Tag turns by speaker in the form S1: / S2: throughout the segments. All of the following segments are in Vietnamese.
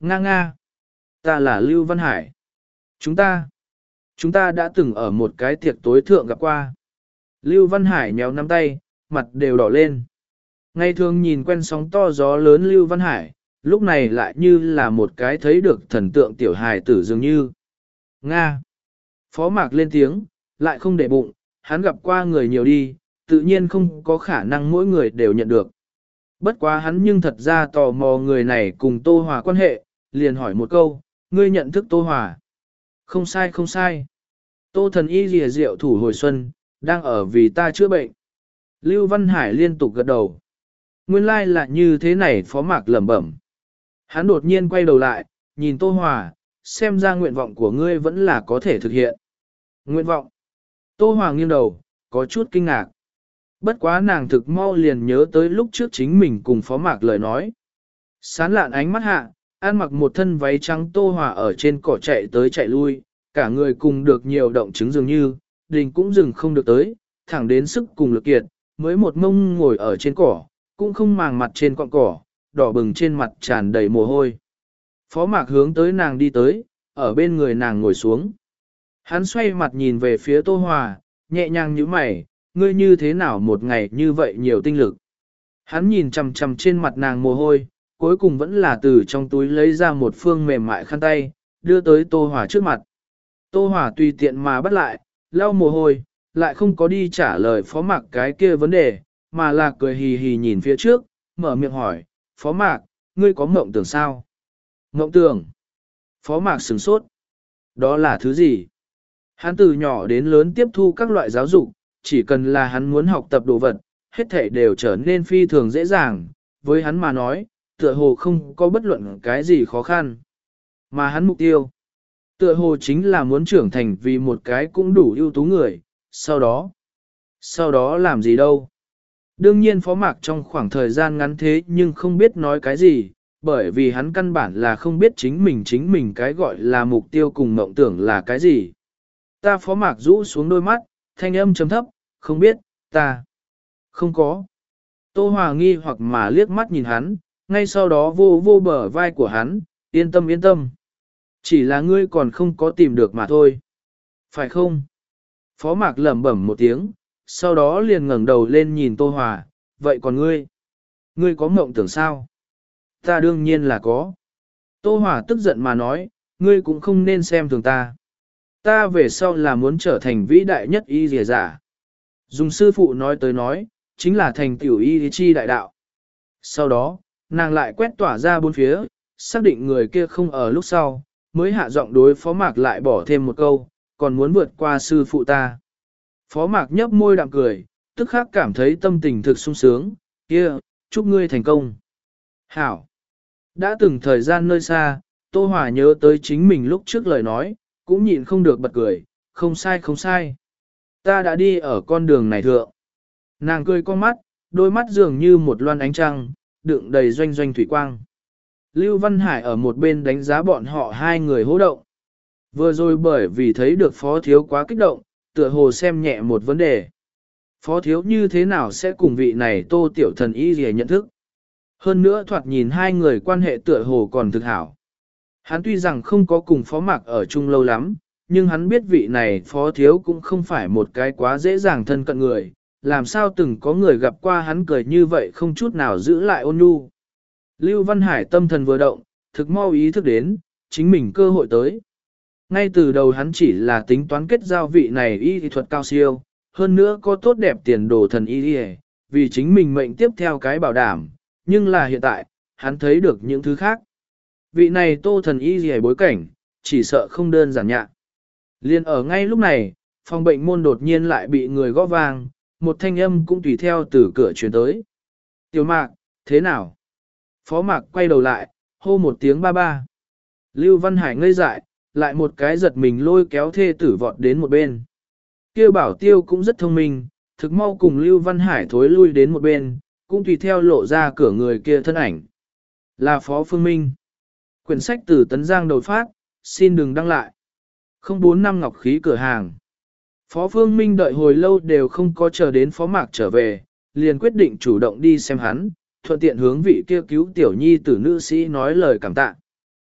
S1: Nga nga. Ta là Lưu Văn Hải. Chúng ta, chúng ta đã từng ở một cái tiệc tối thượng gặp qua. Lưu Văn Hải nhéo nắm tay, mặt đều đỏ lên. Ngày thường nhìn quen sóng to gió lớn Lưu Văn Hải, lúc này lại như là một cái thấy được thần tượng tiểu hài tử dường như. Nga. Phó Mạc lên tiếng, lại không để bụng, hắn gặp qua người nhiều đi, tự nhiên không có khả năng mỗi người đều nhận được. Bất quá hắn nhưng thật ra tò mò người này cùng Tô Hòa quan hệ, liền hỏi một câu, ngươi nhận thức Tô Hòa. Không sai không sai. Tô thần y rìa rượu thủ hồi xuân, đang ở vì ta chữa bệnh. Lưu Văn Hải liên tục gật đầu. Nguyên lai like là như thế này phó mạc lẩm bẩm. Hắn đột nhiên quay đầu lại, nhìn Tô Hòa, xem ra nguyện vọng của ngươi vẫn là có thể thực hiện. Nguyện vọng. Tô Hòa nghiêng đầu, có chút kinh ngạc. Bất quá nàng thực mau liền nhớ tới lúc trước chính mình cùng phó mạc lời nói. Sán lạn ánh mắt hạ, ăn mặc một thân váy trắng Tô Hòa ở trên cỏ chạy tới chạy lui, cả người cùng được nhiều động chứng dường như, đình cũng dừng không được tới, thẳng đến sức cùng lực kiệt, mới một mông ngồi ở trên cỏ, cũng không màng mặt trên cọng cỏ, đỏ bừng trên mặt tràn đầy mồ hôi. Phó mạc hướng tới nàng đi tới, ở bên người nàng ngồi xuống. Hắn xoay mặt nhìn về phía Tô Hòa, nhẹ nhàng như mày, ngươi như thế nào một ngày như vậy nhiều tinh lực. Hắn nhìn chằm chằm trên mặt nàng mồ hôi, cuối cùng vẫn là từ trong túi lấy ra một phương mềm mại khăn tay, đưa tới Tô Hòa trước mặt. Tô Hòa tùy tiện mà bắt lại, lau mồ hôi, lại không có đi trả lời phó mạc cái kia vấn đề, mà là cười hì hì nhìn phía trước, mở miệng hỏi, phó mạc, ngươi có mộng tưởng sao? Mộng tưởng. Phó mạc sửng sốt. Đó là thứ gì? Hắn từ nhỏ đến lớn tiếp thu các loại giáo dục, chỉ cần là hắn muốn học tập đồ vật, hết thể đều trở nên phi thường dễ dàng, với hắn mà nói, tựa hồ không có bất luận cái gì khó khăn. Mà hắn mục tiêu, tựa hồ chính là muốn trưởng thành vì một cái cũng đủ ưu tú người, sau đó, sau đó làm gì đâu. Đương nhiên phó mạc trong khoảng thời gian ngắn thế nhưng không biết nói cái gì, bởi vì hắn căn bản là không biết chính mình chính mình cái gọi là mục tiêu cùng mộng tưởng là cái gì. Ta phó mạc rũ xuống đôi mắt, thanh âm chấm thấp, không biết, ta, không có. Tô Hòa nghi hoặc mà liếc mắt nhìn hắn, ngay sau đó vô vô bờ vai của hắn, yên tâm yên tâm. Chỉ là ngươi còn không có tìm được mà thôi. Phải không? Phó mạc lẩm bẩm một tiếng, sau đó liền ngẩng đầu lên nhìn Tô Hòa, vậy còn ngươi? Ngươi có mộng tưởng sao? Ta đương nhiên là có. Tô Hòa tức giận mà nói, ngươi cũng không nên xem thường ta. Ta về sau là muốn trở thành vĩ đại nhất y dìa giả. Dùng sư phụ nói tới nói, chính là thành tiểu y chi đại đạo. Sau đó, nàng lại quét tỏa ra bốn phía, xác định người kia không ở lúc sau, mới hạ giọng đối phó mạc lại bỏ thêm một câu, còn muốn vượt qua sư phụ ta. Phó mạc nhấp môi đạm cười, tức khắc cảm thấy tâm tình thực sung sướng, kia, chúc ngươi thành công. Hảo! Đã từng thời gian nơi xa, Tô Hòa nhớ tới chính mình lúc trước lời nói, cũng nhịn không được bật cười, không sai không sai. Ta đã đi ở con đường này thượng. Nàng cười con mắt, đôi mắt dường như một loan ánh trăng, đựng đầy doanh doanh thủy quang. Lưu Văn Hải ở một bên đánh giá bọn họ hai người hô động. Vừa rồi bởi vì thấy được phó thiếu quá kích động, tựa hồ xem nhẹ một vấn đề. Phó thiếu như thế nào sẽ cùng vị này tô tiểu thần y gì nhận thức? Hơn nữa thoạt nhìn hai người quan hệ tựa hồ còn thực hảo. Hắn tuy rằng không có cùng phó mạc ở chung lâu lắm, nhưng hắn biết vị này phó thiếu cũng không phải một cái quá dễ dàng thân cận người, làm sao từng có người gặp qua hắn cười như vậy không chút nào giữ lại ôn nhu. Lưu Văn Hải tâm thần vừa động, thực mau ý thức đến, chính mình cơ hội tới. Ngay từ đầu hắn chỉ là tính toán kết giao vị này y thuật cao siêu, hơn nữa có tốt đẹp tiền đồ thần y đi vì chính mình mệnh tiếp theo cái bảo đảm, nhưng là hiện tại, hắn thấy được những thứ khác. Vị này tô thần y gì bối cảnh, chỉ sợ không đơn giản nhạ. Liên ở ngay lúc này, phòng bệnh môn đột nhiên lại bị người gõ vang, một thanh âm cũng tùy theo từ cửa truyền tới. Tiểu mạc, thế nào? Phó mạc quay đầu lại, hô một tiếng ba ba. Lưu Văn Hải ngây dại, lại một cái giật mình lôi kéo thê tử vọt đến một bên. Kêu bảo tiêu cũng rất thông minh, thực mau cùng Lưu Văn Hải thối lui đến một bên, cũng tùy theo lộ ra cửa người kia thân ảnh. Là Phó Phương Minh. Quyển sách từ Tấn Giang đầu phát, xin đừng đăng lại. 04 năm ngọc khí cửa hàng. Phó Phương Minh đợi hồi lâu đều không có chờ đến Phó Mạc trở về, liền quyết định chủ động đi xem hắn, thuận tiện hướng vị kia cứu tiểu nhi tử nữ sĩ nói lời cảm tạ.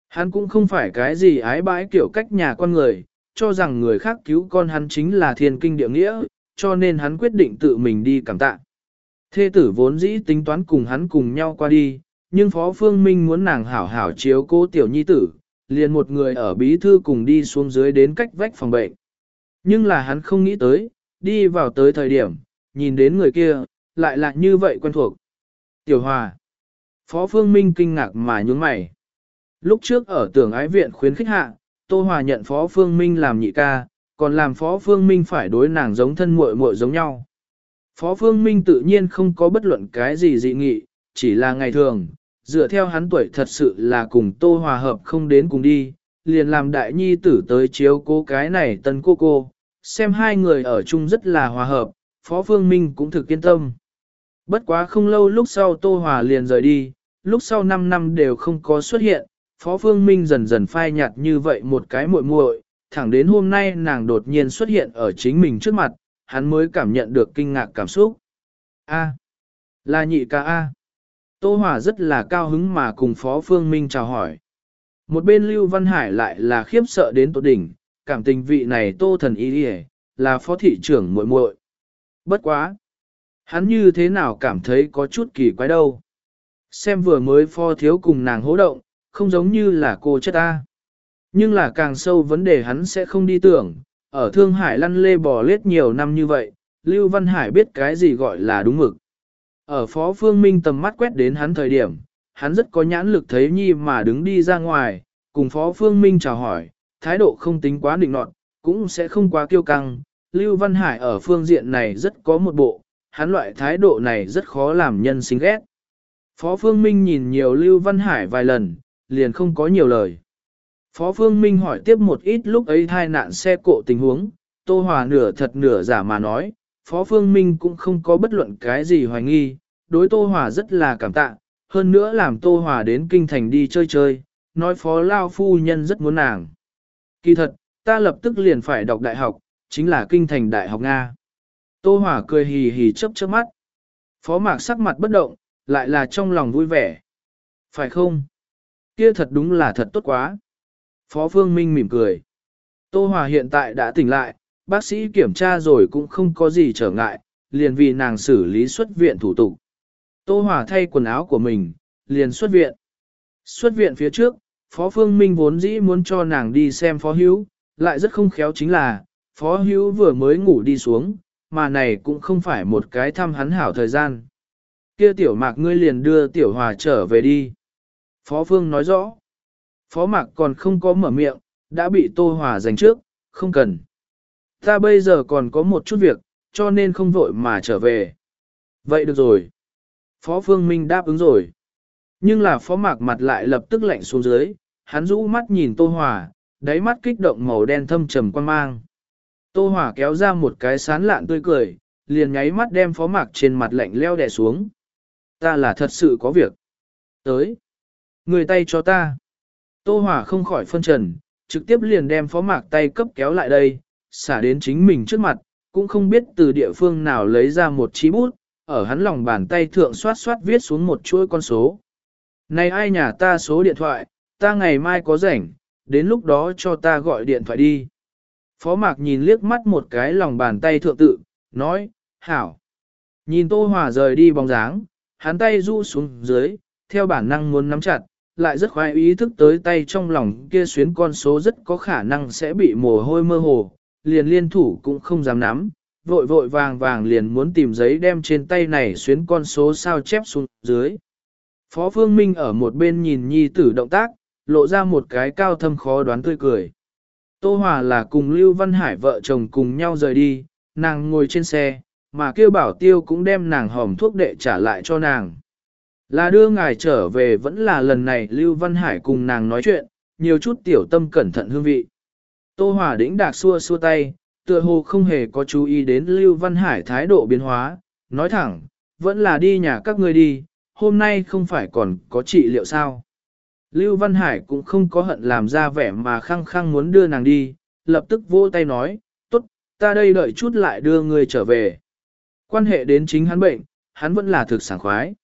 S1: Hắn cũng không phải cái gì ái bãi kiểu cách nhà con người, cho rằng người khác cứu con hắn chính là thiên kinh địa nghĩa, cho nên hắn quyết định tự mình đi cảm tạ. Thê tử vốn dĩ tính toán cùng hắn cùng nhau qua đi, nhưng Phó Phương Minh muốn nàng hảo hảo chiếu cô tiểu nhi tử, liền một người ở bí thư cùng đi xuống dưới đến cách vách phòng bệnh. Nhưng là hắn không nghĩ tới, đi vào tới thời điểm, nhìn đến người kia, lại là như vậy quen thuộc. Tiểu Hòa. Phó Phương Minh kinh ngạc mà nhướng mày. Lúc trước ở tưởng ái viện khuyến khích hạ, Tô Hòa nhận Phó Phương Minh làm nhị ca, còn làm Phó Phương Minh phải đối nàng giống thân muội muội giống nhau. Phó Phương Minh tự nhiên không có bất luận cái gì dị nghị, chỉ là ngày thường, dựa theo hắn tuổi thật sự là cùng Tô Hòa hợp không đến cùng đi, liền làm đại nhi tử tới chiếu cố cái này tân cô cô, xem hai người ở chung rất là hòa hợp, Phó Phương Minh cũng thực yên tâm. Bất quá không lâu lúc sau Tô Hòa liền rời đi, lúc sau 5 năm đều không có xuất hiện, Phó Phương Minh dần dần phai nhạt như vậy một cái muội muội, thẳng đến hôm nay nàng đột nhiên xuất hiện ở chính mình trước mặt, hắn mới cảm nhận được kinh ngạc cảm xúc. A, là nhị ca A. Tô Hòa rất là cao hứng mà cùng Phó Phương Minh chào hỏi. Một bên Lưu Văn Hải lại là khiếp sợ đến tột đỉnh, cảm tình vị này Tô Thần Y là phó thị trưởng muội muội. Bất quá. Hắn như thế nào cảm thấy có chút kỳ quái đâu. Xem vừa mới pho thiếu cùng nàng hỗ động, không giống như là cô chất ta. Nhưng là càng sâu vấn đề hắn sẽ không đi tưởng, ở Thương Hải lăn lê bò lết nhiều năm như vậy, Lưu Văn Hải biết cái gì gọi là đúng mực. Ở Phó Phương Minh tầm mắt quét đến hắn thời điểm, hắn rất có nhãn lực thấy nhi mà đứng đi ra ngoài, cùng Phó Phương Minh chào hỏi, thái độ không tính quá định nọt, cũng sẽ không quá kiêu căng. Lưu Văn Hải ở phương diện này rất có một bộ, hắn loại thái độ này rất khó làm nhân sinh ghét. Phó Phương Minh nhìn nhiều Lưu Văn Hải vài lần, liền không có nhiều lời. Phó Phương Minh hỏi tiếp một ít lúc ấy thai nạn xe cộ tình huống, Tô Hòa nửa thật nửa giả mà nói, Phó Phương Minh cũng không có bất luận cái gì hoài nghi, đối Tô Hòa rất là cảm tạ, hơn nữa làm Tô Hòa đến kinh thành đi chơi chơi, nói Phó Lao Phu Nhân rất muốn nàng. Kỳ thật, ta lập tức liền phải đọc đại học, chính là kinh thành đại học Nga. Tô Hòa cười hì hì chớp chớp mắt. Phó Mạc sắc mặt bất động, lại là trong lòng vui vẻ. Phải không? Kia thật đúng là thật tốt quá. Phó Phương Minh mỉm cười. Tô Hòa hiện tại đã tỉnh lại, bác sĩ kiểm tra rồi cũng không có gì trở ngại, liền vì nàng xử lý xuất viện thủ tục. Tô Hòa thay quần áo của mình, liền xuất viện. Xuất viện phía trước, Phó Phương Minh vốn dĩ muốn cho nàng đi xem Phó Hữu, lại rất không khéo chính là, Phó Hữu vừa mới ngủ đi xuống, mà này cũng không phải một cái thăm hắn hảo thời gian. Kia tiểu mạc ngươi liền đưa tiểu hòa trở về đi. Phó Phương nói rõ. Phó mạc còn không có mở miệng, đã bị Tô Hòa giành trước, không cần. Ta bây giờ còn có một chút việc, cho nên không vội mà trở về. Vậy được rồi. Phó Phương Minh đáp ứng rồi. Nhưng là phó mạc mặt lại lập tức lạnh xuống dưới, hắn rũ mắt nhìn Tô Hòa, đáy mắt kích động màu đen thâm trầm quan mang. Tô Hòa kéo ra một cái sán lạn tươi cười, liền nháy mắt đem phó mạc trên mặt lạnh leo đè xuống. Ta là thật sự có việc. Tới. Người tay cho ta. Tô Hòa không khỏi phân trần, trực tiếp liền đem phó mạc tay cấp kéo lại đây, xả đến chính mình trước mặt, cũng không biết từ địa phương nào lấy ra một chí bút, ở hắn lòng bàn tay thượng xoát xoát viết xuống một chuỗi con số. Này ai nhà ta số điện thoại, ta ngày mai có rảnh, đến lúc đó cho ta gọi điện thoại đi. Phó Mạc nhìn liếc mắt một cái lòng bàn tay thượng tự, nói, hảo. Nhìn Tô Hòa rời đi bóng dáng, hắn tay du xuống dưới, theo bản năng muốn nắm chặt, lại rất khoái ý thức tới tay trong lòng kia xuyến con số rất có khả năng sẽ bị mồ hôi mơ hồ, liền liên thủ cũng không dám nắm, vội vội vàng vàng liền muốn tìm giấy đem trên tay này xuyến con số sao chép xuống dưới. Phó Phương Minh ở một bên nhìn nhi tử động tác, lộ ra một cái cao thâm khó đoán tươi cười. Tô Hòa là cùng Lưu Văn Hải vợ chồng cùng nhau rời đi, nàng ngồi trên xe, mà kêu bảo tiêu cũng đem nàng hòm thuốc đệ trả lại cho nàng. Là đưa ngài trở về vẫn là lần này Lưu Văn Hải cùng nàng nói chuyện, nhiều chút tiểu tâm cẩn thận hương vị. Tô Hòa đĩnh đạc xua xua tay, tựa hồ không hề có chú ý đến Lưu Văn Hải thái độ biến hóa, nói thẳng, vẫn là đi nhà các ngươi đi, hôm nay không phải còn có trị liệu sao. Lưu Văn Hải cũng không có hận làm ra vẻ mà khăng khăng muốn đưa nàng đi, lập tức vỗ tay nói, tốt, ta đây đợi chút lại đưa người trở về. Quan hệ đến chính hắn bệnh, hắn vẫn là thực sảng khoái.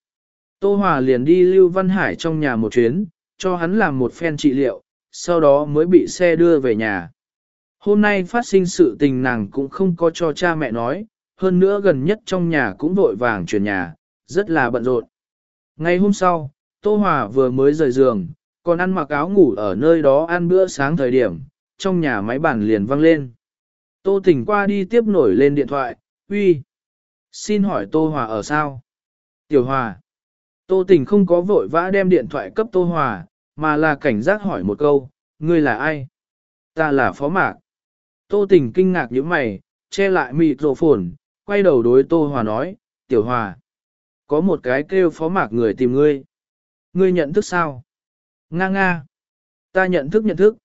S1: Tô Hòa liền đi Lưu Văn Hải trong nhà một chuyến, cho hắn làm một phen trị liệu, sau đó mới bị xe đưa về nhà. Hôm nay phát sinh sự tình nàng cũng không có cho cha mẹ nói, hơn nữa gần nhất trong nhà cũng vội vàng chuyển nhà, rất là bận rộn. Ngày hôm sau, Tô Hòa vừa mới rời giường, còn ăn mặc áo ngủ ở nơi đó ăn bữa sáng thời điểm, trong nhà máy bàn liền văng lên. Tô tỉnh qua đi tiếp nổi lên điện thoại, uy, xin hỏi Tô Hòa ở sao? Tiểu Hòa. Tô tỉnh không có vội vã đem điện thoại cấp Tô Hòa, mà là cảnh giác hỏi một câu, ngươi là ai? Ta là Phó Mạc. Tô tỉnh kinh ngạc nhíu mày, che lại mịt rổ phồn, quay đầu đối Tô Hòa nói, Tiểu Hòa. Có một cái kêu Phó Mạc người tìm ngươi. Ngươi nhận thức sao? Nga nga. Ta nhận thức nhận thức.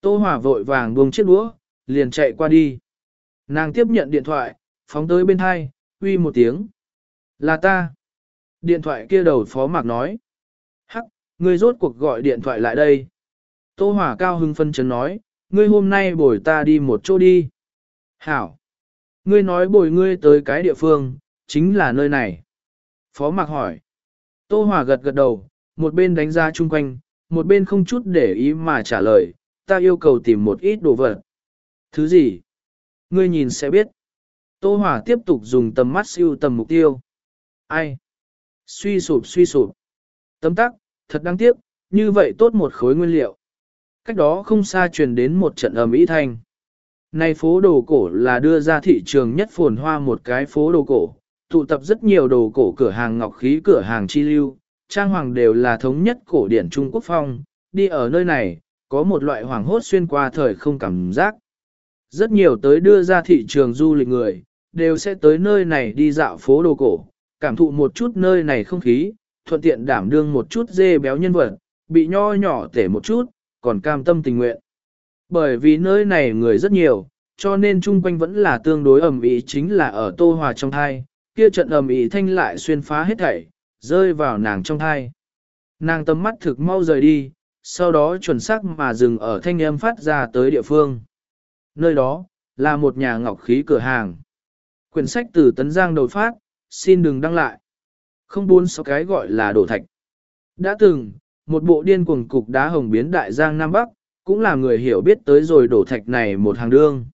S1: Tô Hòa vội vàng buông chiếc đũa, liền chạy qua đi. Nàng tiếp nhận điện thoại, phóng tới bên hai, uy một tiếng. Là ta. Điện thoại kia đầu phó mạc nói. Hắc, ngươi rốt cuộc gọi điện thoại lại đây. Tô Hòa cao hưng phân chấn nói, ngươi hôm nay bồi ta đi một chỗ đi. Hảo. Ngươi nói bồi ngươi tới cái địa phương, chính là nơi này. Phó mạc hỏi. Tô Hòa gật gật đầu, một bên đánh giá chung quanh, một bên không chút để ý mà trả lời, ta yêu cầu tìm một ít đồ vật. Thứ gì? Ngươi nhìn sẽ biết. Tô Hòa tiếp tục dùng tầm mắt siêu tầm mục tiêu. Ai? Suy sụp suy sụp. Tấm tắc, thật đáng tiếc, như vậy tốt một khối nguyên liệu. Cách đó không xa truyền đến một trận ầm ĩ thanh. nay phố đồ cổ là đưa ra thị trường nhất phồn hoa một cái phố đồ cổ, tụ tập rất nhiều đồ cổ cửa hàng ngọc khí cửa hàng chi lưu, trang hoàng đều là thống nhất cổ điển Trung Quốc phong, đi ở nơi này, có một loại hoàng hốt xuyên qua thời không cảm giác. Rất nhiều tới đưa ra thị trường du lịch người, đều sẽ tới nơi này đi dạo phố đồ cổ, cảm thụ một chút nơi này không khí, thuận tiện đảm đương một chút dê béo nhân vật, bị nho nhỏ tể một chút, còn cam tâm tình nguyện. Bởi vì nơi này người rất nhiều, cho nên chung quanh vẫn là tương đối ẩm ý chính là ở Tô Hòa trong thai, kia trận ẩm ý thanh lại xuyên phá hết thảy, rơi vào nàng trong thai. Nàng tầm mắt thực mau rời đi, sau đó chuẩn xác mà dừng ở thanh âm phát ra tới địa phương. Nơi đó, là một nhà ngọc khí cửa hàng. Quyển sách từ Tấn Giang đầu phát, xin đừng đăng lại. Không buôn sáu cái gọi là đổ thạch. Đã từng, một bộ điên cuồng cục đá hồng biến đại giang Nam Bắc, cũng là người hiểu biết tới rồi đổ thạch này một hàng đương.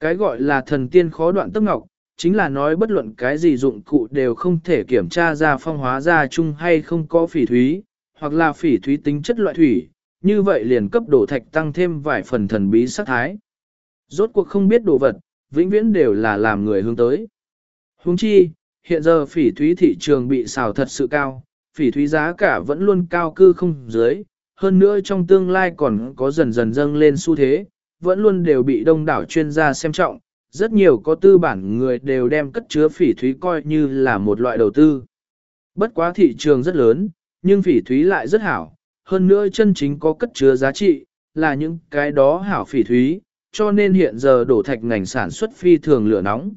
S1: Cái gọi là thần tiên khó đoạn tức ngọc, chính là nói bất luận cái gì dụng cụ đều không thể kiểm tra ra phong hóa ra chung hay không có phỉ thúy, hoặc là phỉ thúy tính chất loại thủy, như vậy liền cấp đổ thạch tăng thêm vài phần thần bí sắc thái. Rốt cuộc không biết đồ vật, vĩnh viễn đều là làm người hướng tới. Huống chi, hiện giờ phỉ thúy thị trường bị xào thật sự cao, phỉ thúy giá cả vẫn luôn cao cư không dưới, hơn nữa trong tương lai còn có dần dần dâng lên xu thế, vẫn luôn đều bị đông đảo chuyên gia xem trọng, rất nhiều có tư bản người đều đem cất chứa phỉ thúy coi như là một loại đầu tư. Bất quá thị trường rất lớn, nhưng phỉ thúy lại rất hảo, hơn nữa chân chính có cất chứa giá trị, là những cái đó hảo phỉ thúy, cho nên hiện giờ đổ thạch ngành sản xuất phi thường lửa nóng.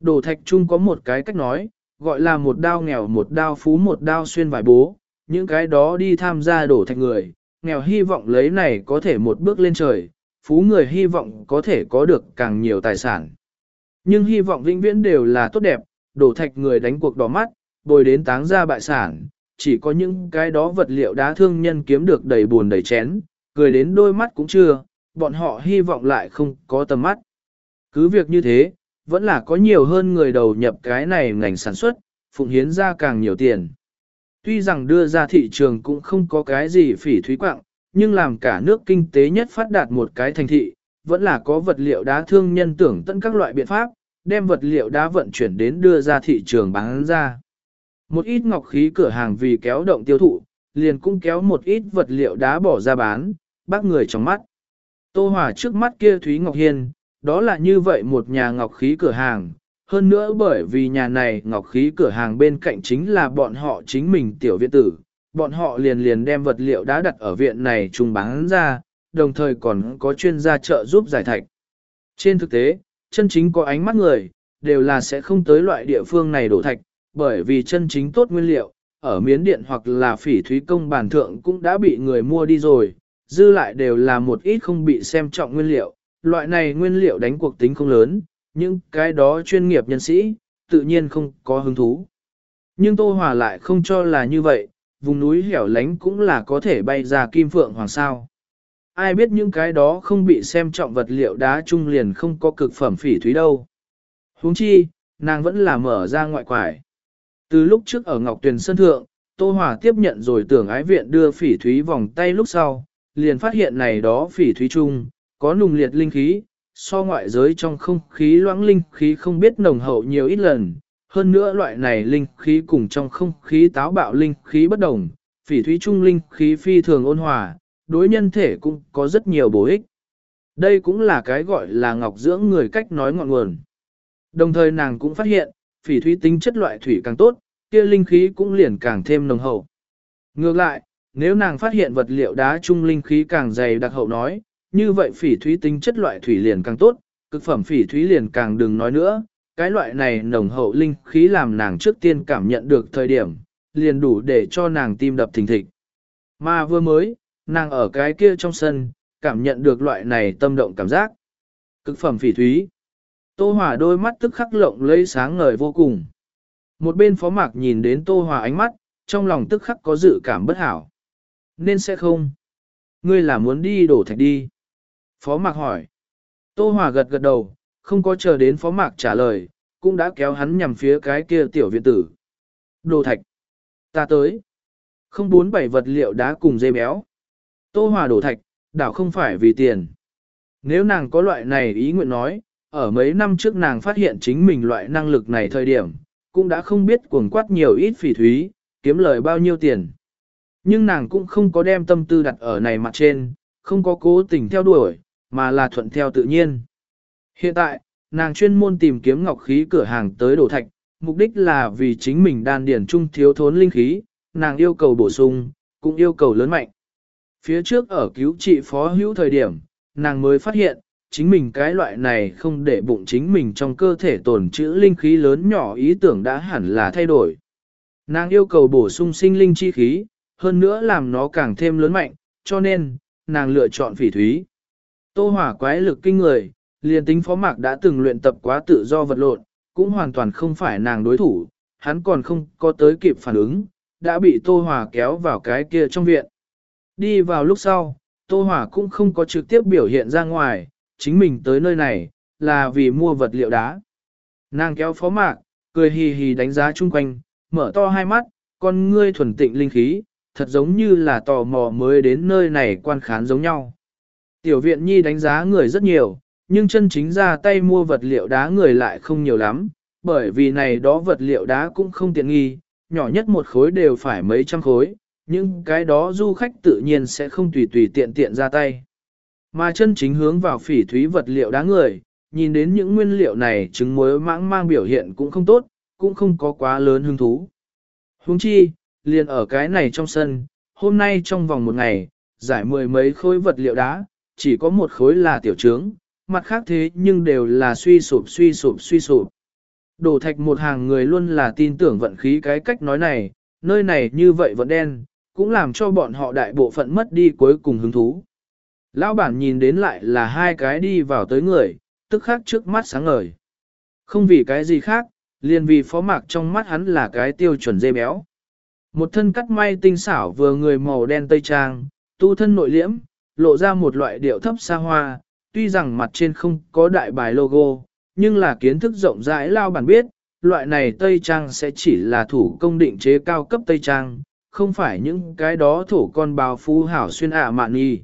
S1: Đổ thạch chung có một cái cách nói, gọi là một đao nghèo một đao phú một đao xuyên vải bố, những cái đó đi tham gia đổ thạch người, nghèo hy vọng lấy này có thể một bước lên trời, phú người hy vọng có thể có được càng nhiều tài sản. Nhưng hy vọng vĩnh viễn đều là tốt đẹp, đổ thạch người đánh cuộc đỏ mắt, bồi đến táng ra bại sản, chỉ có những cái đó vật liệu đá thương nhân kiếm được đầy buồn đầy chén, cười đến đôi mắt cũng chưa, bọn họ hy vọng lại không có tầm mắt. Cứ việc như thế, vẫn là có nhiều hơn người đầu nhập cái này ngành sản xuất, phụng hiến ra càng nhiều tiền. Tuy rằng đưa ra thị trường cũng không có cái gì phỉ thúy quạng, nhưng làm cả nước kinh tế nhất phát đạt một cái thành thị, vẫn là có vật liệu đá thương nhân tưởng tận các loại biện pháp, đem vật liệu đá vận chuyển đến đưa ra thị trường bán ra. Một ít ngọc khí cửa hàng vì kéo động tiêu thụ, liền cũng kéo một ít vật liệu đá bỏ ra bán, bác người trong mắt. Tô Hòa trước mắt kia Thúy Ngọc Hiên, đó là như vậy một nhà ngọc khí cửa hàng. Hơn nữa bởi vì nhà này ngọc khí cửa hàng bên cạnh chính là bọn họ chính mình tiểu viện tử, bọn họ liền liền đem vật liệu đã đặt ở viện này trùng bán ra, đồng thời còn có chuyên gia trợ giúp giải thạch. Trên thực tế, chân chính có ánh mắt người, đều là sẽ không tới loại địa phương này đổ thạch, bởi vì chân chính tốt nguyên liệu, ở miến điện hoặc là phỉ thúy công bản thượng cũng đã bị người mua đi rồi, dư lại đều là một ít không bị xem trọng nguyên liệu, loại này nguyên liệu đánh cuộc tính không lớn, nhưng cái đó chuyên nghiệp nhân sĩ, tự nhiên không có hứng thú. Nhưng Tô Hòa lại không cho là như vậy, vùng núi hẻo lánh cũng là có thể bay ra kim phượng hoàng sao. Ai biết những cái đó không bị xem trọng vật liệu đá trung liền không có cực phẩm phỉ thúy đâu. huống chi, nàng vẫn là mở ra ngoại quải. Từ lúc trước ở Ngọc Tuyền Sơn Thượng, Tô Hòa tiếp nhận rồi tưởng ái viện đưa phỉ thúy vòng tay lúc sau, liền phát hiện này đó phỉ thúy trung, có nùng liệt linh khí, so ngoại giới trong không khí loãng linh khí không biết nồng hậu nhiều ít lần. Hơn nữa loại này linh khí cùng trong không khí táo bạo linh khí bất đồng, phỉ thúy trung linh khí phi thường ôn hòa, đối nhân thể cũng có rất nhiều bổ ích. Đây cũng là cái gọi là ngọc dưỡng người cách nói ngọn nguồn. Đồng thời nàng cũng phát hiện, phỉ thúy tính chất loại thủy càng tốt, kia linh khí cũng liền càng thêm nồng hậu. Ngược lại, nếu nàng phát hiện vật liệu đá trung linh khí càng dày đặc hậu nói, như vậy phỉ thúy tính chất loại thủy liền càng tốt, cực phẩm phỉ thúy liền càng đừng nói nữa, cái loại này nồng hậu linh khí làm nàng trước tiên cảm nhận được thời điểm, liền đủ để cho nàng tim đập thình thịch. Mà vừa mới, nàng ở cái kia trong sân, cảm nhận được loại này tâm động cảm giác. Cực phẩm phỉ thúy. Tô Hòa đôi mắt tức khắc lộng lấy sáng ngời vô cùng. Một bên phó mạc nhìn đến Tô Hòa ánh mắt, trong lòng tức khắc có dự cảm bất hảo. Nên sẽ không. Ngươi là muốn đi đổ thạch đi. Phó mạc hỏi. Tô Hòa gật gật đầu, không có chờ đến phó mạc trả lời, cũng đã kéo hắn nhằm phía cái kia tiểu viện tử. Đồ thạch. Ta tới. Không bốn bảy vật liệu đá cùng dây béo. Tô Hòa đổ thạch, đảo không phải vì tiền. Nếu nàng có loại này ý nguyện nói, ở mấy năm trước nàng phát hiện chính mình loại năng lực này thời điểm, cũng đã không biết cuồng quát nhiều ít phỉ thúy, kiếm lời bao nhiêu tiền. Nhưng nàng cũng không có đem tâm tư đặt ở này mặt trên, không có cố tình theo đuổi, mà là thuận theo tự nhiên. Hiện tại, nàng chuyên môn tìm kiếm ngọc khí cửa hàng tới đổ thạch, mục đích là vì chính mình đan điển trung thiếu thốn linh khí, nàng yêu cầu bổ sung, cũng yêu cầu lớn mạnh. Phía trước ở cứu trị phó hữu thời điểm, nàng mới phát hiện, chính mình cái loại này không để bụng chính mình trong cơ thể tồn trữ linh khí lớn nhỏ ý tưởng đã hẳn là thay đổi. Nàng yêu cầu bổ sung sinh linh chi khí, hơn nữa làm nó càng thêm lớn mạnh, cho nên, nàng lựa chọn phỉ thúy. Tô hỏa quái lực kinh người, liền tính phó mạc đã từng luyện tập quá tự do vật lộn, cũng hoàn toàn không phải nàng đối thủ, hắn còn không có tới kịp phản ứng, đã bị tô hỏa kéo vào cái kia trong viện. Đi vào lúc sau, tô hỏa cũng không có trực tiếp biểu hiện ra ngoài, chính mình tới nơi này, là vì mua vật liệu đá. Nàng kéo phó mạc, cười hì hì đánh giá chung quanh, mở to hai mắt, con ngươi thuần tịnh linh khí, thật giống như là tò mò mới đến nơi này quan khán giống nhau. Tiểu viện nhi đánh giá người rất nhiều, nhưng chân chính ra tay mua vật liệu đá người lại không nhiều lắm, bởi vì này đó vật liệu đá cũng không tiện nghi, nhỏ nhất một khối đều phải mấy trăm khối, nhưng cái đó du khách tự nhiên sẽ không tùy tùy tiện tiện ra tay. Mà chân chính hướng vào phỉ thúy vật liệu đá người, nhìn đến những nguyên liệu này chứng muối mãng mang biểu hiện cũng không tốt, cũng không có quá lớn hứng thú. Huống chi, liền ở cái này trong sân, hôm nay trong vòng một ngày, giải mười mấy khối vật liệu đá, chỉ có một khối là tiểu trướng, mặt khác thế nhưng đều là suy sụp suy sụp suy sụp. Đổ thạch một hàng người luôn là tin tưởng vận khí cái cách nói này, nơi này như vậy vẫn đen, cũng làm cho bọn họ đại bộ phận mất đi cuối cùng hứng thú. Lão bản nhìn đến lại là hai cái đi vào tới người, tức khắc trước mắt sáng ngời. Không vì cái gì khác, liền vì phó mạc trong mắt hắn là cái tiêu chuẩn dê béo. Một thân cắt may tinh xảo vừa người màu đen tây trang, tu thân nội liễm, lộ ra một loại điệu thấp xa hoa, tuy rằng mặt trên không có đại bài logo, nhưng là kiến thức rộng rãi lao bản biết, loại này tây trang sẽ chỉ là thủ công định chế cao cấp tây trang, không phải những cái đó thủ con bào phú hảo xuyên ả mạn nghi.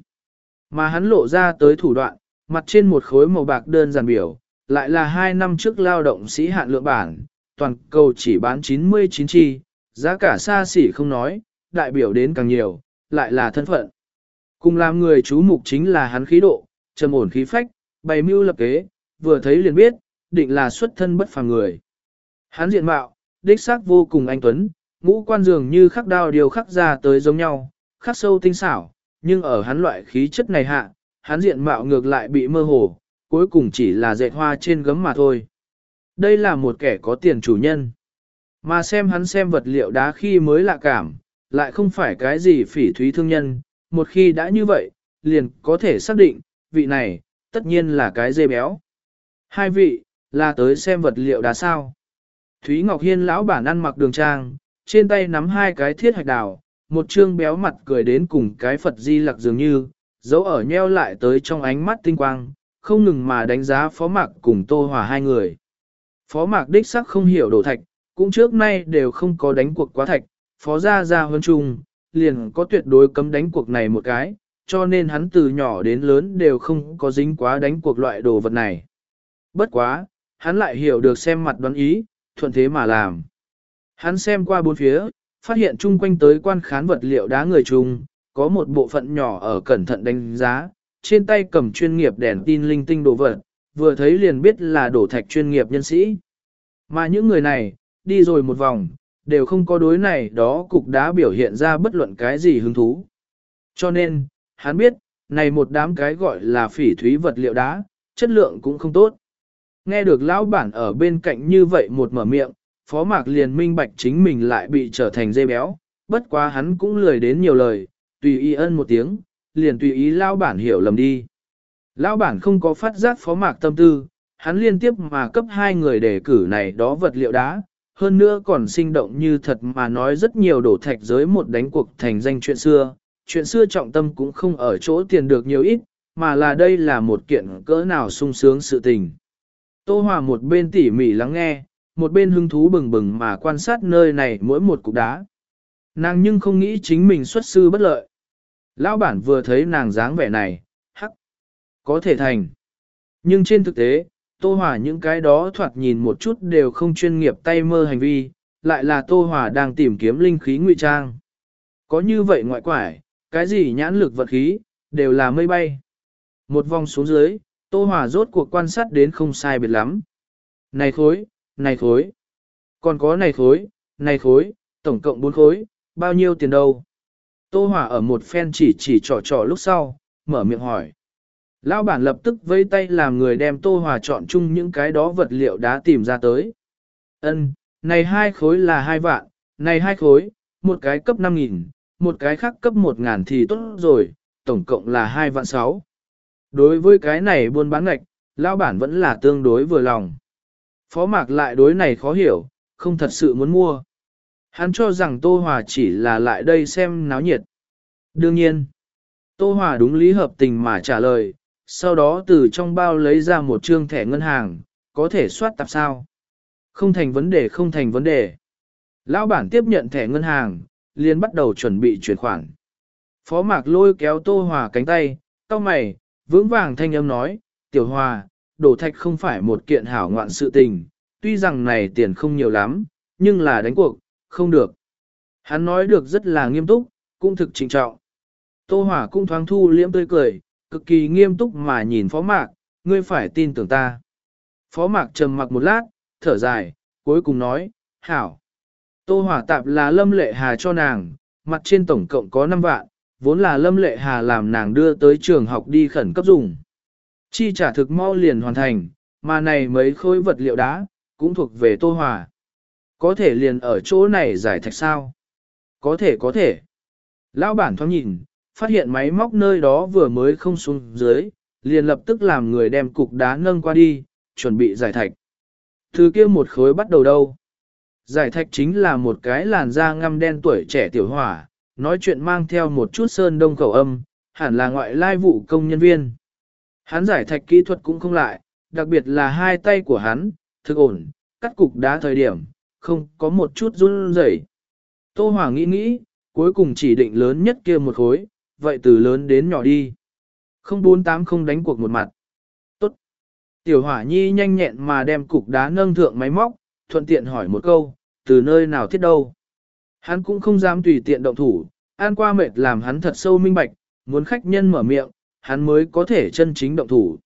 S1: Mà hắn lộ ra tới thủ đoạn, mặt trên một khối màu bạc đơn giản biểu, lại là hai năm trước lao động sĩ hạn lượng bản, toàn cầu chỉ bán 99 chi, giá cả xa xỉ không nói, đại biểu đến càng nhiều, lại là thân phận. Cùng làm người chú mục chính là hắn khí độ, trầm ổn khí phách, bày mưu lập kế, vừa thấy liền biết, định là xuất thân bất phàm người. Hắn diện mạo, đích xác vô cùng anh tuấn, ngũ quan dường như khắc đao điều khắc ra tới giống nhau, khắc sâu tinh xảo, nhưng ở hắn loại khí chất này hạ, hắn diện mạo ngược lại bị mơ hồ, cuối cùng chỉ là dệt hoa trên gấm mà thôi. Đây là một kẻ có tiền chủ nhân. Mà xem hắn xem vật liệu đá khi mới lạ cảm, lại không phải cái gì phỉ thúy thương nhân, một khi đã như vậy, liền có thể xác định, vị này, tất nhiên là cái dê béo. Hai vị, là tới xem vật liệu đá sao. Thúy Ngọc Hiên lão bản ăn mặc đường trang, trên tay nắm hai cái thiết hạch đào, một trương béo mặt cười đến cùng cái Phật di lặc dường như, dấu ở nheo lại tới trong ánh mắt tinh quang, không ngừng mà đánh giá phó mạc cùng tô hòa hai người. Phó mạc đích sắc không hiểu đồ thạch, cũng trước nay đều không có đánh cuộc quá thạch, phó gia gia hơn chung, liền có tuyệt đối cấm đánh cuộc này một cái, cho nên hắn từ nhỏ đến lớn đều không có dính quá đánh cuộc loại đồ vật này. Bất quá, hắn lại hiểu được xem mặt đoán ý, thuận thế mà làm. Hắn xem qua bốn phía, phát hiện chung quanh tới quan khán vật liệu đá người chung, có một bộ phận nhỏ ở cẩn thận đánh giá, trên tay cầm chuyên nghiệp đèn tin linh tinh đồ vật, vừa thấy liền biết là đổ thạch chuyên nghiệp nhân sĩ. Mà những người này, đi rồi một vòng, đều không có đối này đó cục đá biểu hiện ra bất luận cái gì hứng thú. Cho nên, hắn biết, này một đám cái gọi là phỉ thúy vật liệu đá, chất lượng cũng không tốt. Nghe được lão bản ở bên cạnh như vậy một mở miệng, phó mạc liền minh bạch chính mình lại bị trở thành dây béo, bất quá hắn cũng lười đến nhiều lời, tùy ý ân một tiếng, liền tùy ý lão bản hiểu lầm đi. Lão bản không có phát giác phó mạc tâm tư, hắn liên tiếp mà cấp hai người đề cử này đó vật liệu đá, hơn nữa còn sinh động như thật mà nói rất nhiều đổ thạch giới một đánh cuộc thành danh chuyện xưa. Chuyện xưa trọng tâm cũng không ở chỗ tiền được nhiều ít, mà là đây là một kiện cỡ nào sung sướng sự tình. Tô Hòa một bên tỉ mỉ lắng nghe, một bên hứng thú bừng bừng mà quan sát nơi này mỗi một cục đá. Nàng nhưng không nghĩ chính mình xuất sư bất lợi. Lão bản vừa thấy nàng dáng vẻ này, hắc, có thể thành. Nhưng trên thực tế, Tô Hòa những cái đó thoạt nhìn một chút đều không chuyên nghiệp tay mơ hành vi, lại là Tô Hòa đang tìm kiếm linh khí ngụy trang. Có như vậy ngoại quải, cái gì nhãn lực vật khí, đều là mây bay. Một vòng xuống dưới, Tô Hòa rốt cuộc quan sát đến không sai biệt lắm. Này khối, này khối, còn có này khối, này khối, tổng cộng 4 khối, bao nhiêu tiền đâu? Tô Hòa ở một phen chỉ chỉ trò trò lúc sau, mở miệng hỏi. Lão bản lập tức vây tay làm người đem Tô Hòa chọn chung những cái đó vật liệu đá tìm ra tới. Ân, này hai khối là hai vạn, này hai khối, một cái cấp 5.000, một cái khác cấp 1.000 thì tốt rồi, tổng cộng là hai vạn sáu. Đối với cái này buôn bán ngạch, lão bản vẫn là tương đối vừa lòng. Phó mạc lại đối này khó hiểu, không thật sự muốn mua. Hắn cho rằng Tô Hòa chỉ là lại đây xem náo nhiệt. Đương nhiên, Tô Hòa đúng lý hợp tình mà trả lời, sau đó từ trong bao lấy ra một trương thẻ ngân hàng, có thể soát tạp sao. Không thành vấn đề không thành vấn đề. Lão bản tiếp nhận thẻ ngân hàng, liền bắt đầu chuẩn bị chuyển khoản. Phó mạc lôi kéo Tô Hòa cánh tay, tao mày, vững vàng thanh âm nói, tiểu hòa, đổ thạch không phải một kiện hảo ngoạn sự tình, tuy rằng này tiền không nhiều lắm, nhưng là đánh cuộc, không được. Hắn nói được rất là nghiêm túc, cũng thực trịnh trọng. Tô Hòa cũng thoáng thu liễm tươi cười, cực kỳ nghiêm túc mà nhìn phó mạc, ngươi phải tin tưởng ta. Phó mạc trầm mặc một lát, thở dài, cuối cùng nói, hảo. Tô hỏa tạp là lâm lệ hà cho nàng, mặt trên tổng cộng có 5 vạn, vốn là lâm lệ hà làm nàng đưa tới trường học đi khẩn cấp dùng. Chi trả thực mau liền hoàn thành, mà này mấy khối vật liệu đá, cũng thuộc về Tô hỏa, Có thể liền ở chỗ này giải thạch sao? Có thể có thể. Lão bản thoáng nhìn, phát hiện máy móc nơi đó vừa mới không xuống dưới, liền lập tức làm người đem cục đá nâng qua đi, chuẩn bị giải thạch. Thứ kia một khối bắt đầu đâu? Giải thạch chính là một cái làn da ngăm đen tuổi trẻ tiểu hỏa, nói chuyện mang theo một chút sơn đông khẩu âm, hẳn là ngoại lai vụ công nhân viên. Hắn giải thạch kỹ thuật cũng không lại, đặc biệt là hai tay của hắn, thực ổn, cắt cục đá thời điểm, không có một chút run rẩy. Tô Hòa nghĩ nghĩ, cuối cùng chỉ định lớn nhất kia một khối, vậy từ lớn đến nhỏ đi. Không bốn tám không đánh cuộc một mặt. Tốt. Tiểu hỏa nhi nhanh nhẹn mà đem cục đá nâng thượng máy móc, thuận tiện hỏi một câu, từ nơi nào thiết đâu. Hắn cũng không dám tùy tiện động thủ, an qua mệt làm hắn thật sâu minh bạch, muốn khách nhân mở miệng, hắn mới có thể chân chính động thủ.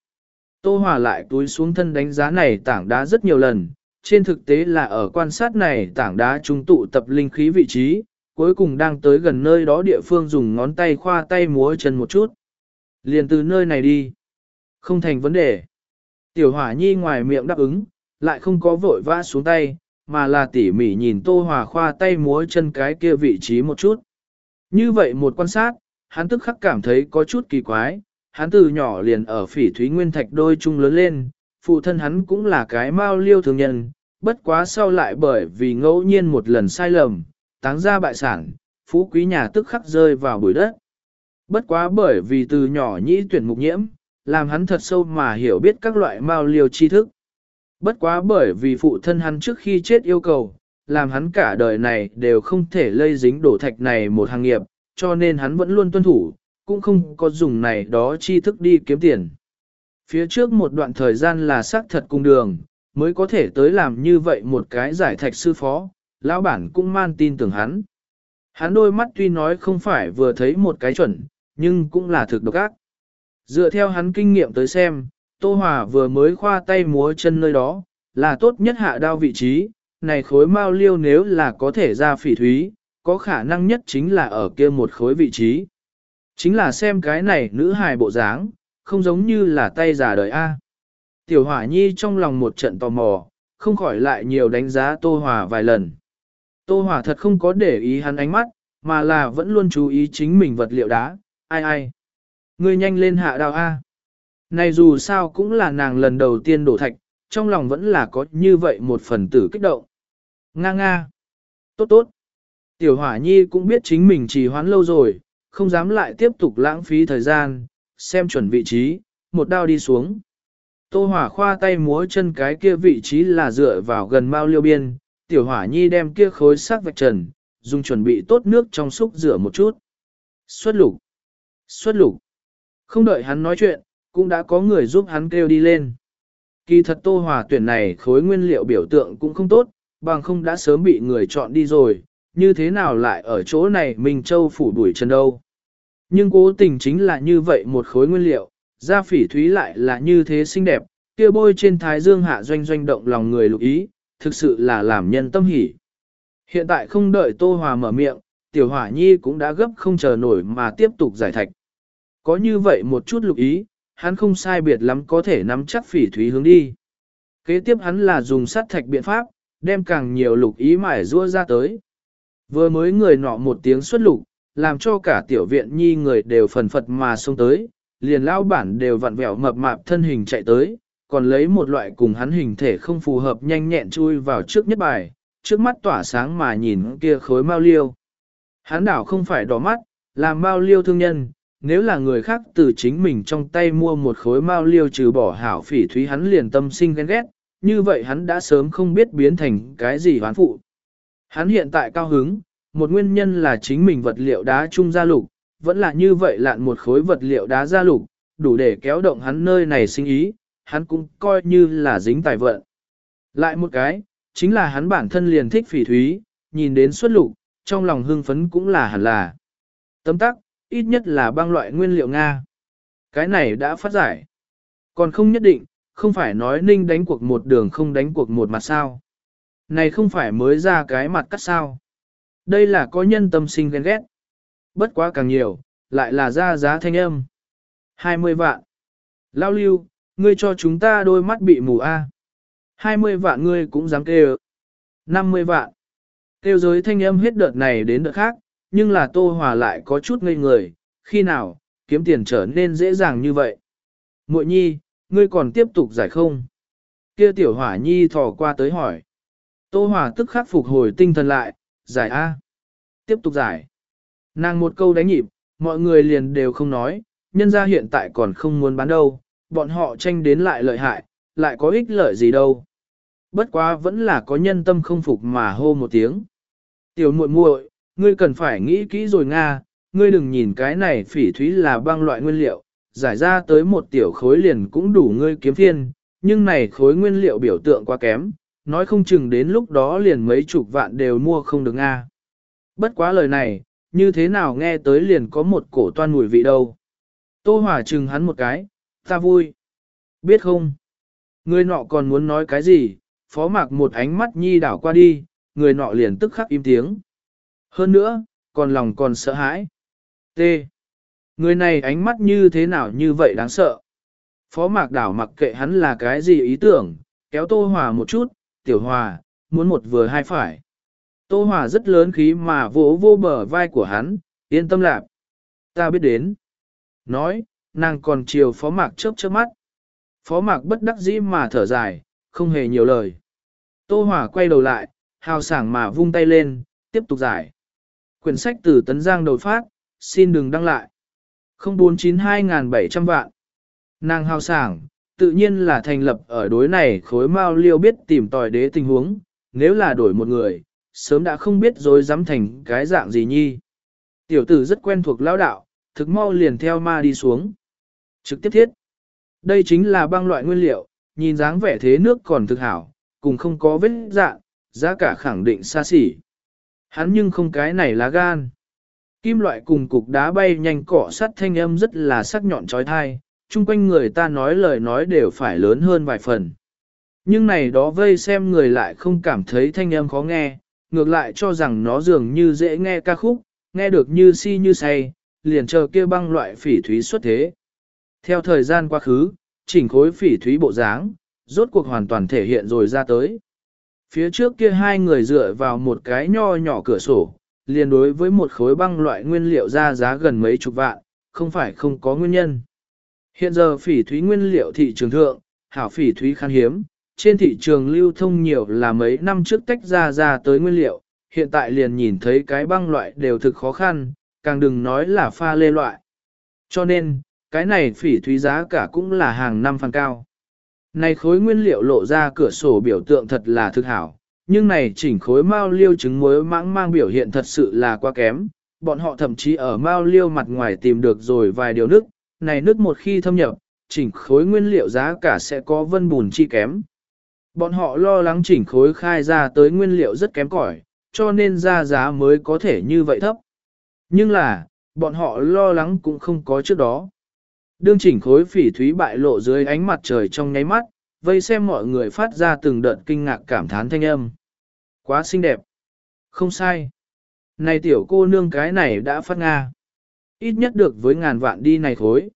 S1: Tô Hòa lại túi xuống thân đánh giá này tảng đá rất nhiều lần, trên thực tế là ở quan sát này tảng đá trung tụ tập linh khí vị trí, cuối cùng đang tới gần nơi đó địa phương dùng ngón tay khoa tay múa chân một chút. Liền từ nơi này đi. Không thành vấn đề. Tiểu hỏa nhi ngoài miệng đáp ứng, lại không có vội vã xuống tay, mà là tỉ mỉ nhìn tô hòa khoa tay múa chân cái kia vị trí một chút. Như vậy một quan sát, hắn tức khắc cảm thấy có chút kỳ quái, hắn từ nhỏ liền ở phỉ thúy nguyên thạch đôi chung lớn lên, phụ thân hắn cũng là cái mao liêu thường nhân, bất quá sau lại bởi vì ngẫu nhiên một lần sai lầm, táng ra bại sản, phú quý nhà tức khắc rơi vào bụi đất. Bất quá bởi vì từ nhỏ nhĩ tuyển mục nhiễm, làm hắn thật sâu mà hiểu biết các loại mao liều tri thức. Bất quá bởi vì phụ thân hắn trước khi chết yêu cầu, làm hắn cả đời này đều không thể lây dính đổ thạch này một hàng nghiệp, cho nên hắn vẫn luôn tuân thủ, cũng không có dùng này đó tri thức đi kiếm tiền. Phía trước một đoạn thời gian là xác thật cung đường, mới có thể tới làm như vậy một cái giải thạch sư phó, lão bản cũng man tin tưởng hắn. Hắn đôi mắt tuy nói không phải vừa thấy một cái chuẩn, nhưng cũng là thực độc ác. Dựa theo hắn kinh nghiệm tới xem, Tô Hòa vừa mới khoa tay múa chân nơi đó, là tốt nhất hạ đao vị trí, này khối mao liêu nếu là có thể ra phỉ thúy, có khả năng nhất chính là ở kia một khối vị trí. Chính là xem cái này nữ hài bộ dáng, không giống như là tay giả đời A. Tiểu hỏa nhi trong lòng một trận tò mò, không khỏi lại nhiều đánh giá Tô Hòa vài lần. Tô Hòa thật không có để ý hắn ánh mắt, mà là vẫn luôn chú ý chính mình vật liệu đá, ai ai. Ngươi nhanh lên hạ đào A. Này dù sao cũng là nàng lần đầu tiên đổ thạch, trong lòng vẫn là có như vậy một phần tử kích động. Nga nga. Tốt tốt. Tiểu hỏa nhi cũng biết chính mình trì hoãn lâu rồi, không dám lại tiếp tục lãng phí thời gian, xem chuẩn vị trí, một đao đi xuống. Tô hỏa khoa tay múa chân cái kia vị trí là dựa vào gần mao liêu biên, tiểu hỏa nhi đem kia khối sắc vạch trần, dùng chuẩn bị tốt nước trong xúc rửa một chút. Xuất lục. Xuất lục. Không đợi hắn nói chuyện, cũng đã có người giúp hắn kêu đi lên. Kỳ thật tô hỏa tuyển này khối nguyên liệu biểu tượng cũng không tốt, bằng không đã sớm bị người chọn đi rồi, như thế nào lại ở chỗ này mình Châu phủ đuổi chân đâu. Nhưng cố tình chính là như vậy một khối nguyên liệu, da phỉ thúy lại là như thế xinh đẹp, kia bôi trên thái dương hạ doanh doanh động lòng người lục ý, thực sự là làm nhân tâm hỉ. Hiện tại không đợi Tô Hòa mở miệng, Tiểu Hỏa Nhi cũng đã gấp không chờ nổi mà tiếp tục giải thạch. Có như vậy một chút lục ý, hắn không sai biệt lắm có thể nắm chắc phỉ thúy hướng đi. Kế tiếp hắn là dùng sát thạch biện pháp, đem càng nhiều lục ý mải rua ra tới. Vừa mới người nọ một tiếng xuất lục, làm cho cả tiểu viện nhi người đều phần phật mà xông tới, liền lao bản đều vặn vẹo mập mạp thân hình chạy tới, còn lấy một loại cùng hắn hình thể không phù hợp nhanh nhẹn chui vào trước nhất bài, trước mắt tỏa sáng mà nhìn kia khối mao liêu. Hắn đảo không phải đỏ mắt, làm mao liêu thương nhân, nếu là người khác từ chính mình trong tay mua một khối mao liêu trừ bỏ hảo phỉ thúy hắn liền tâm sinh ghen ghét, như vậy hắn đã sớm không biết biến thành cái gì hoán phụ. Hắn hiện tại cao hứng, một nguyên nhân là chính mình vật liệu đá trung gia lục, vẫn là như vậy lạn một khối vật liệu đá gia lục, đủ để kéo động hắn nơi này sinh ý, hắn cũng coi như là dính tài vận. Lại một cái, chính là hắn bản thân liền thích phỉ thúy, nhìn đến xuất lục, trong lòng hưng phấn cũng là hẳn là. Tấm tắc, ít nhất là băng loại nguyên liệu Nga. Cái này đã phát giải. Còn không nhất định, không phải nói ninh đánh cuộc một đường không đánh cuộc một mặt sao. Này không phải mới ra cái mặt cắt sao. Đây là có nhân tâm sinh ghen ghét. Bất quá càng nhiều, lại là ra giá thanh âm. 20 vạn. Lao lưu, ngươi cho chúng ta đôi mắt bị mù a. 20 vạn ngươi cũng dám kêu. 50 vạn. tiêu giới thanh âm hết đợt này đến đợt khác, nhưng là Tô Hòa lại có chút ngây người, khi nào, kiếm tiền trở nên dễ dàng như vậy. Muội nhi, ngươi còn tiếp tục giải không? Kia tiểu hỏa nhi thò qua tới hỏi. Tô Hòa tức khắc phục hồi tinh thần lại, giải A. Tiếp tục giải. Nàng một câu đánh nhịp, mọi người liền đều không nói, nhân gia hiện tại còn không muốn bán đâu, bọn họ tranh đến lại lợi hại, lại có ích lợi gì đâu. Bất quá vẫn là có nhân tâm không phục mà hô một tiếng. Tiểu muội muội, ngươi cần phải nghĩ kỹ rồi Nga, ngươi đừng nhìn cái này phỉ thúy là băng loại nguyên liệu, giải ra tới một tiểu khối liền cũng đủ ngươi kiếm phiên, nhưng này khối nguyên liệu biểu tượng quá kém, nói không chừng đến lúc đó liền mấy chục vạn đều mua không được Nga. Bất quá lời này, như thế nào nghe tới liền có một cổ toan mùi vị đâu. Tô Hòa chừng hắn một cái, ta vui. Biết không? Người nọ còn muốn nói cái gì, phó mạc một ánh mắt nhi đảo qua đi, người nọ liền tức khắc im tiếng. Hơn nữa, còn lòng còn sợ hãi. T. Người này ánh mắt như thế nào như vậy đáng sợ. Phó mạc đảo mặc kệ hắn là cái gì ý tưởng, kéo tô hòa một chút, tiểu hòa, muốn một vừa hai phải. Tô hòa rất lớn khí mà vỗ vô bờ vai của hắn, yên tâm lạc. Ta biết đến. Nói, nàng còn chiều phó mạc chớp chớp mắt. Phó mạc bất đắc dĩ mà thở dài, không hề nhiều lời. Tô Hòa quay đầu lại, hào sảng mà vung tay lên, tiếp tục giải. Quyển sách từ Tấn Giang đột phát, xin đừng đăng lại. 049-2700 vạn. Nàng hào sảng, tự nhiên là thành lập ở đối này khối mao liêu biết tìm tòi đế tình huống, nếu là đổi một người, sớm đã không biết rồi dám thành cái dạng gì nhi. Tiểu tử rất quen thuộc lão đạo, thực mau liền theo ma đi xuống. Trực tiếp thiết. Đây chính là băng loại nguyên liệu, nhìn dáng vẻ thế nước còn thực hảo, cùng không có vết dạ giá cả khẳng định xa xỉ. Hắn nhưng không cái này là gan. Kim loại cùng cục đá bay nhanh cọ sắt thanh âm rất là sắc nhọn trói thai, chung quanh người ta nói lời nói đều phải lớn hơn vài phần. Nhưng này đó vây xem người lại không cảm thấy thanh âm khó nghe, ngược lại cho rằng nó dường như dễ nghe ca khúc, nghe được như si như say, liền chờ kia băng loại phỉ thúy xuất thế. Theo thời gian quá khứ, chỉnh khối phỉ thúy bộ dáng, rốt cuộc hoàn toàn thể hiện rồi ra tới. Phía trước kia hai người dựa vào một cái nho nhỏ cửa sổ, liền đối với một khối băng loại nguyên liệu ra giá gần mấy chục vạn, không phải không có nguyên nhân. Hiện giờ phỉ thúy nguyên liệu thị trường thượng, hảo phỉ thúy khan hiếm, trên thị trường lưu thông nhiều là mấy năm trước tách ra ra tới nguyên liệu, hiện tại liền nhìn thấy cái băng loại đều thực khó khăn, càng đừng nói là pha lê loại. Cho nên, cái này phỉ thúy giá cả cũng là hàng năm phần cao. Này khối nguyên liệu lộ ra cửa sổ biểu tượng thật là thực hảo, nhưng này chỉnh khối mao liêu trứng muối mãng mang biểu hiện thật sự là quá kém. Bọn họ thậm chí ở mao liêu mặt ngoài tìm được rồi vài điều nước, này nước một khi thâm nhập, chỉnh khối nguyên liệu giá cả sẽ có vân bùn chi kém. Bọn họ lo lắng chỉnh khối khai ra tới nguyên liệu rất kém cỏi, cho nên ra giá mới có thể như vậy thấp. Nhưng là, bọn họ lo lắng cũng không có trước đó. Đương chỉnh khối phỉ thúy bại lộ dưới ánh mặt trời trong nháy mắt, vây xem mọi người phát ra từng đợt kinh ngạc cảm thán thanh âm. Quá xinh đẹp. Không sai. Này tiểu cô nương cái này đã phát Nga. Ít nhất được với ngàn vạn đi này khối.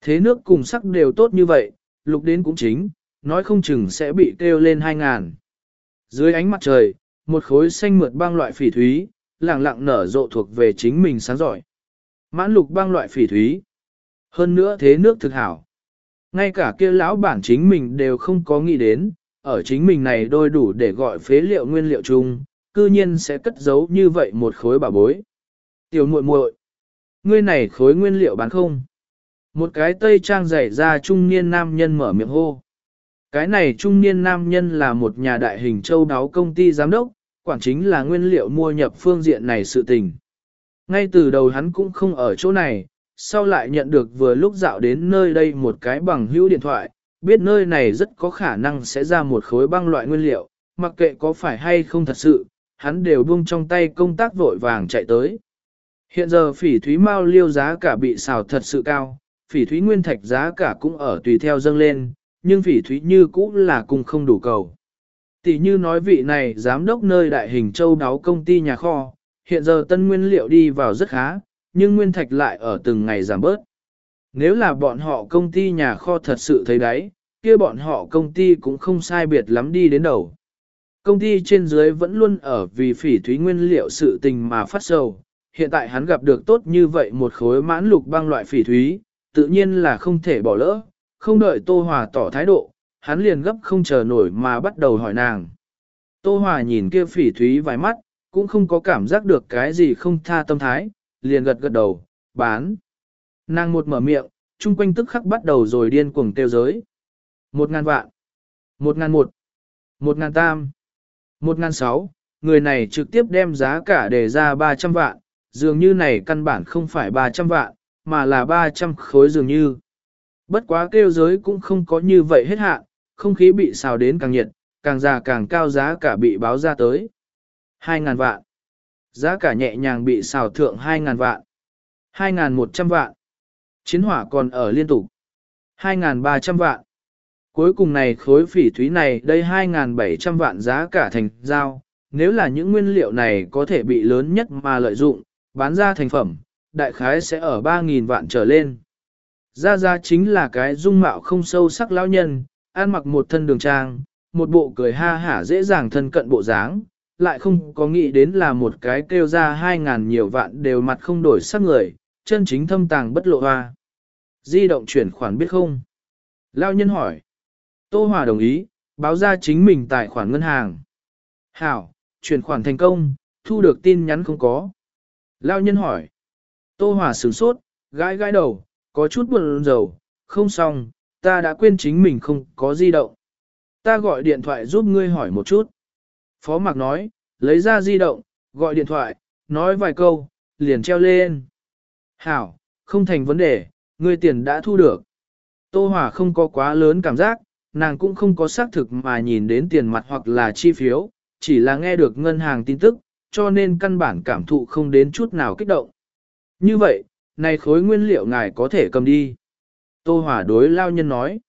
S1: Thế nước cùng sắc đều tốt như vậy, lục đến cũng chính, nói không chừng sẽ bị kêu lên hai ngàn. Dưới ánh mặt trời, một khối xanh mượt băng loại phỉ thúy, lặng lặng nở rộ thuộc về chính mình sáng giỏi. Mãn lục băng loại phỉ thúy. Hơn nữa thế nước thực hảo. Ngay cả kia lão bản chính mình đều không có nghĩ đến, ở chính mình này đôi đủ để gọi phế liệu nguyên liệu chung, cư nhiên sẽ cất giấu như vậy một khối bà bối. Tiểu muội muội, ngươi này khối nguyên liệu bán không? Một cái tây trang dày ra trung niên nam nhân mở miệng hô. Cái này trung niên nam nhân là một nhà đại hình châu đáo công ty giám đốc, quản chính là nguyên liệu mua nhập phương diện này sự tình. Ngay từ đầu hắn cũng không ở chỗ này, sau lại nhận được vừa lúc dạo đến nơi đây một cái bằng hữu điện thoại, biết nơi này rất có khả năng sẽ ra một khối băng loại nguyên liệu, mặc kệ có phải hay không thật sự, hắn đều buông trong tay công tác vội vàng chạy tới. Hiện giờ phỉ thúy mao liêu giá cả bị xào thật sự cao, phỉ thúy nguyên thạch giá cả cũng ở tùy theo dâng lên, nhưng phỉ thúy như cũ là cùng không đủ cầu. Tỷ như nói vị này giám đốc nơi đại hình châu đáo công ty nhà kho, hiện giờ tân nguyên liệu đi vào rất khá, nhưng nguyên thạch lại ở từng ngày giảm bớt. Nếu là bọn họ công ty nhà kho thật sự thấy đấy, kia bọn họ công ty cũng không sai biệt lắm đi đến đầu. Công ty trên dưới vẫn luôn ở vì phỉ thúy nguyên liệu sự tình mà phát sầu. Hiện tại hắn gặp được tốt như vậy một khối mãn lục băng loại phỉ thúy, tự nhiên là không thể bỏ lỡ, không đợi Tô Hòa tỏ thái độ, hắn liền gấp không chờ nổi mà bắt đầu hỏi nàng. Tô Hòa nhìn kia phỉ thúy vài mắt, cũng không có cảm giác được cái gì không tha tâm thái, liền gật gật đầu, bán. Nàng một mở miệng, chung quanh tức khắc bắt đầu rồi điên cuồng tiêu giới. Một ngàn vạn, một ngàn một, một ngàn tam, một ngàn sáu, người này trực tiếp đem giá cả để ra 300 vạn, dường như này căn bản không phải 300 vạn, mà là 300 khối dường như. Bất quá kêu giới cũng không có như vậy hết hạn, không khí bị xào đến càng nhiệt, càng già càng cao giá cả bị báo ra tới. 2.000 vạn. Giá cả nhẹ nhàng bị xào thượng 2.000 vạn. 2.100 vạn. Chiến hỏa còn ở liên tục. 2.300 vạn. Cuối cùng này khối phỉ thúy này đây 2.700 vạn giá cả thành giao. Nếu là những nguyên liệu này có thể bị lớn nhất mà lợi dụng, bán ra thành phẩm, đại khái sẽ ở 3.000 vạn trở lên. Ra ra chính là cái dung mạo không sâu sắc lão nhân, ăn mặc một thân đường trang, một bộ cười ha hả dễ dàng thân cận bộ dáng, lại không có nghĩ đến là một cái kêu ra hai ngàn nhiều vạn đều mặt không đổi sắc người, chân chính thâm tàng bất lộ hoa. Di động chuyển khoản biết không? Lao nhân hỏi. Tô Hòa đồng ý, báo ra chính mình tài khoản ngân hàng. Hảo, chuyển khoản thành công, thu được tin nhắn không có. Lao nhân hỏi. Tô Hòa sửng sốt, gãi gãi đầu, có chút buồn rầu, không xong, ta đã quên chính mình không có di động. Ta gọi điện thoại giúp ngươi hỏi một chút. Phó Mạc nói, lấy ra di động, gọi điện thoại, nói vài câu, liền treo lên. Hảo, không thành vấn đề, ngươi tiền đã thu được. Tô Hòa không có quá lớn cảm giác, nàng cũng không có xác thực mà nhìn đến tiền mặt hoặc là chi phiếu, chỉ là nghe được ngân hàng tin tức, cho nên căn bản cảm thụ không đến chút nào kích động. Như vậy, này khối nguyên liệu ngài có thể cầm đi. Tô Hòa đối lao nhân nói.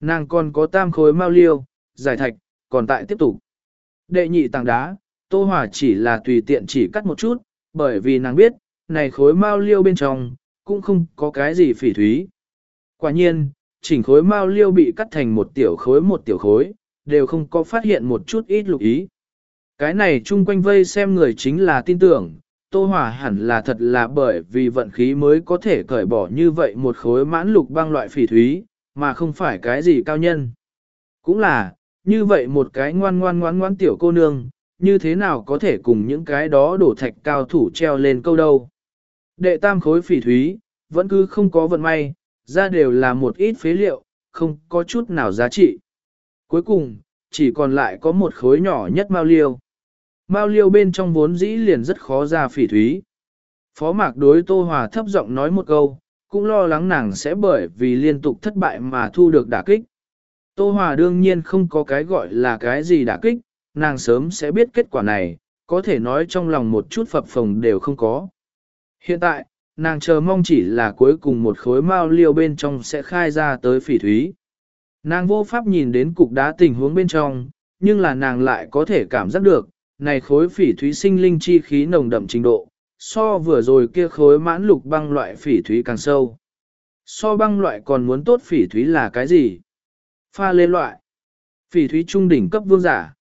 S1: Nàng còn có tam khối mao liêu, giải thạch, còn tại tiếp tục. Đệ nhị tảng đá, Tô Hòa chỉ là tùy tiện chỉ cắt một chút, bởi vì nàng biết, này khối mao liêu bên trong, cũng không có cái gì phỉ thúy. Quả nhiên, chỉnh khối mao liêu bị cắt thành một tiểu khối một tiểu khối, đều không có phát hiện một chút ít lục ý. Cái này chung quanh vây xem người chính là tin tưởng, Tô Hòa hẳn là thật là bởi vì vận khí mới có thể cởi bỏ như vậy một khối mãn lục băng loại phỉ thúy, mà không phải cái gì cao nhân. Cũng là, như vậy một cái ngoan ngoan ngoan ngoan tiểu cô nương, như thế nào có thể cùng những cái đó đổ thạch cao thủ treo lên câu đâu. Đệ tam khối phỉ thúy, vẫn cứ không có vận may, ra đều là một ít phế liệu, không có chút nào giá trị. Cuối cùng, chỉ còn lại có một khối nhỏ nhất mao liêu. Mao liêu bên trong vốn dĩ liền rất khó ra phỉ thúy. Phó mạc đối Tô Hòa thấp giọng nói một câu, cũng lo lắng nàng sẽ bởi vì liên tục thất bại mà thu được đả kích. Tô Hòa đương nhiên không có cái gọi là cái gì đả kích, nàng sớm sẽ biết kết quả này, có thể nói trong lòng một chút phập phồng đều không có. Hiện tại, nàng chờ mong chỉ là cuối cùng một khối mao liêu bên trong sẽ khai ra tới phỉ thúy. Nàng vô pháp nhìn đến cục đá tình huống bên trong, nhưng là nàng lại có thể cảm giác được, này khối phỉ thúy sinh linh chi khí nồng đậm trình độ, so vừa rồi kia khối mãn lục băng loại phỉ thúy càng sâu. So băng loại còn muốn tốt phỉ thúy là cái gì? Pha lê loại. Phỉ thúy trung đỉnh cấp vương giả.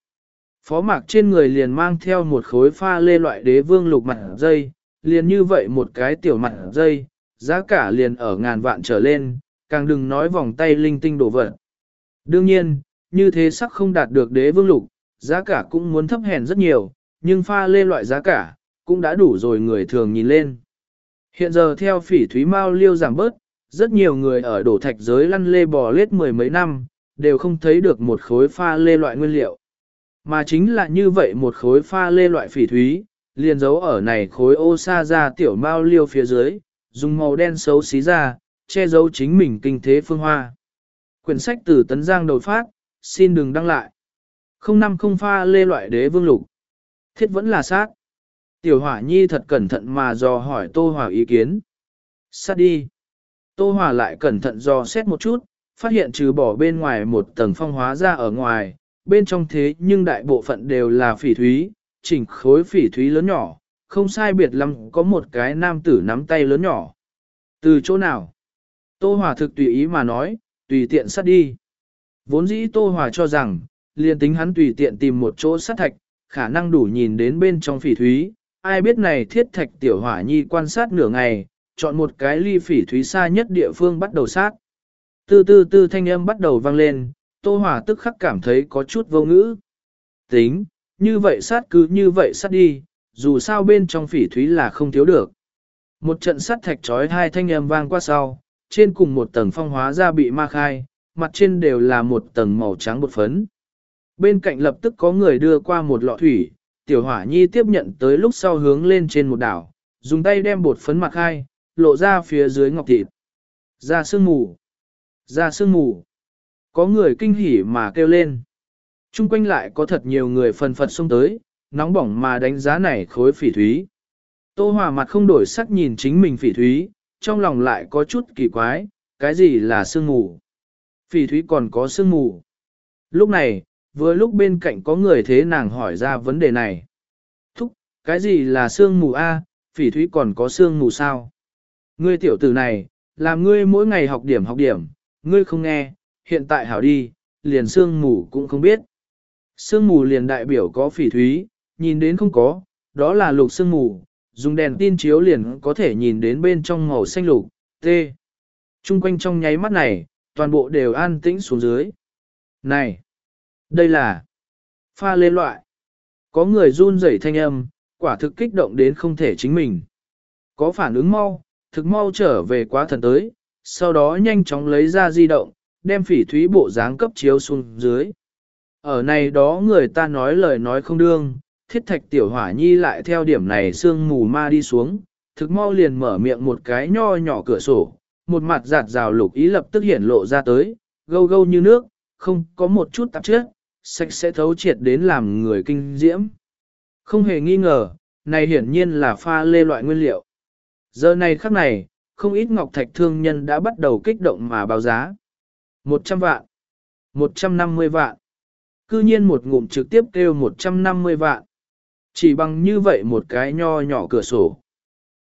S1: Phó mạc trên người liền mang theo một khối pha lê loại đế vương lục mặt dây, liền như vậy một cái tiểu mặt dây, giá cả liền ở ngàn vạn trở lên, càng đừng nói vòng tay linh tinh đổ vật. Đương nhiên, như thế sắc không đạt được đế vương lục, giá cả cũng muốn thấp hèn rất nhiều, nhưng pha lê loại giá cả, cũng đã đủ rồi người thường nhìn lên. Hiện giờ theo phỉ thúy mao liêu giảm bớt, rất nhiều người ở đổ thạch giới lăn lê bò lết mười mấy năm, đều không thấy được một khối pha lê loại nguyên liệu. Mà chính là như vậy một khối pha lê loại phỉ thúy, liền giấu ở này khối ô sa ra tiểu mao liêu phía dưới, dùng màu đen xấu xí ra, che giấu chính mình kinh thế phương hoa. Quyển sách từ Tấn Giang đột phát, xin đừng đăng lại. Không năm không pha lê loại đế vương lục. Thiết vẫn là sát. Tiểu hỏa nhi thật cẩn thận mà dò hỏi Tô hỏa ý kiến. Sát đi. Tô hỏa lại cẩn thận dò xét một chút, phát hiện trừ bỏ bên ngoài một tầng phong hóa ra ở ngoài, bên trong thế nhưng đại bộ phận đều là phỉ thúy, chỉnh khối phỉ thúy lớn nhỏ, không sai biệt lắm có một cái nam tử nắm tay lớn nhỏ. Từ chỗ nào? Tô Hòa thực tùy ý mà nói, tùy tiện sát đi. Vốn dĩ Tô Hòa cho rằng, liền tính hắn tùy tiện tìm một chỗ sát thạch, khả năng đủ nhìn đến bên trong phỉ thúy, ai biết này thiết thạch tiểu hỏa nhi quan sát nửa ngày, chọn một cái ly phỉ thúy xa nhất địa phương bắt đầu sát. Tư tư tư thanh âm bắt đầu vang lên, Tô Hòa tức khắc cảm thấy có chút vô ngữ. Tính, như vậy sát cứ như vậy sát đi, dù sao bên trong phỉ thúy là không thiếu được. Một trận sát thạch trói hai thanh âm vang qua sau, trên cùng một tầng phong hóa ra bị ma khai, mặt trên đều là một tầng màu trắng bột phấn. Bên cạnh lập tức có người đưa qua một lọ thủy, tiểu hỏa nhi tiếp nhận tới lúc sau hướng lên trên một đảo, dùng tay đem bột phấn mặt khai, lộ ra phía dưới ngọc thịt. Ra sương mù. Ra sương mù. Có người kinh hỉ mà kêu lên. Trung quanh lại có thật nhiều người phần phật xông tới, nóng bỏng mà đánh giá này khối phỉ thúy. Tô Hòa mặt không đổi sắc nhìn chính mình phỉ thúy, trong lòng lại có chút kỳ quái, cái gì là sương mù? Phỉ thúy còn có sương mù. Lúc này, vừa lúc bên cạnh có người thế nàng hỏi ra vấn đề này. Thúc, cái gì là sương mù A, phỉ thúy còn có sương mù sao? Ngươi tiểu tử này, làm ngươi mỗi ngày học điểm học điểm, ngươi không nghe, hiện tại hảo đi, liền sương mù cũng không biết. Sương mù liền đại biểu có phỉ thúy, nhìn đến không có, đó là lục sương mù, dùng đèn tin chiếu liền có thể nhìn đến bên trong màu xanh lục, T. Trung quanh trong nháy mắt này, toàn bộ đều an tĩnh xuống dưới. Này! Đây là pha lên loại. Có người run rẩy thanh âm, quả thực kích động đến không thể chính mình. Có phản ứng mau, thực mau trở về quá thần tới, sau đó nhanh chóng lấy ra di động, đem phỉ thúy bộ dáng cấp chiếu xuống dưới. Ở này đó người ta nói lời nói không đương, thiết thạch tiểu hỏa nhi lại theo điểm này sương mù ma đi xuống, thực mau liền mở miệng một cái nho nhỏ cửa sổ, một mặt giạt rào lục ý lập tức hiển lộ ra tới, gâu gâu như nước, không có một chút tạp chất, sạch sẽ thấu triệt đến làm người kinh diễm. Không hề nghi ngờ, này hiển nhiên là pha lê loại nguyên liệu. Giờ này khắc này, không ít ngọc thạch thương nhân đã bắt đầu kích động mà báo giá. 100 vạn, 150 vạn. Cư nhiên một ngụm trực tiếp kêu 150 vạn. Chỉ bằng như vậy một cái nho nhỏ cửa sổ.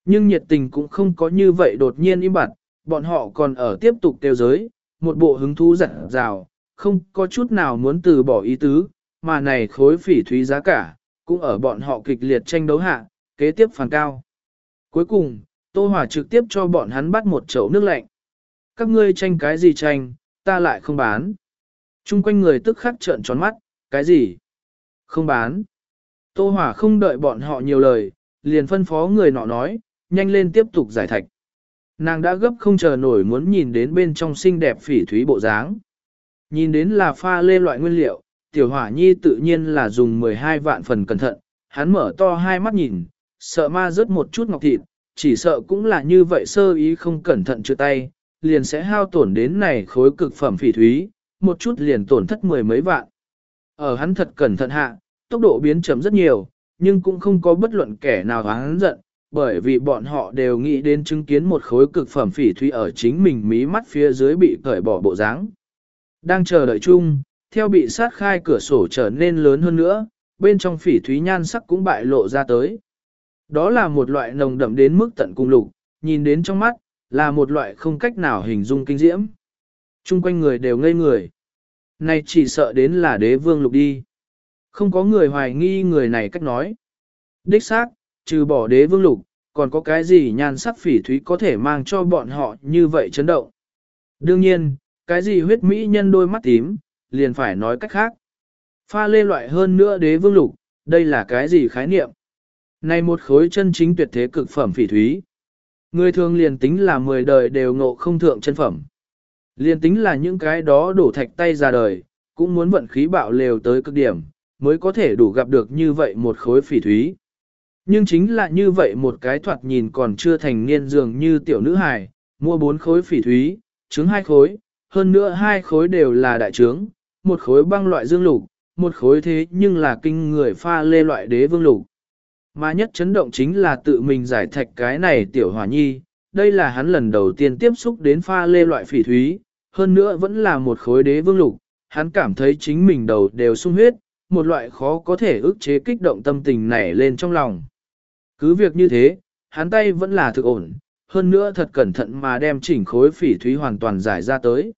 S1: Nhưng nhiệt tình cũng không có như vậy đột nhiên im bặt, bọn họ còn ở tiếp tục tiêu giới, một bộ hứng thú giật rào, không có chút nào muốn từ bỏ ý tứ, mà này khối phỉ thúy giá cả, cũng ở bọn họ kịch liệt tranh đấu hạ, kế tiếp phản cao. Cuối cùng, Tô Hòa trực tiếp cho bọn hắn bắt một chậu nước lạnh. Các ngươi tranh cái gì tranh, ta lại không bán. Trung quanh người tức khắc trợn tròn mắt, cái gì? Không bán. Tô Hòa không đợi bọn họ nhiều lời, liền phân phó người nọ nói, nhanh lên tiếp tục giải thạch. Nàng đã gấp không chờ nổi muốn nhìn đến bên trong xinh đẹp phỉ thúy bộ dáng. Nhìn đến là pha lê loại nguyên liệu, tiểu hỏa nhi tự nhiên là dùng 12 vạn phần cẩn thận, hắn mở to hai mắt nhìn, sợ ma rớt một chút ngọc thịt, chỉ sợ cũng là như vậy sơ ý không cẩn thận chưa tay, liền sẽ hao tổn đến này khối cực phẩm phỉ thúy, một chút liền tổn thất mười mấy vạn. Ở hắn thật cẩn thận hạ, tốc độ biến chấm rất nhiều, nhưng cũng không có bất luận kẻ nào hắn giận, bởi vì bọn họ đều nghĩ đến chứng kiến một khối cực phẩm phỉ thúy ở chính mình mí mắt phía dưới bị cởi bỏ bộ dáng. Đang chờ đợi chung, theo bị sát khai cửa sổ trở nên lớn hơn nữa, bên trong phỉ thúy nhan sắc cũng bại lộ ra tới. Đó là một loại nồng đậm đến mức tận cùng lục, nhìn đến trong mắt, là một loại không cách nào hình dung kinh diễm. Trung quanh người đều ngây người. Này chỉ sợ đến là đế vương lục đi. Không có người hoài nghi người này cách nói. Đích xác, trừ bỏ đế vương lục, còn có cái gì nhan sắc phỉ thúy có thể mang cho bọn họ như vậy chấn động. Đương nhiên, cái gì huyết mỹ nhân đôi mắt tím, liền phải nói cách khác. Pha lê loại hơn nữa đế vương lục, đây là cái gì khái niệm? Này một khối chân chính tuyệt thế cực phẩm phỉ thúy. Người thường liền tính là 10 đời đều ngộ không thượng chân phẩm. Liền tính là những cái đó đổ thạch tay ra đời, cũng muốn vận khí bạo lều tới cực điểm, mới có thể đủ gặp được như vậy một khối phỉ thúy. Nhưng chính là như vậy một cái thoạt nhìn còn chưa thành niên dường như tiểu nữ hài, mua bốn khối phỉ thúy, trứng hai khối, hơn nữa hai khối đều là đại trướng, một khối băng loại dương lục, một khối thế nhưng là kinh người pha lê loại đế vương lục. Mà nhất chấn động chính là tự mình giải thạch cái này tiểu hỏa nhi, đây là hắn lần đầu tiên tiếp xúc đến pha lê loại phỉ thúy, hơn nữa vẫn là một khối đế vương lục, hắn cảm thấy chính mình đầu đều sung huyết, một loại khó có thể ức chế kích động tâm tình nảy lên trong lòng. Cứ việc như thế, hắn tay vẫn là thực ổn, hơn nữa thật cẩn thận mà đem chỉnh khối phỉ thúy hoàn toàn giải ra tới.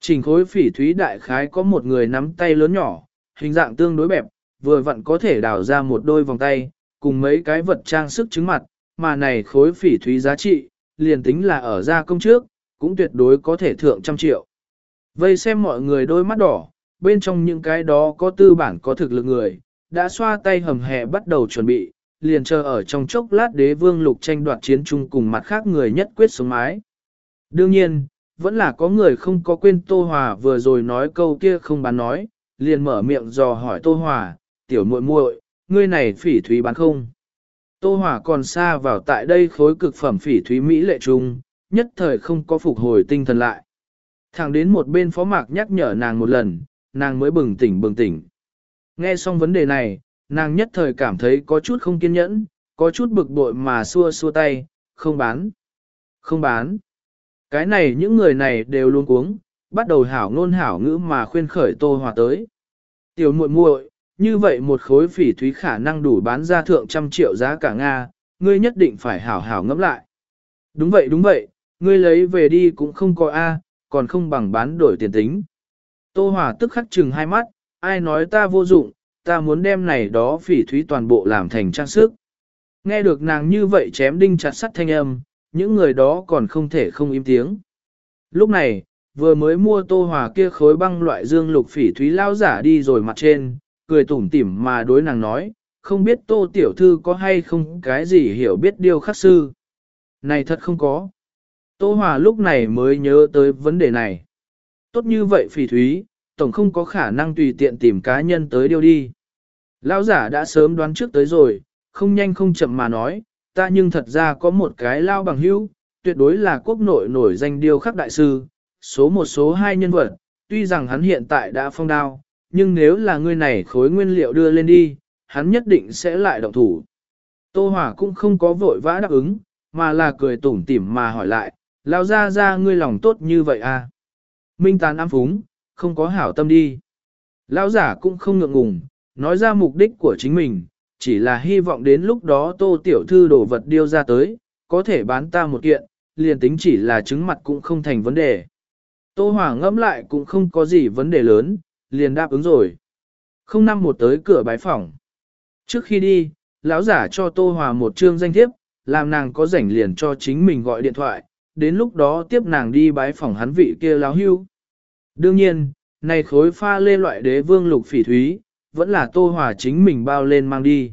S1: Chỉnh khối phỉ thúy đại khái có một người nắm tay lớn nhỏ, hình dạng tương đối bẹp, vừa vặn có thể đào ra một đôi vòng tay, cùng mấy cái vật trang sức chứng mặt, mà này khối phỉ thúy giá trị, liền tính là ở gia công trước, cũng tuyệt đối có thể thượng trăm triệu. Vây xem mọi người đôi mắt đỏ, bên trong những cái đó có tư bản có thực lực người, đã xoa tay hầm hè bắt đầu chuẩn bị, liền chờ ở trong chốc lát đế vương lục tranh đoạt chiến chung cùng mặt khác người nhất quyết sống mái. Đương nhiên, vẫn là có người không có quên Tô Hòa vừa rồi nói câu kia không bán nói, liền mở miệng dò hỏi Tô Hòa, tiểu muội muội, ngươi này phỉ thúy bán không? Tô Hòa còn xa vào tại đây khối cực phẩm phỉ thúy Mỹ lệ trung, nhất thời không có phục hồi tinh thần lại. Thẳng đến một bên phó mạc nhắc nhở nàng một lần, nàng mới bừng tỉnh bừng tỉnh. Nghe xong vấn đề này, nàng nhất thời cảm thấy có chút không kiên nhẫn, có chút bực bội mà xua xua tay, không bán. Không bán. Cái này những người này đều luôn cuống, bắt đầu hảo ngôn hảo ngữ mà khuyên khởi Tô Hòa tới. Tiểu muội muội, như vậy một khối phỉ thúy khả năng đủ bán ra thượng trăm triệu giá cả Nga, ngươi nhất định phải hảo hảo ngẫm lại. Đúng vậy đúng vậy, ngươi lấy về đi cũng không có A, còn không bằng bán đổi tiền tính. Tô Hòa tức khắc chừng hai mắt, ai nói ta vô dụng, ta muốn đem này đó phỉ thúy toàn bộ làm thành trang sức. Nghe được nàng như vậy chém đinh chặt sắt thanh âm, những người đó còn không thể không im tiếng. Lúc này, vừa mới mua tô hòa kia khối băng loại dương lục phỉ thúy lao giả đi rồi mặt trên, cười tủm tỉm mà đối nàng nói, không biết tô tiểu thư có hay không cái gì hiểu biết điều khắc sư. Này thật không có. Tô Hòa lúc này mới nhớ tới vấn đề này. Tốt như vậy phỉ thúy, tổng không có khả năng tùy tiện tìm cá nhân tới điêu đi. Lão giả đã sớm đoán trước tới rồi, không nhanh không chậm mà nói, ta nhưng thật ra có một cái lao bằng hữu, tuyệt đối là quốc nội nổi danh điêu khắc đại sư, số một số hai nhân vật, tuy rằng hắn hiện tại đã phong đao, nhưng nếu là người này khối nguyên liệu đưa lên đi, hắn nhất định sẽ lại động thủ. Tô Hòa cũng không có vội vã đáp ứng, mà là cười tủm tỉm mà hỏi lại, lao ra ra ngươi lòng tốt như vậy à? Minh tán ám phúng, không có hảo tâm đi. Lão giả cũng không ngượng ngùng, nói ra mục đích của chính mình, chỉ là hy vọng đến lúc đó tô tiểu thư đổ vật điêu ra tới, có thể bán ta một kiện, liền tính chỉ là trứng mặt cũng không thành vấn đề. Tô Hòa ngẫm lại cũng không có gì vấn đề lớn, liền đáp ứng rồi. Không năm một tới cửa bái phòng. Trước khi đi, lão giả cho Tô Hòa một chương danh thiếp, làm nàng có rảnh liền cho chính mình gọi điện thoại, đến lúc đó tiếp nàng đi bái phòng hắn vị kia lão hưu. Đương nhiên, này khối pha lê loại đế vương lục phỉ thúy, vẫn là Tô Hòa chính mình bao lên mang đi.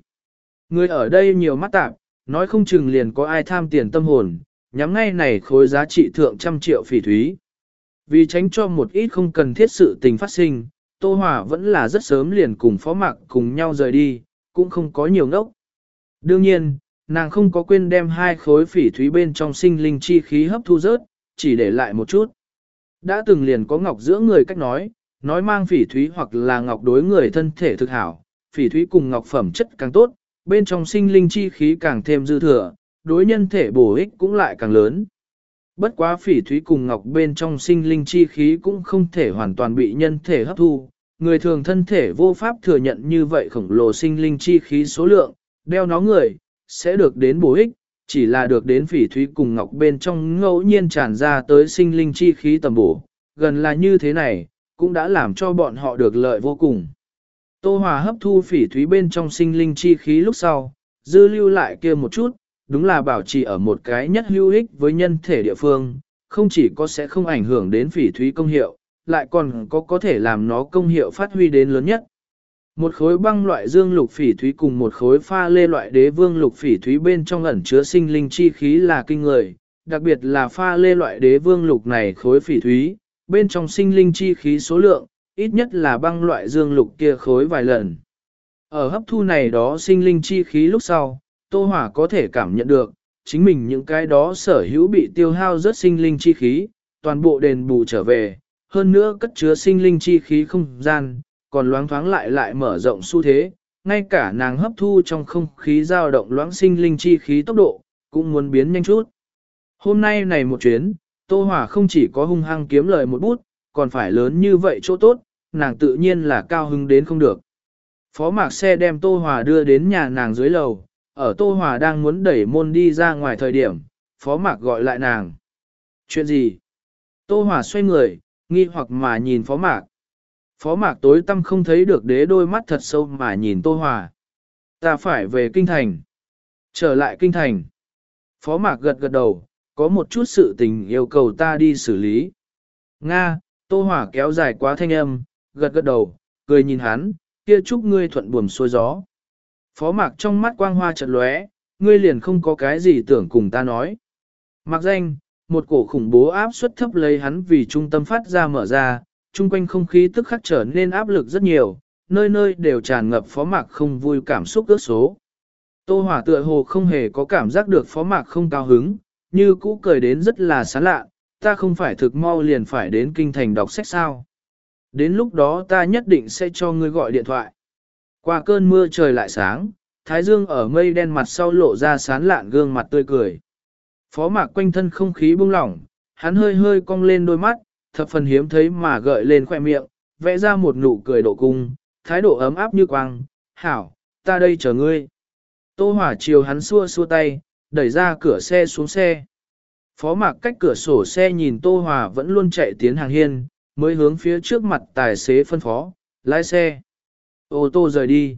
S1: Người ở đây nhiều mắt tạp, nói không chừng liền có ai tham tiền tâm hồn, nhắm ngay này khối giá trị thượng trăm triệu phỉ thúy. Vì tránh cho một ít không cần thiết sự tình phát sinh, Tô Hòa vẫn là rất sớm liền cùng phó mạc cùng nhau rời đi, cũng không có nhiều ngốc. Đương nhiên, nàng không có quên đem hai khối phỉ thúy bên trong sinh linh chi khí hấp thu rớt, chỉ để lại một chút. Đã từng liền có ngọc giữa người cách nói, nói mang phỉ thúy hoặc là ngọc đối người thân thể thực hảo, phỉ thúy cùng ngọc phẩm chất càng tốt, bên trong sinh linh chi khí càng thêm dư thừa, đối nhân thể bổ ích cũng lại càng lớn. Bất quá phỉ thúy cùng ngọc bên trong sinh linh chi khí cũng không thể hoàn toàn bị nhân thể hấp thu, người thường thân thể vô pháp thừa nhận như vậy khổng lồ sinh linh chi khí số lượng, đeo nó người, sẽ được đến bổ ích, chỉ là được đến phỉ thúy cùng ngọc bên trong ngẫu nhiên tràn ra tới sinh linh chi khí tầm bổ, gần là như thế này, cũng đã làm cho bọn họ được lợi vô cùng. Tô Hòa hấp thu phỉ thúy bên trong sinh linh chi khí lúc sau, dư lưu lại kia một chút, đúng là bảo trì ở một cái nhất hữu ích với nhân thể địa phương, không chỉ có sẽ không ảnh hưởng đến phỉ thúy công hiệu, lại còn có có thể làm nó công hiệu phát huy đến lớn nhất. Một khối băng loại dương lục phỉ thúy cùng một khối pha lê loại đế vương lục phỉ thúy bên trong ẩn chứa sinh linh chi khí là kinh người, đặc biệt là pha lê loại đế vương lục này khối phỉ thúy, bên trong sinh linh chi khí số lượng, ít nhất là băng loại dương lục kia khối vài lần. Ở hấp thu này đó sinh linh chi khí lúc sau, Tô Hòa có thể cảm nhận được, chính mình những cái đó sở hữu bị tiêu hao rất sinh linh chi khí, toàn bộ đền bù trở về, hơn nữa cất chứa sinh linh chi khí không gian, còn loáng thoáng lại lại mở rộng xu thế, ngay cả nàng hấp thu trong không khí dao động loãng sinh linh chi khí tốc độ, cũng muốn biến nhanh chút. Hôm nay này một chuyến, Tô Hòa không chỉ có hung hăng kiếm lời một bút, còn phải lớn như vậy chỗ tốt, nàng tự nhiên là cao hứng đến không được. Phó mạc xe đem Tô Hòa đưa đến nhà nàng dưới lầu, ở Tô Hòa đang muốn đẩy môn đi ra ngoài thời điểm, Phó mạc gọi lại nàng. Chuyện gì? Tô Hòa xoay người, nghi hoặc mà nhìn Phó mạc. Phó mạc tối tâm không thấy được đế đôi mắt thật sâu mà nhìn Tô Hòa. Ta phải về kinh thành. Trở lại kinh thành. Phó mạc gật gật đầu, có một chút sự tình yêu cầu ta đi xử lý. Nga, Tô Hòa kéo dài quá thanh âm, gật gật đầu, cười nhìn hắn, kia chúc ngươi thuận buồm xuôi gió. Phó mạc trong mắt quang hoa chợt lóe, ngươi liền không có cái gì tưởng cùng ta nói. Mặc danh, một cổ khủng bố áp suất thấp lấy hắn vì trung tâm phát ra mở ra, chung quanh không khí tức khắc trở nên áp lực rất nhiều, nơi nơi đều tràn ngập phó mạc không vui cảm xúc ước số. Tô hỏa tựa hồ không hề có cảm giác được phó mạc không cao hứng, như cũ cười đến rất là sán lạ, ta không phải thực mau liền phải đến kinh thành đọc sách sao. Đến lúc đó ta nhất định sẽ cho ngươi gọi điện thoại. Qua cơn mưa trời lại sáng, Thái Dương ở mây đen mặt sau lộ ra sán lạn gương mặt tươi cười. Phó mạc quanh thân không khí bung lỏng, hắn hơi hơi cong lên đôi mắt, thập phần hiếm thấy mà gợi lên khoẻ miệng, vẽ ra một nụ cười độ cung, thái độ ấm áp như quang. Hảo, ta đây chờ ngươi. Tô hỏa chiều hắn xua xua tay, đẩy ra cửa xe xuống xe. Phó mạc cách cửa sổ xe nhìn Tô Hòa vẫn luôn chạy tiến hàng hiên, mới hướng phía trước mặt tài xế phân phó, lái xe. Ô tô rời đi.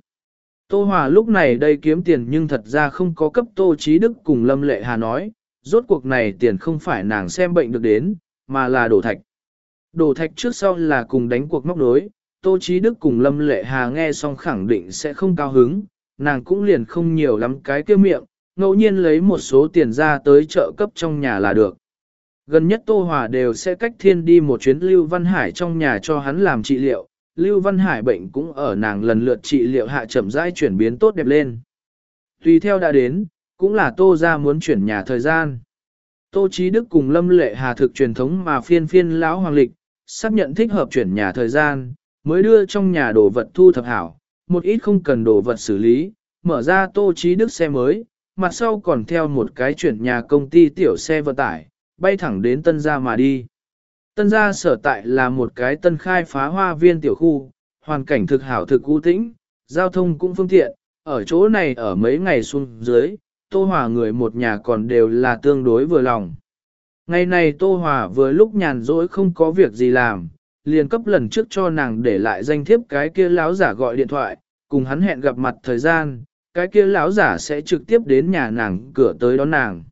S1: Tô Hòa lúc này đây kiếm tiền nhưng thật ra không có cấp Tô Chí Đức cùng Lâm Lệ Hà nói, rốt cuộc này tiền không phải nàng xem bệnh được đến, mà là đổ thạch. Đổ thạch trước sau là cùng đánh cuộc móc đối, Tô Chí Đức cùng Lâm Lệ Hà nghe xong khẳng định sẽ không cao hứng, nàng cũng liền không nhiều lắm cái kia miệng, ngẫu nhiên lấy một số tiền ra tới chợ cấp trong nhà là được. Gần nhất Tô Hòa đều sẽ cách thiên đi một chuyến Lưu Văn Hải trong nhà cho hắn làm trị liệu, Lưu Văn Hải bệnh cũng ở nàng lần lượt trị liệu hạ chậm rãi chuyển biến tốt đẹp lên. Tùy theo đã đến, cũng là Tô ra muốn chuyển nhà thời gian. Tô Chí Đức cùng Lâm Lệ Hà thực truyền thống mà phiên phiên lão hoàng lịch, xác nhận thích hợp chuyển nhà thời gian, mới đưa trong nhà đồ vật thu thập hảo, một ít không cần đồ vật xử lý, mở ra Tô Chí Đức xe mới, mặt sau còn theo một cái chuyển nhà công ty tiểu xe vận tải, bay thẳng đến Tân Gia mà đi. Tân Gia sở tại là một cái tân khai phá hoa viên tiểu khu, hoàn cảnh thực hảo thực cũ tĩnh, giao thông cũng phương tiện, ở chỗ này ở mấy ngày xuống dưới, Tô Hòa người một nhà còn đều là tương đối vừa lòng. Ngày này Tô Hòa vừa lúc nhàn rỗi không có việc gì làm, liền cấp lần trước cho nàng để lại danh thiếp cái kia lão giả gọi điện thoại, cùng hắn hẹn gặp mặt thời gian, cái kia lão giả sẽ trực tiếp đến nhà nàng cửa tới đón nàng.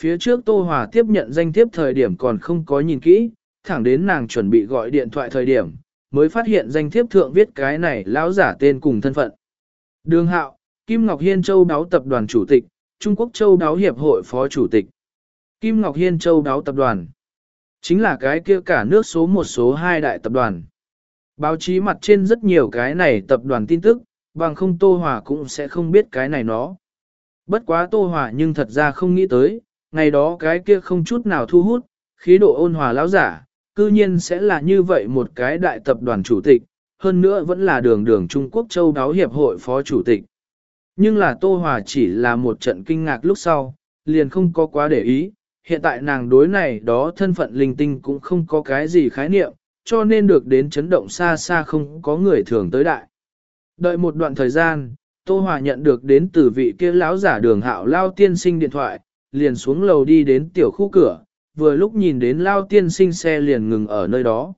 S1: Phía trước Tô Hòa tiếp nhận danh thiếp thời điểm còn không có nhìn kỹ, thẳng đến nàng chuẩn bị gọi điện thoại thời điểm, mới phát hiện danh thiếp thượng viết cái này lão giả tên cùng thân phận. Đường Hạo, Kim Ngọc Hiên Châu Đáo Tập đoàn Chủ tịch, Trung Quốc Châu Đáo Hiệp hội Phó Chủ tịch. Kim Ngọc Hiên Châu Đáo Tập đoàn. Chính là cái kia cả nước số một số hai đại tập đoàn. Báo chí mặt trên rất nhiều cái này tập đoàn tin tức, bằng không Tô Hòa cũng sẽ không biết cái này nó. Bất quá Tô Hòa nhưng thật ra không nghĩ tới, ngày đó cái kia không chút nào thu hút, khí độ ôn hòa lão giả, cư nhiên sẽ là như vậy một cái đại tập đoàn chủ tịch, hơn nữa vẫn là đường đường Trung Quốc Châu Đáo Hiệp hội phó chủ tịch. Nhưng là Tô Hòa chỉ là một trận kinh ngạc lúc sau, liền không có quá để ý, hiện tại nàng đối này đó thân phận linh tinh cũng không có cái gì khái niệm, cho nên được đến chấn động xa xa không có người thường tới đại. Đợi một đoạn thời gian, Tô Hòa nhận được đến từ vị kia lão giả đường hạo lao tiên sinh điện thoại, liền xuống lầu đi đến tiểu khu cửa, vừa lúc nhìn đến lao tiên sinh xe liền ngừng ở nơi đó.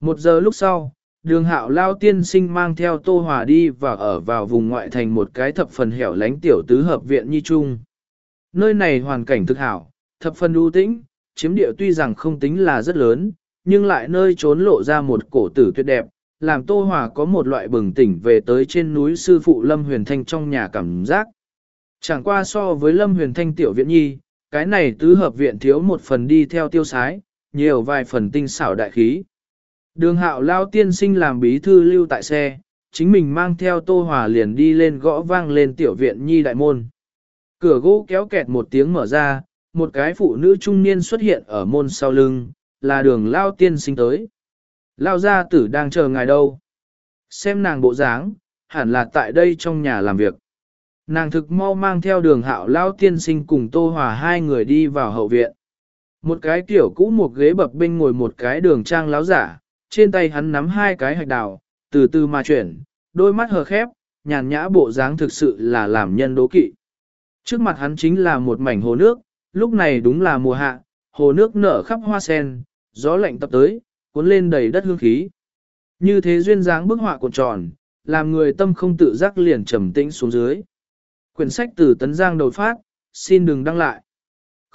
S1: Một giờ lúc sau, đường hạo lao tiên sinh mang theo Tô Hòa đi và ở vào vùng ngoại thành một cái thập phần hẻo lánh tiểu tứ hợp viện nhi trung. Nơi này hoàn cảnh thực hảo, thập phần ưu tĩnh, chiếm địa tuy rằng không tính là rất lớn, nhưng lại nơi trốn lộ ra một cổ tử tuyệt đẹp, làm Tô Hòa có một loại bừng tỉnh về tới trên núi sư phụ Lâm Huyền Thanh trong nhà cảm giác. Chẳng qua so với Lâm Huyền Thanh tiểu viện nhi, cái này tứ hợp viện thiếu một phần đi theo tiêu sái, nhiều vài phần tinh xảo đại khí. Đường hạo lao tiên sinh làm bí thư lưu tại xe, chính mình mang theo Tô Hòa liền đi lên gõ vang lên tiểu viện nhi đại môn. Cửa gỗ kéo kẹt một tiếng mở ra, một cái phụ nữ trung niên xuất hiện ở môn sau lưng, là đường lao tiên sinh tới. Lao gia tử đang chờ ngài đâu. Xem nàng bộ dáng, hẳn là tại đây trong nhà làm việc. Nàng thực mau mang theo đường hạo lao tiên sinh cùng tô hòa hai người đi vào hậu viện. Một cái kiểu cũ một ghế bập bênh ngồi một cái đường trang láo giả, trên tay hắn nắm hai cái hạch đào, từ từ mà chuyển, đôi mắt hờ khép, nhàn nhã bộ dáng thực sự là làm nhân đố kỵ. Trước mặt hắn chính là một mảnh hồ nước, lúc này đúng là mùa hạ, hồ nước nở khắp hoa sen, gió lạnh tập tới, cuốn lên đầy đất hương khí. Như thế duyên dáng bức họa cuộn tròn, làm người tâm không tự giác liền trầm tĩnh xuống dưới. Quyển sách từ Tấn Giang đầu phát, xin đừng đăng lại.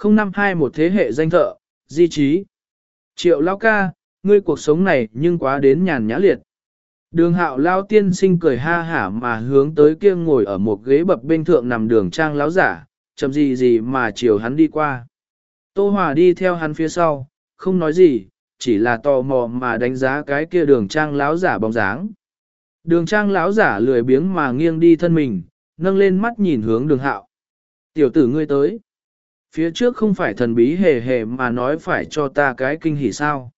S1: 052 một thế hệ danh thợ, di trí. Triệu lao ca, ngươi cuộc sống này nhưng quá đến nhàn nhã liệt. Đường hạo lao tiên sinh cười ha hả mà hướng tới kia ngồi ở một ghế bập bên thượng nằm đường trang láo giả, chậm gì gì mà chiều hắn đi qua. Tô Hòa đi theo hắn phía sau, không nói gì, chỉ là tò mò mà đánh giá cái kia đường trang láo giả bóng dáng. Đường trang láo giả lười biếng mà nghiêng đi thân mình, nâng lên mắt nhìn hướng đường hạo. Tiểu tử ngươi tới. Phía trước không phải thần bí hề hề mà nói phải cho ta cái kinh hỉ sao.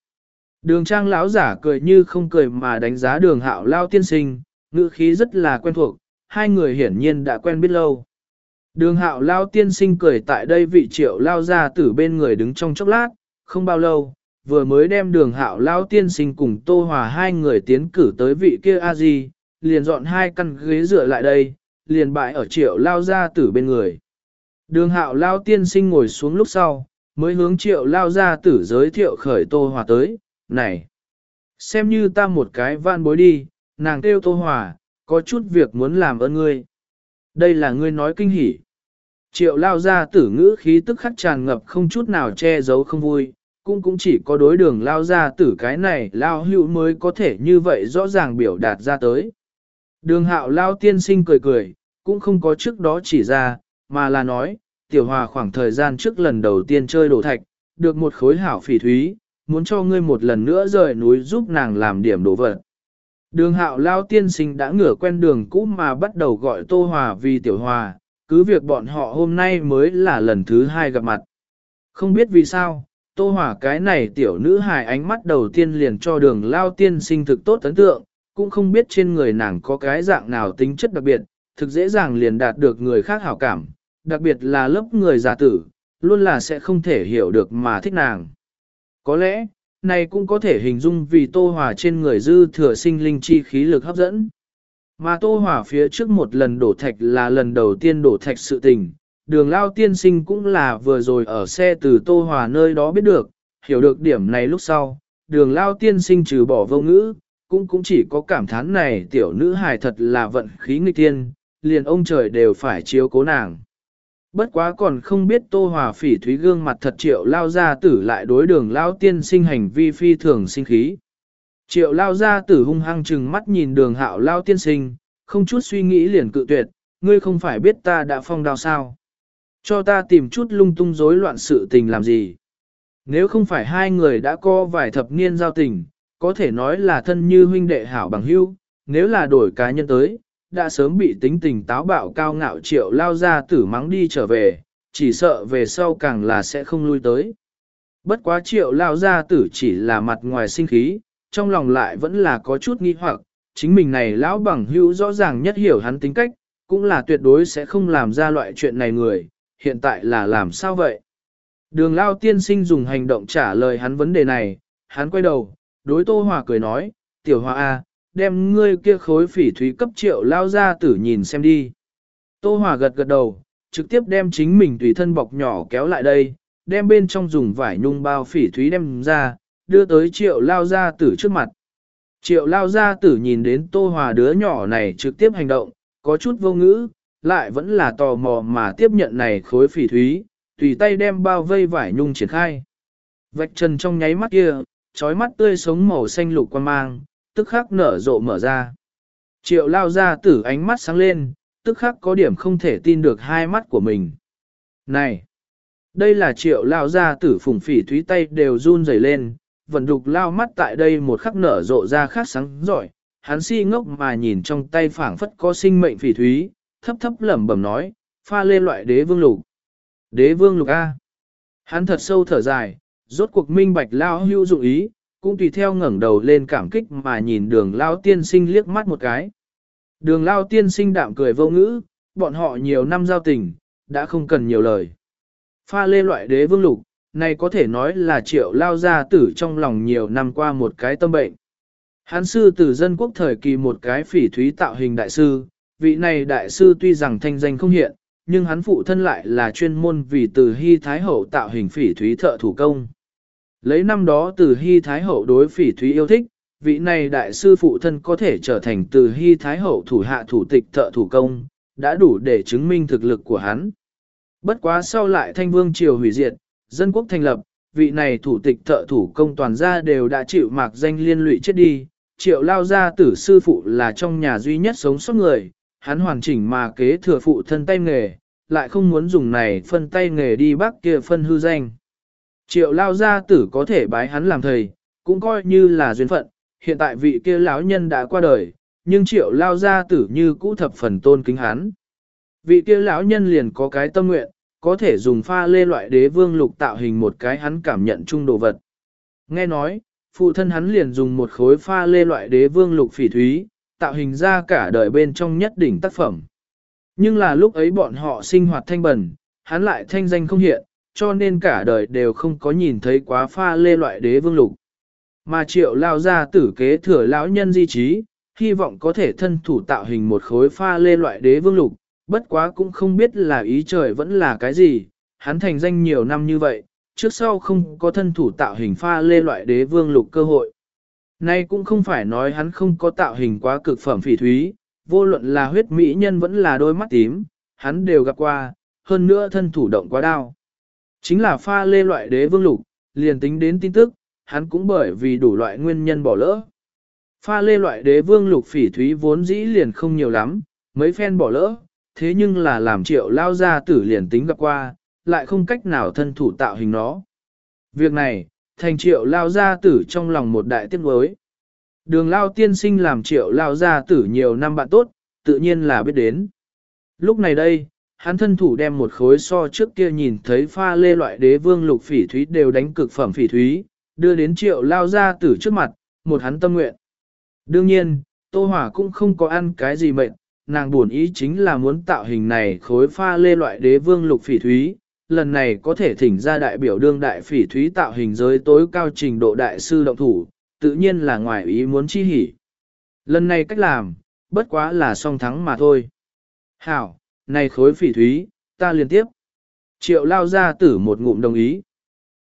S1: Đường trang lão giả cười như không cười mà đánh giá đường hạo lao tiên sinh, ngữ khí rất là quen thuộc, hai người hiển nhiên đã quen biết lâu. Đường hạo lao tiên sinh cười tại đây vị triệu lao ra từ bên người đứng trong chốc lát, không bao lâu, vừa mới đem đường hạo lao tiên sinh cùng tô hòa hai người tiến cử tới vị kia a di liền dọn hai căn ghế dựa lại đây, liền bại ở triệu lao gia tử bên người. Đường hạo lao tiên sinh ngồi xuống lúc sau, mới hướng triệu lao gia tử giới thiệu khởi tô hòa tới, này, xem như ta một cái van bối đi, nàng kêu tô hòa, có chút việc muốn làm ơn ngươi. Đây là ngươi nói kinh hỉ. Triệu lao gia tử ngữ khí tức khắc tràn ngập không chút nào che giấu không vui, cũng cũng chỉ có đối đường lao gia tử cái này lao hữu mới có thể như vậy rõ ràng biểu đạt ra tới. Đường hạo lao tiên sinh cười cười, cũng không có trước đó chỉ ra, mà là nói, tiểu hòa khoảng thời gian trước lần đầu tiên chơi đổ thạch, được một khối hảo phỉ thúy, muốn cho ngươi một lần nữa rời núi giúp nàng làm điểm đổ vật. Đường hạo lao tiên sinh đã ngửa quen đường cũ mà bắt đầu gọi Tô Hòa vì tiểu hòa, cứ việc bọn họ hôm nay mới là lần thứ hai gặp mặt. Không biết vì sao, Tô Hòa cái này tiểu nữ hài ánh mắt đầu tiên liền cho đường lao tiên sinh thực tốt ấn tượng, cũng không biết trên người nàng có cái dạng nào tính chất đặc biệt, thực dễ dàng liền đạt được người khác hảo cảm, đặc biệt là lớp người giả tử, luôn là sẽ không thể hiểu được mà thích nàng. Có lẽ, này cũng có thể hình dung vì Tô Hòa trên người dư thừa sinh linh chi khí lực hấp dẫn. Mà Tô Hòa phía trước một lần đổ thạch là lần đầu tiên đổ thạch sự tình, đường lao tiên sinh cũng là vừa rồi ở xe từ Tô Hòa nơi đó biết được, hiểu được điểm này lúc sau, đường lao tiên sinh trừ bỏ vô ngữ, cũng cũng chỉ có cảm thán này tiểu nữ hài thật là vận khí nghịch tiên, liền ông trời đều phải chiếu cố nàng. Bất quá còn không biết Tô Hòa phỉ thúy gương mặt thật triệu lao gia tử lại đối đường lao tiên sinh hành vi phi thường sinh khí. Triệu lao gia tử hung hăng chừng mắt nhìn đường hạo lao tiên sinh, không chút suy nghĩ liền cự tuyệt, ngươi không phải biết ta đã phong đào sao. Cho ta tìm chút lung tung rối loạn sự tình làm gì. Nếu không phải hai người đã có vài thập niên giao tình, có thể nói là thân như huynh đệ hảo bằng hữu, nếu là đổi cá nhân tới, đã sớm bị tính tình táo bạo cao ngạo triệu lao ra tử mắng đi trở về, chỉ sợ về sau càng là sẽ không lui tới. Bất quá triệu lao ra tử chỉ là mặt ngoài sinh khí, trong lòng lại vẫn là có chút nghi hoặc, chính mình này lão bằng hữu rõ ràng nhất hiểu hắn tính cách, cũng là tuyệt đối sẽ không làm ra loại chuyện này người, hiện tại là làm sao vậy? Đường lao tiên sinh dùng hành động trả lời hắn vấn đề này, hắn quay đầu, đối tô hòa cười nói, tiểu hòa A, đem ngươi kia khối phỉ thúy cấp triệu lao ra tử nhìn xem đi. Tô Hòa gật gật đầu, trực tiếp đem chính mình tùy thân bọc nhỏ kéo lại đây, đem bên trong dùng vải nhung bao phỉ thúy đem ra, đưa tới triệu lao ra tử trước mặt. Triệu lao ra tử nhìn đến Tô Hòa đứa nhỏ này trực tiếp hành động, có chút vô ngữ, lại vẫn là tò mò mà tiếp nhận này khối phỉ thúy, tùy tay đem bao vây vải nhung triển khai. Vạch trần trong nháy mắt kia, trói mắt tươi sống màu xanh lục quan mang, tức khắc nở rộ mở ra. Triệu lao ra tử ánh mắt sáng lên, tức khắc có điểm không thể tin được hai mắt của mình. Này! Đây là triệu lao ra tử phùng phỉ thúy tay đều run rẩy lên, vận đục lao mắt tại đây một khắc nở rộ ra khác sáng giỏi, hắn si ngốc mà nhìn trong tay phảng phất có sinh mệnh phỉ thúy, thấp thấp lẩm bẩm nói, pha lên loại đế vương lục. Đế vương lục A. Hắn thật sâu thở dài, rốt cuộc minh bạch lao hưu dụng ý, cũng tùy theo ngẩng đầu lên cảm kích mà nhìn đường lao tiên sinh liếc mắt một cái. Đường lao tiên sinh đạm cười vô ngữ, bọn họ nhiều năm giao tình, đã không cần nhiều lời. Pha lê loại đế vương lục, này có thể nói là triệu lao gia tử trong lòng nhiều năm qua một cái tâm bệnh. Hán sư từ dân quốc thời kỳ một cái phỉ thúy tạo hình đại sư, vị này đại sư tuy rằng thanh danh không hiện, nhưng hắn phụ thân lại là chuyên môn vì từ hy thái hậu tạo hình phỉ thúy thợ thủ công. Lấy năm đó từ Hy Thái Hậu đối phỉ thúy yêu thích, vị này đại sư phụ thân có thể trở thành từ Hy Thái Hậu thủ hạ thủ tịch thợ thủ công, đã đủ để chứng minh thực lực của hắn. Bất quá sau lại thanh vương triều hủy diệt, dân quốc thành lập, vị này thủ tịch thợ thủ công toàn gia đều đã chịu mạc danh liên lụy chết đi, triệu lao gia tử sư phụ là trong nhà duy nhất sống sót người, hắn hoàn chỉnh mà kế thừa phụ thân tay nghề, lại không muốn dùng này phân tay nghề đi bắc kia phân hư danh. Triệu lao gia tử có thể bái hắn làm thầy, cũng coi như là duyên phận, hiện tại vị kia lão nhân đã qua đời, nhưng triệu lao gia tử như cũ thập phần tôn kính hắn. Vị kia lão nhân liền có cái tâm nguyện, có thể dùng pha lê loại đế vương lục tạo hình một cái hắn cảm nhận chung đồ vật. Nghe nói, phụ thân hắn liền dùng một khối pha lê loại đế vương lục phỉ thúy, tạo hình ra cả đời bên trong nhất đỉnh tác phẩm. Nhưng là lúc ấy bọn họ sinh hoạt thanh bẩn, hắn lại thanh danh không hiện, cho nên cả đời đều không có nhìn thấy quá pha lê loại đế vương lục. Mà triệu lao ra tử kế thừa lão nhân di trí, hy vọng có thể thân thủ tạo hình một khối pha lê loại đế vương lục, bất quá cũng không biết là ý trời vẫn là cái gì, hắn thành danh nhiều năm như vậy, trước sau không có thân thủ tạo hình pha lê loại đế vương lục cơ hội. Nay cũng không phải nói hắn không có tạo hình quá cực phẩm phỉ thúy, vô luận là huyết mỹ nhân vẫn là đôi mắt tím, hắn đều gặp qua, hơn nữa thân thủ động quá đao. Chính là pha lê loại đế vương lục, liền tính đến tin tức, hắn cũng bởi vì đủ loại nguyên nhân bỏ lỡ. Pha lê loại đế vương lục phỉ thúy vốn dĩ liền không nhiều lắm, mấy phen bỏ lỡ, thế nhưng là làm triệu lao gia tử liền tính gặp qua, lại không cách nào thân thủ tạo hình nó. Việc này, thành triệu lao gia tử trong lòng một đại tiếc đối. Đường lao tiên sinh làm triệu lao gia tử nhiều năm bạn tốt, tự nhiên là biết đến. Lúc này đây, hắn thân thủ đem một khối so trước kia nhìn thấy pha lê loại đế vương lục phỉ thúy đều đánh cực phẩm phỉ thúy, đưa đến triệu lao ra tử trước mặt, một hắn tâm nguyện. Đương nhiên, Tô Hỏa cũng không có ăn cái gì mệnh, nàng buồn ý chính là muốn tạo hình này khối pha lê loại đế vương lục phỉ thúy, lần này có thể thỉnh ra đại biểu đương đại phỉ thúy tạo hình giới tối cao trình độ đại sư động thủ, tự nhiên là ngoài ý muốn chi hỉ. Lần này cách làm, bất quá là song thắng mà thôi. Hảo, này khối phỉ thúy, ta liên tiếp. Triệu lao ra tử một ngụm đồng ý.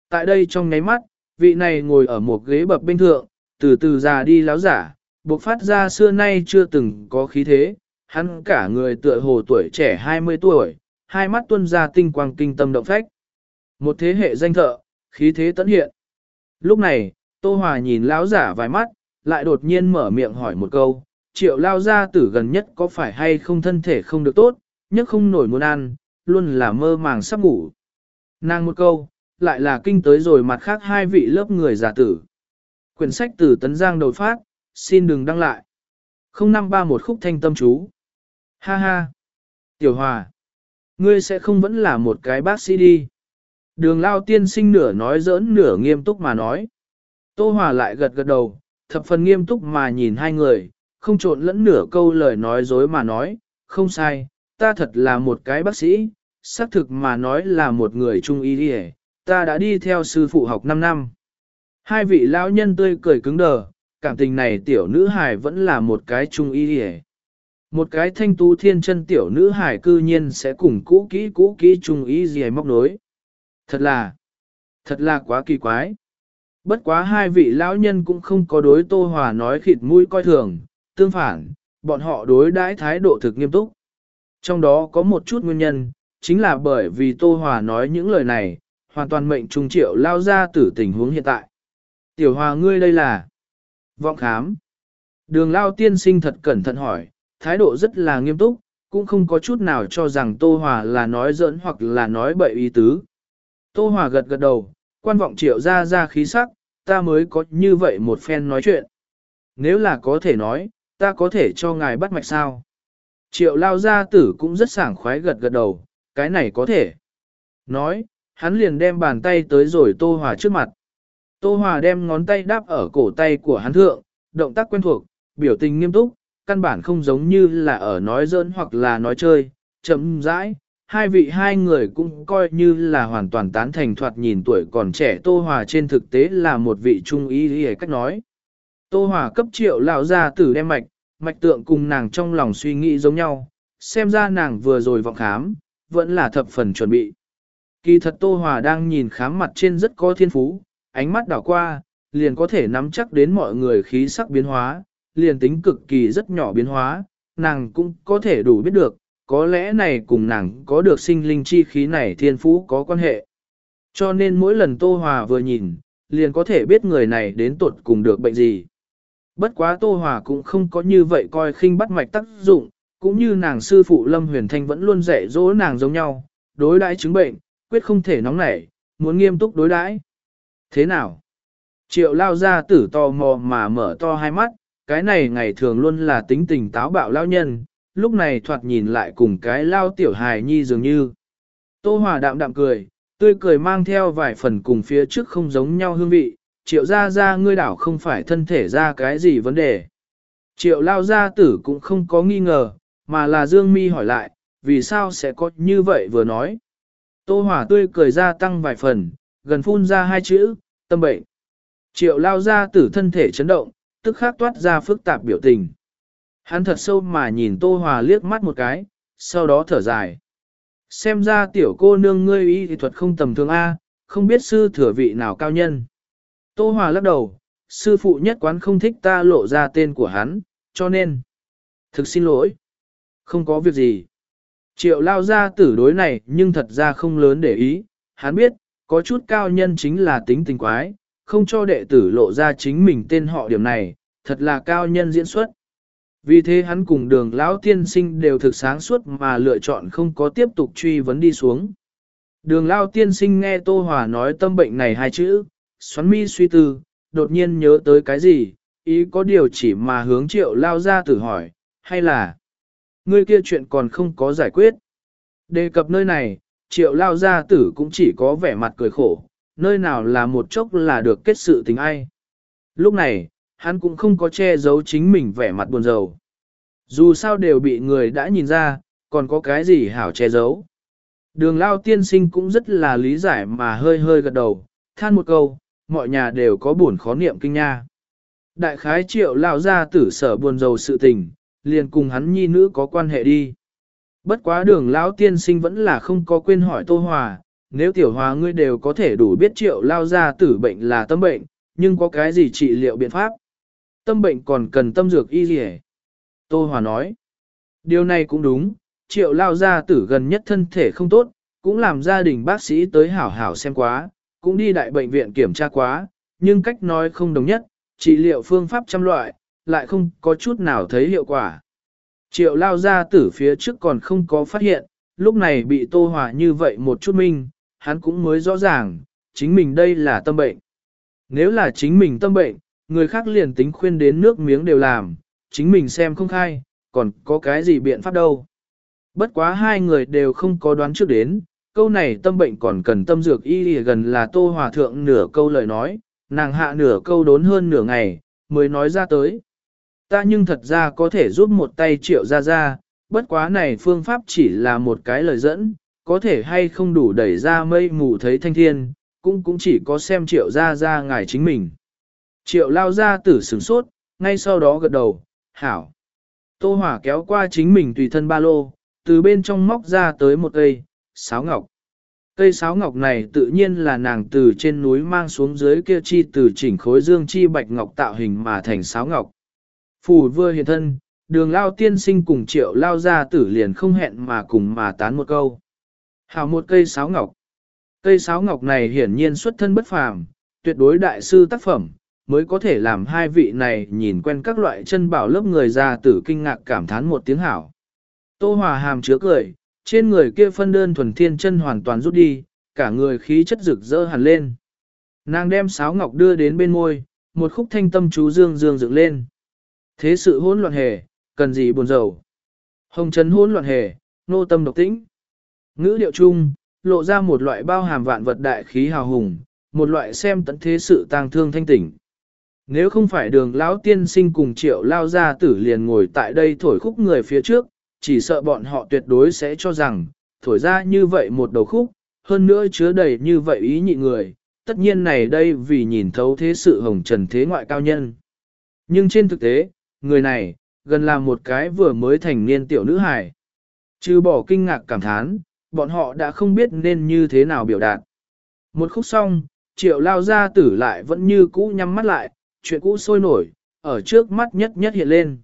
S1: Tại đây trong nháy mắt, vị này ngồi ở một ghế bập bên thượng, từ từ già đi láo giả, bộc phát ra xưa nay chưa từng có khí thế, hắn cả người tựa hồ tuổi trẻ 20 tuổi, hai mắt tuân ra tinh quang kinh tâm động phách. Một thế hệ danh thợ, khí thế tấn hiện. Lúc này, Tô Hòa nhìn lão giả vài mắt, lại đột nhiên mở miệng hỏi một câu, triệu lao gia tử gần nhất có phải hay không thân thể không được tốt, nhất không nổi muốn ăn, luôn là mơ màng sắp ngủ. Nàng một câu, lại là kinh tới rồi mặt khác hai vị lớp người giả tử. Quyển sách từ Tấn Giang đột phát, xin đừng đăng lại. 0531 khúc thanh tâm chú. Ha ha. Tiểu Hòa. Ngươi sẽ không vẫn là một cái bác sĩ đi. Đường lao tiên sinh nửa nói giỡn nửa nghiêm túc mà nói. Tô Hòa lại gật gật đầu, thập phần nghiêm túc mà nhìn hai người, không trộn lẫn nửa câu lời nói dối mà nói, không sai, ta thật là một cái bác sĩ, xác thực mà nói là một người trung y đi ta đã đi theo sư phụ học 5 năm. Hai vị lão nhân tươi cười cứng đờ, cảm tình này tiểu nữ hài vẫn là một cái trung y đi Một cái thanh tú thiên chân tiểu nữ hài cư nhiên sẽ cùng cũ kỹ cũ kỹ trung y gì móc nối. Thật là, thật là quá kỳ quái. Bất quá hai vị lão nhân cũng không có đối Tô Hòa nói khịt mũi coi thường, tương phản, bọn họ đối đãi thái độ thực nghiêm túc. Trong đó có một chút nguyên nhân, chính là bởi vì Tô Hòa nói những lời này, hoàn toàn mệnh trung triệu lao ra từ tình huống hiện tại. Tiểu Hòa ngươi đây là vọng khám. Đường lao tiên sinh thật cẩn thận hỏi, thái độ rất là nghiêm túc, cũng không có chút nào cho rằng Tô Hòa là nói giỡn hoặc là nói bậy ý tứ. Tô Hòa gật gật đầu, quan vọng triệu ra ra khí sắc, ta mới có như vậy một phen nói chuyện. Nếu là có thể nói, ta có thể cho ngài bắt mạch sao? Triệu lao gia tử cũng rất sảng khoái gật gật đầu, cái này có thể. Nói, hắn liền đem bàn tay tới rồi Tô Hòa trước mặt. Tô Hòa đem ngón tay đáp ở cổ tay của hắn thượng, động tác quen thuộc, biểu tình nghiêm túc, căn bản không giống như là ở nói giỡn hoặc là nói chơi, chậm rãi. Hai vị hai người cũng coi như là hoàn toàn tán thành thoạt nhìn tuổi còn trẻ Tô Hòa trên thực tế là một vị trung ý lý cách nói. Tô Hòa cấp triệu lão gia tử đem mạch, mạch tượng cùng nàng trong lòng suy nghĩ giống nhau, xem ra nàng vừa rồi vọng khám, vẫn là thập phần chuẩn bị. Kỳ thật Tô Hòa đang nhìn khám mặt trên rất có thiên phú, ánh mắt đảo qua, liền có thể nắm chắc đến mọi người khí sắc biến hóa, liền tính cực kỳ rất nhỏ biến hóa, nàng cũng có thể đủ biết được, có lẽ này cùng nàng có được sinh linh chi khí này thiên phú có quan hệ. Cho nên mỗi lần Tô Hòa vừa nhìn, liền có thể biết người này đến tuột cùng được bệnh gì. Bất quá Tô Hòa cũng không có như vậy coi khinh bắt mạch tác dụng, cũng như nàng sư phụ Lâm Huyền Thanh vẫn luôn dạy dỗ nàng giống nhau, đối đãi chứng bệnh, quyết không thể nóng nảy, muốn nghiêm túc đối đãi. Thế nào? Triệu lao ra tử to mò mà mở to hai mắt, cái này ngày thường luôn là tính tình táo bạo lao nhân, lúc này thoạt nhìn lại cùng cái lao tiểu hài nhi dường như. Tô Hòa đạm đạm cười, tươi cười mang theo vài phần cùng phía trước không giống nhau hương vị, triệu ra ra ngươi đảo không phải thân thể ra cái gì vấn đề. Triệu lao gia tử cũng không có nghi ngờ, mà là Dương Mi hỏi lại, vì sao sẽ có như vậy vừa nói. Tô Hỏa tươi cười ra tăng vài phần, gần phun ra hai chữ, tâm bệnh. Triệu lao gia tử thân thể chấn động, tức khắc toát ra phức tạp biểu tình. Hắn thật sâu mà nhìn Tô Hòa liếc mắt một cái, sau đó thở dài. Xem ra tiểu cô nương ngươi y thì thuật không tầm thường A, không biết sư thừa vị nào cao nhân. Tô Hòa lắc đầu, sư phụ nhất quán không thích ta lộ ra tên của hắn, cho nên. Thực xin lỗi. Không có việc gì. Triệu lao ra tử đối này nhưng thật ra không lớn để ý, hắn biết, có chút cao nhân chính là tính tình quái, không cho đệ tử lộ ra chính mình tên họ điểm này, thật là cao nhân diễn xuất. Vì thế hắn cùng đường lão tiên sinh đều thực sáng suốt mà lựa chọn không có tiếp tục truy vấn đi xuống. Đường lão tiên sinh nghe Tô Hòa nói tâm bệnh này hai chữ, xoắn mi suy tư, đột nhiên nhớ tới cái gì, ý có điều chỉ mà hướng triệu lao ra tử hỏi, hay là ngươi kia chuyện còn không có giải quyết. Đề cập nơi này, triệu lao gia tử cũng chỉ có vẻ mặt cười khổ, nơi nào là một chốc là được kết sự tình ai. Lúc này, hắn cũng không có che giấu chính mình vẻ mặt buồn rầu. Dù sao đều bị người đã nhìn ra, còn có cái gì hảo che giấu. Đường lao tiên sinh cũng rất là lý giải mà hơi hơi gật đầu, than một câu, mọi nhà đều có buồn khó niệm kinh nha. Đại khái triệu lao ra tử sở buồn rầu sự tình, liền cùng hắn nhi nữ có quan hệ đi. Bất quá đường lão tiên sinh vẫn là không có quên hỏi Tô Hòa, nếu tiểu hòa ngươi đều có thể đủ biết triệu lao ra tử bệnh là tâm bệnh, nhưng có cái gì trị liệu biện pháp? Tâm bệnh còn cần tâm dược y gì Tô Hòa nói, điều này cũng đúng, triệu lao ra tử gần nhất thân thể không tốt, cũng làm gia đình bác sĩ tới hảo hảo xem quá, cũng đi đại bệnh viện kiểm tra quá, nhưng cách nói không đồng nhất, trị liệu phương pháp trăm loại, lại không có chút nào thấy hiệu quả. Triệu lao ra tử phía trước còn không có phát hiện, lúc này bị tô hòa như vậy một chút minh, hắn cũng mới rõ ràng, chính mình đây là tâm bệnh. Nếu là chính mình tâm bệnh, người khác liền tính khuyên đến nước miếng đều làm, chính mình xem không khai, còn có cái gì biện pháp đâu. Bất quá hai người đều không có đoán trước đến, câu này tâm bệnh còn cần tâm dược y gần là tô hòa thượng nửa câu lời nói, nàng hạ nửa câu đốn hơn nửa ngày, mới nói ra tới. Ta nhưng thật ra có thể giúp một tay triệu ra ra, bất quá này phương pháp chỉ là một cái lời dẫn, có thể hay không đủ đẩy ra mây mù thấy thanh thiên, cũng cũng chỉ có xem triệu ra ra ngài chính mình. Triệu lao ra tử sửng sốt, ngay sau đó gật đầu, hảo. Tô hỏa kéo qua chính mình tùy thân ba lô, từ bên trong móc ra tới một cây, sáo ngọc. Cây sáo ngọc này tự nhiên là nàng từ trên núi mang xuống dưới kia chi từ chỉnh khối dương chi bạch ngọc tạo hình mà thành sáo ngọc. Phù vừa hiện thân, đường lao tiên sinh cùng triệu lao ra tử liền không hẹn mà cùng mà tán một câu. Hào một cây sáo ngọc. Cây sáo ngọc này hiển nhiên xuất thân bất phàm, tuyệt đối đại sư tác phẩm, mới có thể làm hai vị này nhìn quen các loại chân bảo lớp người già tử kinh ngạc cảm thán một tiếng hảo. Tô Hòa hàm chứa cười, trên người kia phân đơn thuần thiên chân hoàn toàn rút đi, cả người khí chất rực rỡ hẳn lên. Nàng đem sáo ngọc đưa đến bên môi, một khúc thanh tâm chú dương dương dựng lên. Thế sự hỗn loạn hề, cần gì buồn rầu. Hồng trấn hỗn loạn hề, nô tâm độc tĩnh. Ngữ điệu chung, lộ ra một loại bao hàm vạn vật đại khí hào hùng, một loại xem tận thế sự tang thương thanh tỉnh. Nếu không phải đường lão tiên sinh cùng triệu lao ra tử liền ngồi tại đây thổi khúc người phía trước, chỉ sợ bọn họ tuyệt đối sẽ cho rằng, thổi ra như vậy một đầu khúc, hơn nữa chứa đầy như vậy ý nhị người, tất nhiên này đây vì nhìn thấu thế sự hồng trần thế ngoại cao nhân. Nhưng trên thực tế, người này, gần là một cái vừa mới thành niên tiểu nữ hài. Trừ bỏ kinh ngạc cảm thán, bọn họ đã không biết nên như thế nào biểu đạt. Một khúc xong, triệu lao ra tử lại vẫn như cũ nhắm mắt lại, chuyện cũ sôi nổi, ở trước mắt nhất nhất hiện lên.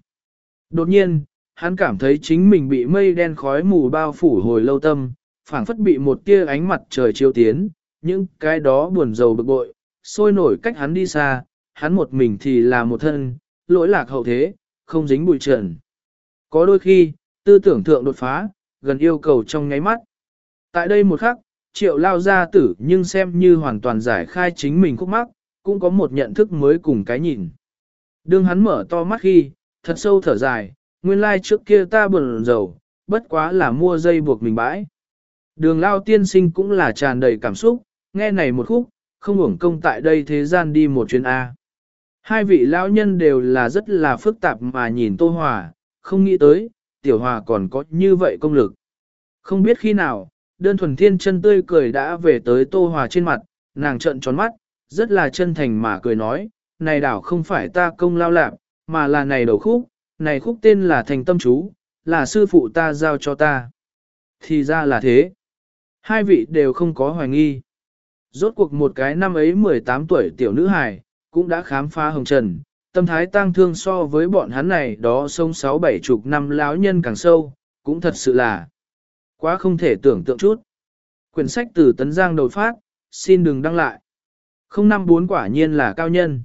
S1: Đột nhiên, hắn cảm thấy chính mình bị mây đen khói mù bao phủ hồi lâu tâm, phảng phất bị một tia ánh mặt trời chiếu tiến, những cái đó buồn rầu bực bội, sôi nổi cách hắn đi xa, hắn một mình thì là một thân, lỗi lạc hậu thế, không dính bụi trần. Có đôi khi, tư tưởng thượng đột phá, gần yêu cầu trong nháy mắt. Tại đây một khắc, triệu lao ra tử nhưng xem như hoàn toàn giải khai chính mình khúc mắc, cũng có một nhận thức mới cùng cái nhìn. Đương hắn mở to mắt khi, thật sâu thở dài, nguyên lai trước kia ta bẩn dầu, bất quá là mua dây buộc mình bãi. Đường lao tiên sinh cũng là tràn đầy cảm xúc, nghe này một khúc, không hưởng công tại đây thế gian đi một chuyến A. Hai vị lão nhân đều là rất là phức tạp mà nhìn Tô Hòa, không nghĩ tới, Tiểu Hòa còn có như vậy công lực. Không biết khi nào, đơn thuần thiên chân tươi cười đã về tới Tô Hòa trên mặt, nàng trợn tròn mắt, rất là chân thành mà cười nói, này đảo không phải ta công lao lạc, mà là này đầu khúc, này khúc tên là thành tâm chú, là sư phụ ta giao cho ta. Thì ra là thế. Hai vị đều không có hoài nghi. Rốt cuộc một cái năm ấy 18 tuổi tiểu nữ hài, cũng đã khám phá hồng trần, tâm thái tang thương so với bọn hắn này đó sông sáu bảy chục năm lão nhân càng sâu, cũng thật sự là quá không thể tưởng tượng chút. Quyển sách từ Tấn Giang đột phát, xin đừng đăng lại. Không năm bốn quả nhiên là cao nhân.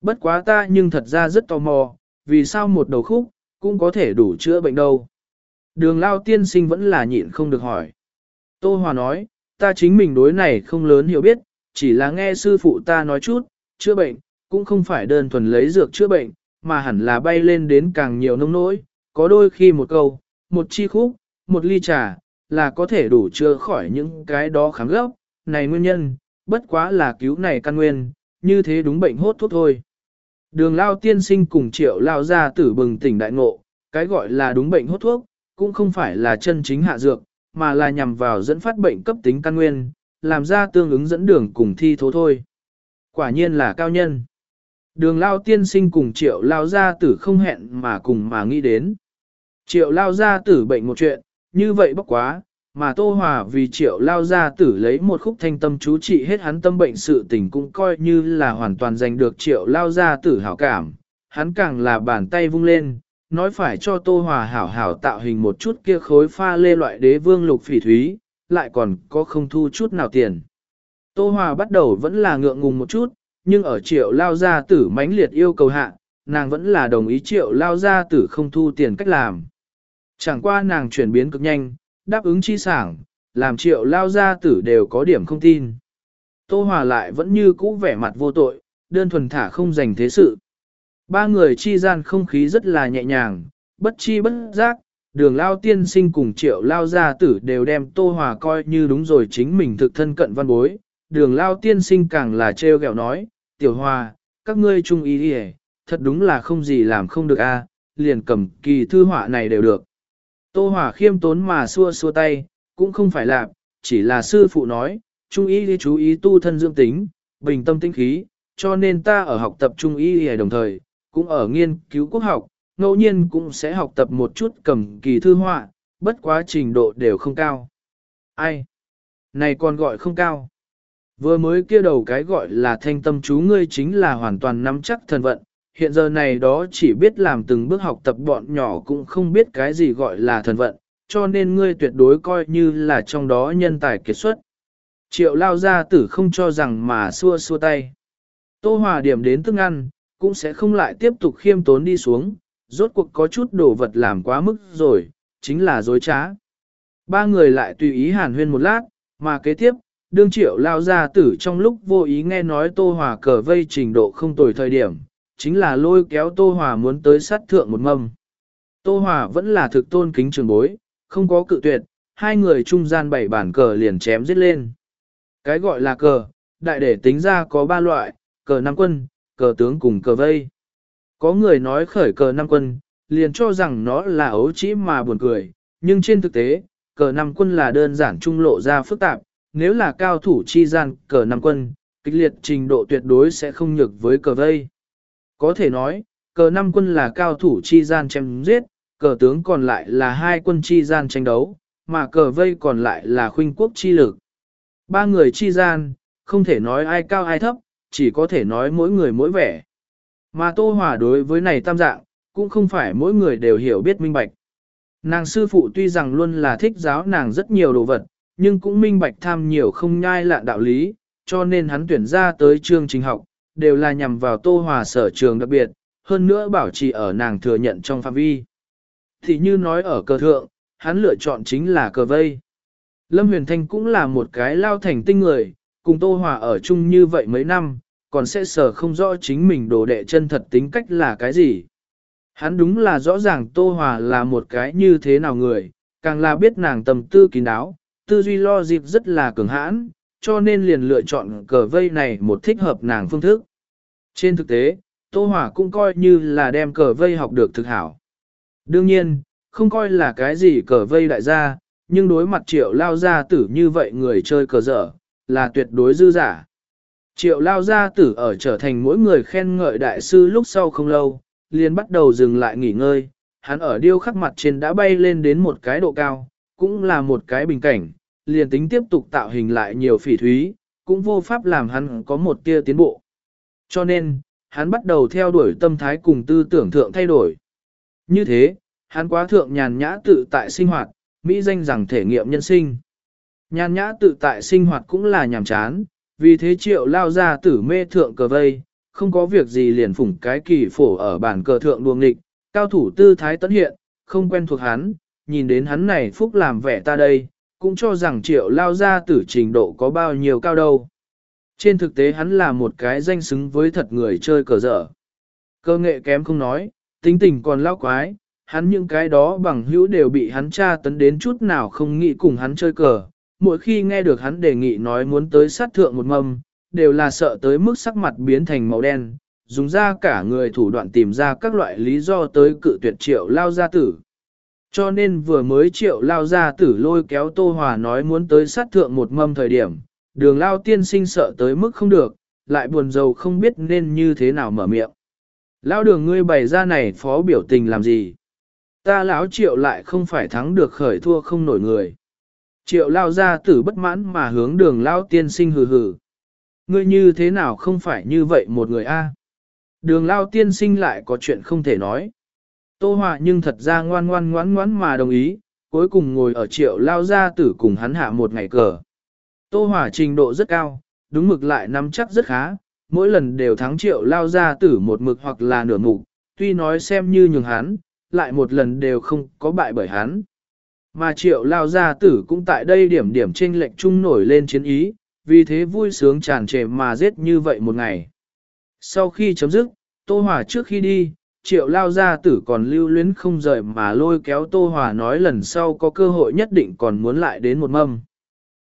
S1: Bất quá ta nhưng thật ra rất tò mò, vì sao một đầu khúc, cũng có thể đủ chữa bệnh đâu. Đường lao tiên sinh vẫn là nhịn không được hỏi. Tô Hòa nói, ta chính mình đối này không lớn hiểu biết, chỉ là nghe sư phụ ta nói chút, chữa bệnh, cũng không phải đơn thuần lấy dược chữa bệnh, mà hẳn là bay lên đến càng nhiều nông nỗi, có đôi khi một câu, một chi khúc, một ly trà, là có thể đủ chữa khỏi những cái đó kháng gốc, này nguyên nhân, bất quá là cứu này căn nguyên, như thế đúng bệnh hốt thuốc thôi. Đường lao tiên sinh cùng triệu lao ra tử bừng tỉnh đại ngộ, cái gọi là đúng bệnh hốt thuốc, cũng không phải là chân chính hạ dược, mà là nhằm vào dẫn phát bệnh cấp tính căn nguyên, làm ra tương ứng dẫn đường cùng thi thố thôi. Quả nhiên là cao nhân. Đường lao tiên sinh cùng triệu lao gia tử không hẹn mà cùng mà nghĩ đến. Triệu lao gia tử bệnh một chuyện, như vậy bốc quá, mà Tô Hòa vì triệu lao gia tử lấy một khúc thanh tâm chú trị hết hắn tâm bệnh sự tình cũng coi như là hoàn toàn giành được triệu lao gia tử hảo cảm. Hắn càng là bàn tay vung lên, nói phải cho Tô Hòa hảo hảo tạo hình một chút kia khối pha lê loại đế vương lục phỉ thúy, lại còn có không thu chút nào tiền. Tô Hòa bắt đầu vẫn là ngượng ngùng một chút, nhưng ở triệu lao gia tử mãnh liệt yêu cầu hạ, nàng vẫn là đồng ý triệu lao gia tử không thu tiền cách làm. Chẳng qua nàng chuyển biến cực nhanh, đáp ứng chi sảng, làm triệu lao gia tử đều có điểm không tin. Tô Hòa lại vẫn như cũ vẻ mặt vô tội, đơn thuần thả không dành thế sự. Ba người chi gian không khí rất là nhẹ nhàng, bất chi bất giác, đường lao tiên sinh cùng triệu lao gia tử đều đem Tô Hòa coi như đúng rồi chính mình thực thân cận văn bối. Đường lao tiên sinh càng là treo gẹo nói, tiểu hòa, các ngươi trung ý đi thật đúng là không gì làm không được a liền cầm kỳ thư họa này đều được. Tô Hòa khiêm tốn mà xua xua tay, cũng không phải là, chỉ là sư phụ nói, trung ý đi chú ý tu thân dưỡng tính, bình tâm tinh khí, cho nên ta ở học tập trung ý đi đồng thời, cũng ở nghiên cứu quốc học, ngẫu nhiên cũng sẽ học tập một chút cầm kỳ thư họa, bất quá trình độ đều không cao. Ai? Này còn gọi không cao. Vừa mới kia đầu cái gọi là thanh tâm chú ngươi chính là hoàn toàn nắm chắc thần vận, hiện giờ này đó chỉ biết làm từng bước học tập bọn nhỏ cũng không biết cái gì gọi là thần vận, cho nên ngươi tuyệt đối coi như là trong đó nhân tài kiệt xuất. Triệu lao gia tử không cho rằng mà xua xua tay. Tô Hòa điểm đến tức ăn, cũng sẽ không lại tiếp tục khiêm tốn đi xuống, rốt cuộc có chút đồ vật làm quá mức rồi, chính là dối trá. Ba người lại tùy ý hàn huyên một lát, mà kế tiếp, đương triệu lao gia tử trong lúc vô ý nghe nói Tô Hòa cờ vây trình độ không tồi thời điểm, chính là lôi kéo Tô Hòa muốn tới sát thượng một mâm. Tô Hòa vẫn là thực tôn kính trường bối, không có cự tuyệt, hai người trung gian bảy bản cờ liền chém giết lên. Cái gọi là cờ, đại để tính ra có ba loại, cờ năm quân, cờ tướng cùng cờ vây. Có người nói khởi cờ năm quân, liền cho rằng nó là ấu chỉ mà buồn cười, nhưng trên thực tế, cờ năm quân là đơn giản trung lộ ra phức tạp, nếu là cao thủ chi gian cờ năm quân, kịch liệt trình độ tuyệt đối sẽ không nhược với cờ vây. Có thể nói, cờ năm quân là cao thủ chi gian chém giết, cờ tướng còn lại là hai quân chi gian tranh đấu, mà cờ vây còn lại là khuynh quốc chi lực. Ba người chi gian, không thể nói ai cao ai thấp, chỉ có thể nói mỗi người mỗi vẻ. Mà Tô Hòa đối với này tam dạng, cũng không phải mỗi người đều hiểu biết minh bạch. Nàng sư phụ tuy rằng luôn là thích giáo nàng rất nhiều đồ vật, nhưng cũng minh bạch tham nhiều không nhai lạ đạo lý, cho nên hắn tuyển ra tới chương trình học, đều là nhằm vào Tô Hòa sở trường đặc biệt, hơn nữa bảo trì ở nàng thừa nhận trong phạm vi. Thì như nói ở cờ thượng, hắn lựa chọn chính là cờ vây. Lâm Huyền Thanh cũng là một cái lao thành tinh người, cùng Tô Hòa ở chung như vậy mấy năm, còn sẽ sở không rõ chính mình đồ đệ chân thật tính cách là cái gì. Hắn đúng là rõ ràng Tô Hòa là một cái như thế nào người, càng là biết nàng tầm tư kín đáo, tư duy lo dịp rất là cường hãn, cho nên liền lựa chọn cờ vây này một thích hợp nàng phương thức. Trên thực tế, Tô Hòa cũng coi như là đem cờ vây học được thực hảo. Đương nhiên, không coi là cái gì cờ vây đại gia, nhưng đối mặt triệu lao gia tử như vậy người chơi cờ dở, là tuyệt đối dư giả. Triệu lao gia tử ở trở thành mỗi người khen ngợi đại sư lúc sau không lâu, liền bắt đầu dừng lại nghỉ ngơi, hắn ở điêu khắc mặt trên đã bay lên đến một cái độ cao, cũng là một cái bình cảnh, liền tính tiếp tục tạo hình lại nhiều phỉ thúy, cũng vô pháp làm hắn có một tia tiến bộ. Cho nên, hắn bắt đầu theo đuổi tâm thái cùng tư tưởng thượng thay đổi. Như thế, hắn quá thượng nhàn nhã tự tại sinh hoạt, Mỹ danh rằng thể nghiệm nhân sinh. Nhàn nhã tự tại sinh hoạt cũng là nhàm chán, vì thế triệu lao ra tử mê thượng cờ vây, không có việc gì liền phủng cái kỳ phổ ở bản cờ thượng luồng địch Cao thủ tư thái tấn hiện, không quen thuộc hắn, nhìn đến hắn này phúc làm vẻ ta đây, cũng cho rằng triệu lao ra tử trình độ có bao nhiêu cao đâu. Trên thực tế hắn là một cái danh xứng với thật người chơi cờ dở. Cơ nghệ kém không nói, tính tình còn lao quái, hắn những cái đó bằng hữu đều bị hắn tra tấn đến chút nào không nghĩ cùng hắn chơi cờ. Mỗi khi nghe được hắn đề nghị nói muốn tới sát thượng một mâm, đều là sợ tới mức sắc mặt biến thành màu đen, dùng ra cả người thủ đoạn tìm ra các loại lý do tới cự tuyệt triệu lao gia tử. Cho nên vừa mới triệu lao gia tử lôi kéo Tô Hòa nói muốn tới sát thượng một mâm thời điểm, đường lao tiên sinh sợ tới mức không được, lại buồn rầu không biết nên như thế nào mở miệng. Lao đường ngươi bày ra này phó biểu tình làm gì? Ta lão triệu lại không phải thắng được khởi thua không nổi người. Triệu lao gia tử bất mãn mà hướng đường lao tiên sinh hừ hừ. Ngươi như thế nào không phải như vậy một người a? Đường lao tiên sinh lại có chuyện không thể nói. Tô Hòa nhưng thật ra ngoan ngoan ngoan ngoãn mà đồng ý, cuối cùng ngồi ở triệu lao gia tử cùng hắn hạ một ngày cờ. Tô Hòa trình độ rất cao, đúng mực lại nắm chắc rất khá, mỗi lần đều thắng triệu lao gia tử một mực hoặc là nửa mục, tuy nói xem như nhường hắn, lại một lần đều không có bại bởi hắn. Mà triệu lao gia tử cũng tại đây điểm điểm trên lệnh trung nổi lên chiến ý, vì thế vui sướng tràn trề mà giết như vậy một ngày. Sau khi chấm dứt, Tô Hòa trước khi đi, triệu lao gia tử còn lưu luyến không rời mà lôi kéo Tô Hòa nói lần sau có cơ hội nhất định còn muốn lại đến một mâm.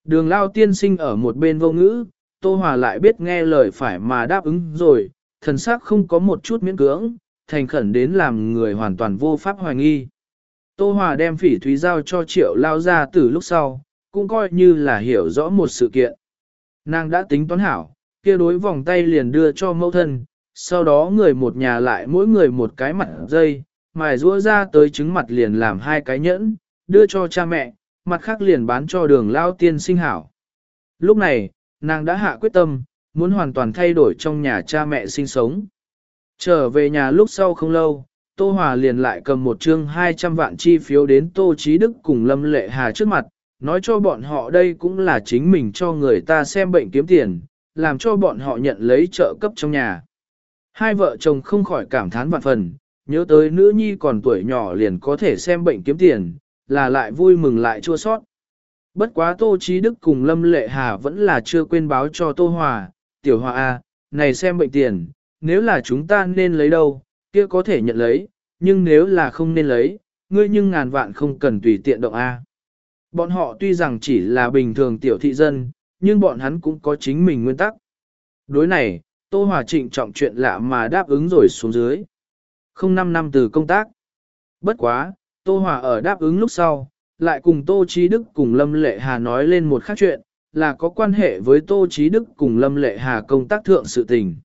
S1: Đường lao tiên sinh ở một bên vô ngữ, Tô Hòa lại biết nghe lời phải mà đáp ứng rồi, thần sắc không có một chút miễn cưỡng, thành khẩn đến làm người hoàn toàn vô pháp hoài nghi. Tô Hòa đem phỉ thúy giao cho triệu lao gia tử lúc sau, cũng coi như là hiểu rõ một sự kiện. Nàng đã tính toán hảo, kia đối vòng tay liền đưa cho mẫu thân, sau đó người một nhà lại mỗi người một cái mặt dây, mài rũa ra tới trứng mặt liền làm hai cái nhẫn, đưa cho cha mẹ, mặt khác liền bán cho đường lao tiên sinh hảo. Lúc này, nàng đã hạ quyết tâm, muốn hoàn toàn thay đổi trong nhà cha mẹ sinh sống. Trở về nhà lúc sau không lâu, Tô Hòa liền lại cầm một chương 200 vạn chi phiếu đến Tô Chí Đức cùng Lâm Lệ Hà trước mặt, nói cho bọn họ đây cũng là chính mình cho người ta xem bệnh kiếm tiền, làm cho bọn họ nhận lấy trợ cấp trong nhà. Hai vợ chồng không khỏi cảm thán vạn phần, nhớ tới nữ nhi còn tuổi nhỏ liền có thể xem bệnh kiếm tiền, là lại vui mừng lại chua sót. Bất quá Tô Chí Đức cùng Lâm Lệ Hà vẫn là chưa quên báo cho Tô Hòa, tiểu hòa A, này xem bệnh tiền, nếu là chúng ta nên lấy đâu, kia có thể nhận lấy, nhưng nếu là không nên lấy, ngươi nhưng ngàn vạn không cần tùy tiện động A. Bọn họ tuy rằng chỉ là bình thường tiểu thị dân, nhưng bọn hắn cũng có chính mình nguyên tắc. Đối này, Tô Hòa trịnh trọng chuyện lạ mà đáp ứng rồi xuống dưới. Không năm năm từ công tác. Bất quá, Tô Hòa ở đáp ứng lúc sau, lại cùng Tô Chí Đức cùng Lâm Lệ Hà nói lên một khác chuyện, là có quan hệ với Tô Chí Đức cùng Lâm Lệ Hà công tác thượng sự tình.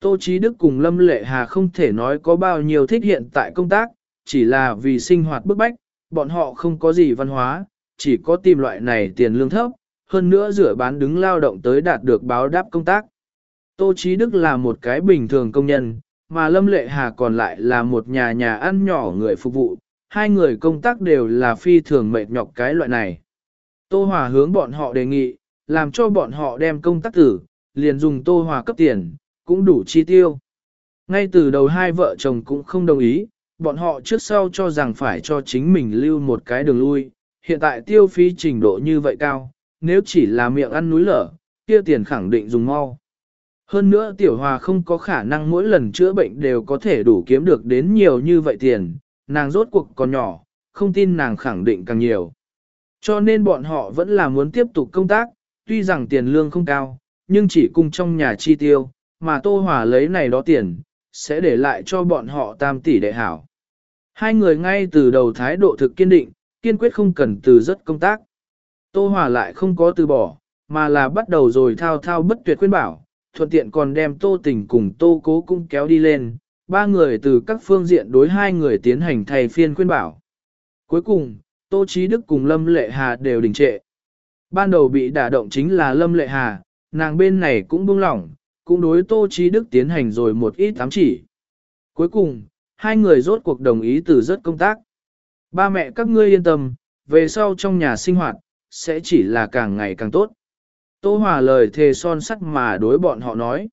S1: Tô Chí Đức cùng Lâm Lệ Hà không thể nói có bao nhiêu thích hiện tại công tác, chỉ là vì sinh hoạt bức bách, bọn họ không có gì văn hóa, chỉ có tìm loại này tiền lương thấp, hơn nữa rửa bán đứng lao động tới đạt được báo đáp công tác. Tô Chí Đức là một cái bình thường công nhân, mà Lâm Lệ Hà còn lại là một nhà nhà ăn nhỏ người phục vụ, hai người công tác đều là phi thường mệt nhọc cái loại này. Tô Hòa hướng bọn họ đề nghị, làm cho bọn họ đem công tác tử, liền dùng Tô Hòa cấp tiền, cũng đủ chi tiêu. Ngay từ đầu hai vợ chồng cũng không đồng ý, bọn họ trước sau cho rằng phải cho chính mình lưu một cái đường lui, hiện tại tiêu phí trình độ như vậy cao, nếu chỉ là miệng ăn núi lở, kia tiền khẳng định dùng mau. Hơn nữa tiểu hòa không có khả năng mỗi lần chữa bệnh đều có thể đủ kiếm được đến nhiều như vậy tiền, nàng rốt cuộc còn nhỏ, không tin nàng khẳng định càng nhiều. Cho nên bọn họ vẫn là muốn tiếp tục công tác, tuy rằng tiền lương không cao, nhưng chỉ cung trong nhà chi tiêu, mà Tô Hòa lấy này đó tiền, sẽ để lại cho bọn họ tam tỷ đệ hảo. Hai người ngay từ đầu thái độ thực kiên định, kiên quyết không cần từ rất công tác. Tô Hòa lại không có từ bỏ, mà là bắt đầu rồi thao thao bất tuyệt khuyên bảo, thuận tiện còn đem Tô Tình cùng Tô Cố cũng kéo đi lên, ba người từ các phương diện đối hai người tiến hành thay phiên khuyên bảo. Cuối cùng, Tô Chí Đức cùng Lâm Lệ Hà đều đình trệ. Ban đầu bị đả động chính là Lâm Lệ Hà, nàng bên này cũng buông lỏng, cũng đối Tô Chí Đức tiến hành rồi một ít ám chỉ. Cuối cùng, hai người rốt cuộc đồng ý từ rất công tác. Ba mẹ các ngươi yên tâm, về sau trong nhà sinh hoạt, sẽ chỉ là càng ngày càng tốt. Tô Hòa lời thề son sắt mà đối bọn họ nói.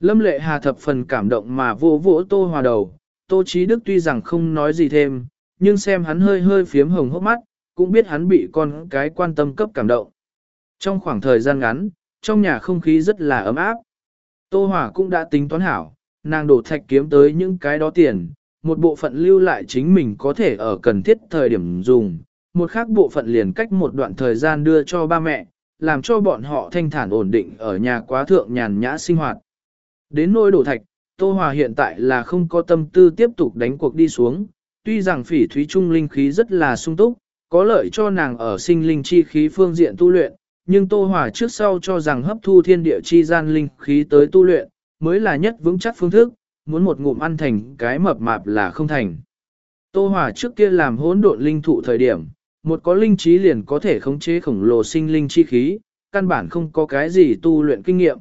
S1: Lâm Lệ Hà thập phần cảm động mà vỗ vỗ Tô Hòa đầu, Tô Chí Đức tuy rằng không nói gì thêm, nhưng xem hắn hơi hơi phiếm hồng hốc mắt, cũng biết hắn bị con cái quan tâm cấp cảm động. Trong khoảng thời gian ngắn, trong nhà không khí rất là ấm áp. Tô Hòa cũng đã tính toán hảo, nàng đổ thạch kiếm tới những cái đó tiền, một bộ phận lưu lại chính mình có thể ở cần thiết thời điểm dùng, một khác bộ phận liền cách một đoạn thời gian đưa cho ba mẹ, làm cho bọn họ thanh thản ổn định ở nhà quá thượng nhàn nhã sinh hoạt. Đến nỗi đổ thạch, Tô Hòa hiện tại là không có tâm tư tiếp tục đánh cuộc đi xuống, tuy rằng phỉ thúy trung linh khí rất là sung túc, có lợi cho nàng ở sinh linh chi khí phương diện tu luyện, nhưng Tô Hòa trước sau cho rằng hấp thu thiên địa chi gian linh khí tới tu luyện, mới là nhất vững chắc phương thức, muốn một ngụm ăn thành cái mập mạp là không thành. Tô Hòa trước kia làm hỗn độn linh thụ thời điểm, một có linh trí liền có thể khống chế khổng lồ sinh linh chi khí, căn bản không có cái gì tu luyện kinh nghiệm.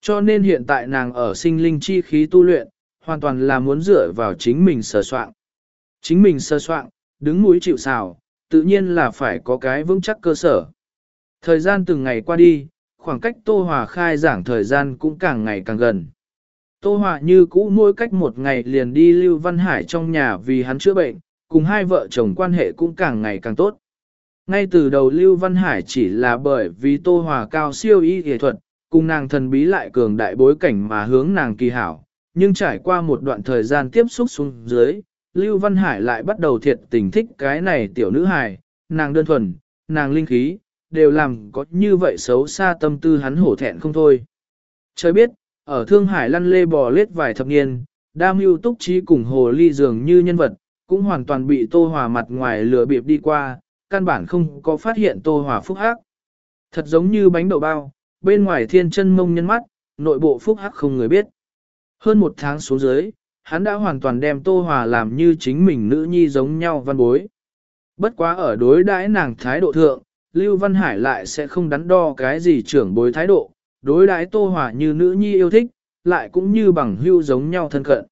S1: Cho nên hiện tại nàng ở sinh linh chi khí tu luyện, hoàn toàn là muốn dựa vào chính mình sơ soạn. Chính mình sơ soạn, đứng mũi chịu xào, tự nhiên là phải có cái vững chắc cơ sở. Thời gian từng ngày qua đi, khoảng cách Tô Hòa khai giảng thời gian cũng càng ngày càng gần. Tô Hòa như cũ mỗi cách một ngày liền đi Lưu Văn Hải trong nhà vì hắn chữa bệnh, cùng hai vợ chồng quan hệ cũng càng ngày càng tốt. Ngay từ đầu Lưu Văn Hải chỉ là bởi vì Tô Hòa cao siêu y nghệ thuật, cùng nàng thần bí lại cường đại bối cảnh mà hướng nàng kỳ hảo, nhưng trải qua một đoạn thời gian tiếp xúc xuống dưới, Lưu Văn Hải lại bắt đầu thiệt tình thích cái này tiểu nữ hài, nàng đơn thuần, nàng linh khí, đều làm có như vậy xấu xa tâm tư hắn hổ thẹn không thôi. Trời biết, ở Thương Hải lăn lê bò lết vài thập niên, đam mưu túc trí cùng hồ ly dường như nhân vật, cũng hoàn toàn bị Tô Hòa mặt ngoài lừa bịp đi qua, căn bản không có phát hiện Tô Hòa phúc hắc. Thật giống như bánh đậu bao, bên ngoài thiên chân mông nhân mắt, nội bộ phúc hắc không người biết. Hơn một tháng xuống dưới, hắn đã hoàn toàn đem Tô Hòa làm như chính mình nữ nhi giống nhau văn bối. Bất quá ở đối đãi nàng thái độ thượng, Lưu Văn Hải lại sẽ không đắn đo cái gì trưởng bối thái độ, đối đãi Tô Hòa như nữ nhi yêu thích, lại cũng như bằng hưu giống nhau thân cận.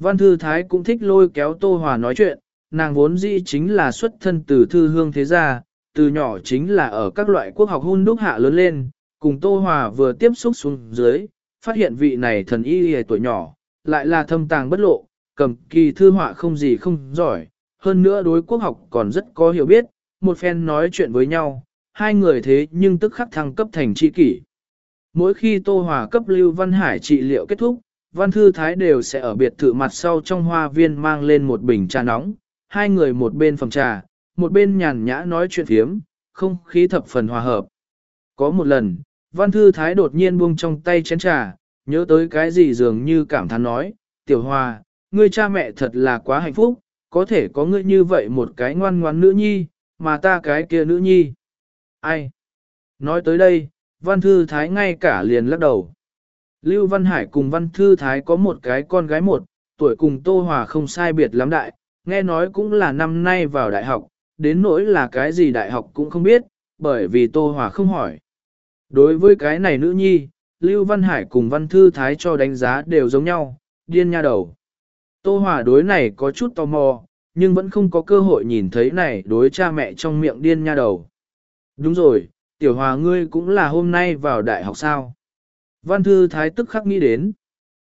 S1: Văn Thư Thái cũng thích lôi kéo Tô Hòa nói chuyện, nàng vốn dĩ chính là xuất thân từ thư hương thế gia, từ nhỏ chính là ở các loại quốc học hôn đúc hạ lớn lên, cùng Tô Hòa vừa tiếp xúc xuống dưới, phát hiện vị này thần y hề tuổi nhỏ, lại là thâm tàng bất lộ, cầm kỳ thư họa không gì không giỏi, hơn nữa đối quốc học còn rất có hiểu biết, một phen nói chuyện với nhau, hai người thế nhưng tức khắc thăng cấp thành tri kỷ. Mỗi khi Tô Hòa cấp Lưu Văn Hải trị liệu kết thúc, Văn Thư Thái đều sẽ ở biệt thự mặt sau trong hoa viên mang lên một bình trà nóng, hai người một bên phòng trà, một bên nhàn nhã nói chuyện phiếm, không khí thập phần hòa hợp. Có một lần, Văn Thư Thái đột nhiên buông trong tay chén trà, nhớ tới cái gì dường như cảm thán nói, Tiểu Hòa, ngươi cha mẹ thật là quá hạnh phúc, có thể có ngươi như vậy một cái ngoan ngoan nữ nhi, mà ta cái kia nữ nhi. Ai? Nói tới đây, Văn Thư Thái ngay cả liền lắc đầu. Lưu Văn Hải cùng Văn Thư Thái có một cái con gái một, tuổi cùng Tô Hòa không sai biệt lắm đại, nghe nói cũng là năm nay vào đại học, đến nỗi là cái gì đại học cũng không biết, bởi vì Tô Hòa không hỏi. Đối với cái này nữ nhi, Lưu Văn Hải cùng Văn Thư Thái cho đánh giá đều giống nhau, điên nha đầu. Tô Hòa đối này có chút tò mò, nhưng vẫn không có cơ hội nhìn thấy này đối cha mẹ trong miệng điên nha đầu. Đúng rồi, Tiểu Hòa ngươi cũng là hôm nay vào đại học sao? Văn Thư Thái tức khắc nghĩ đến.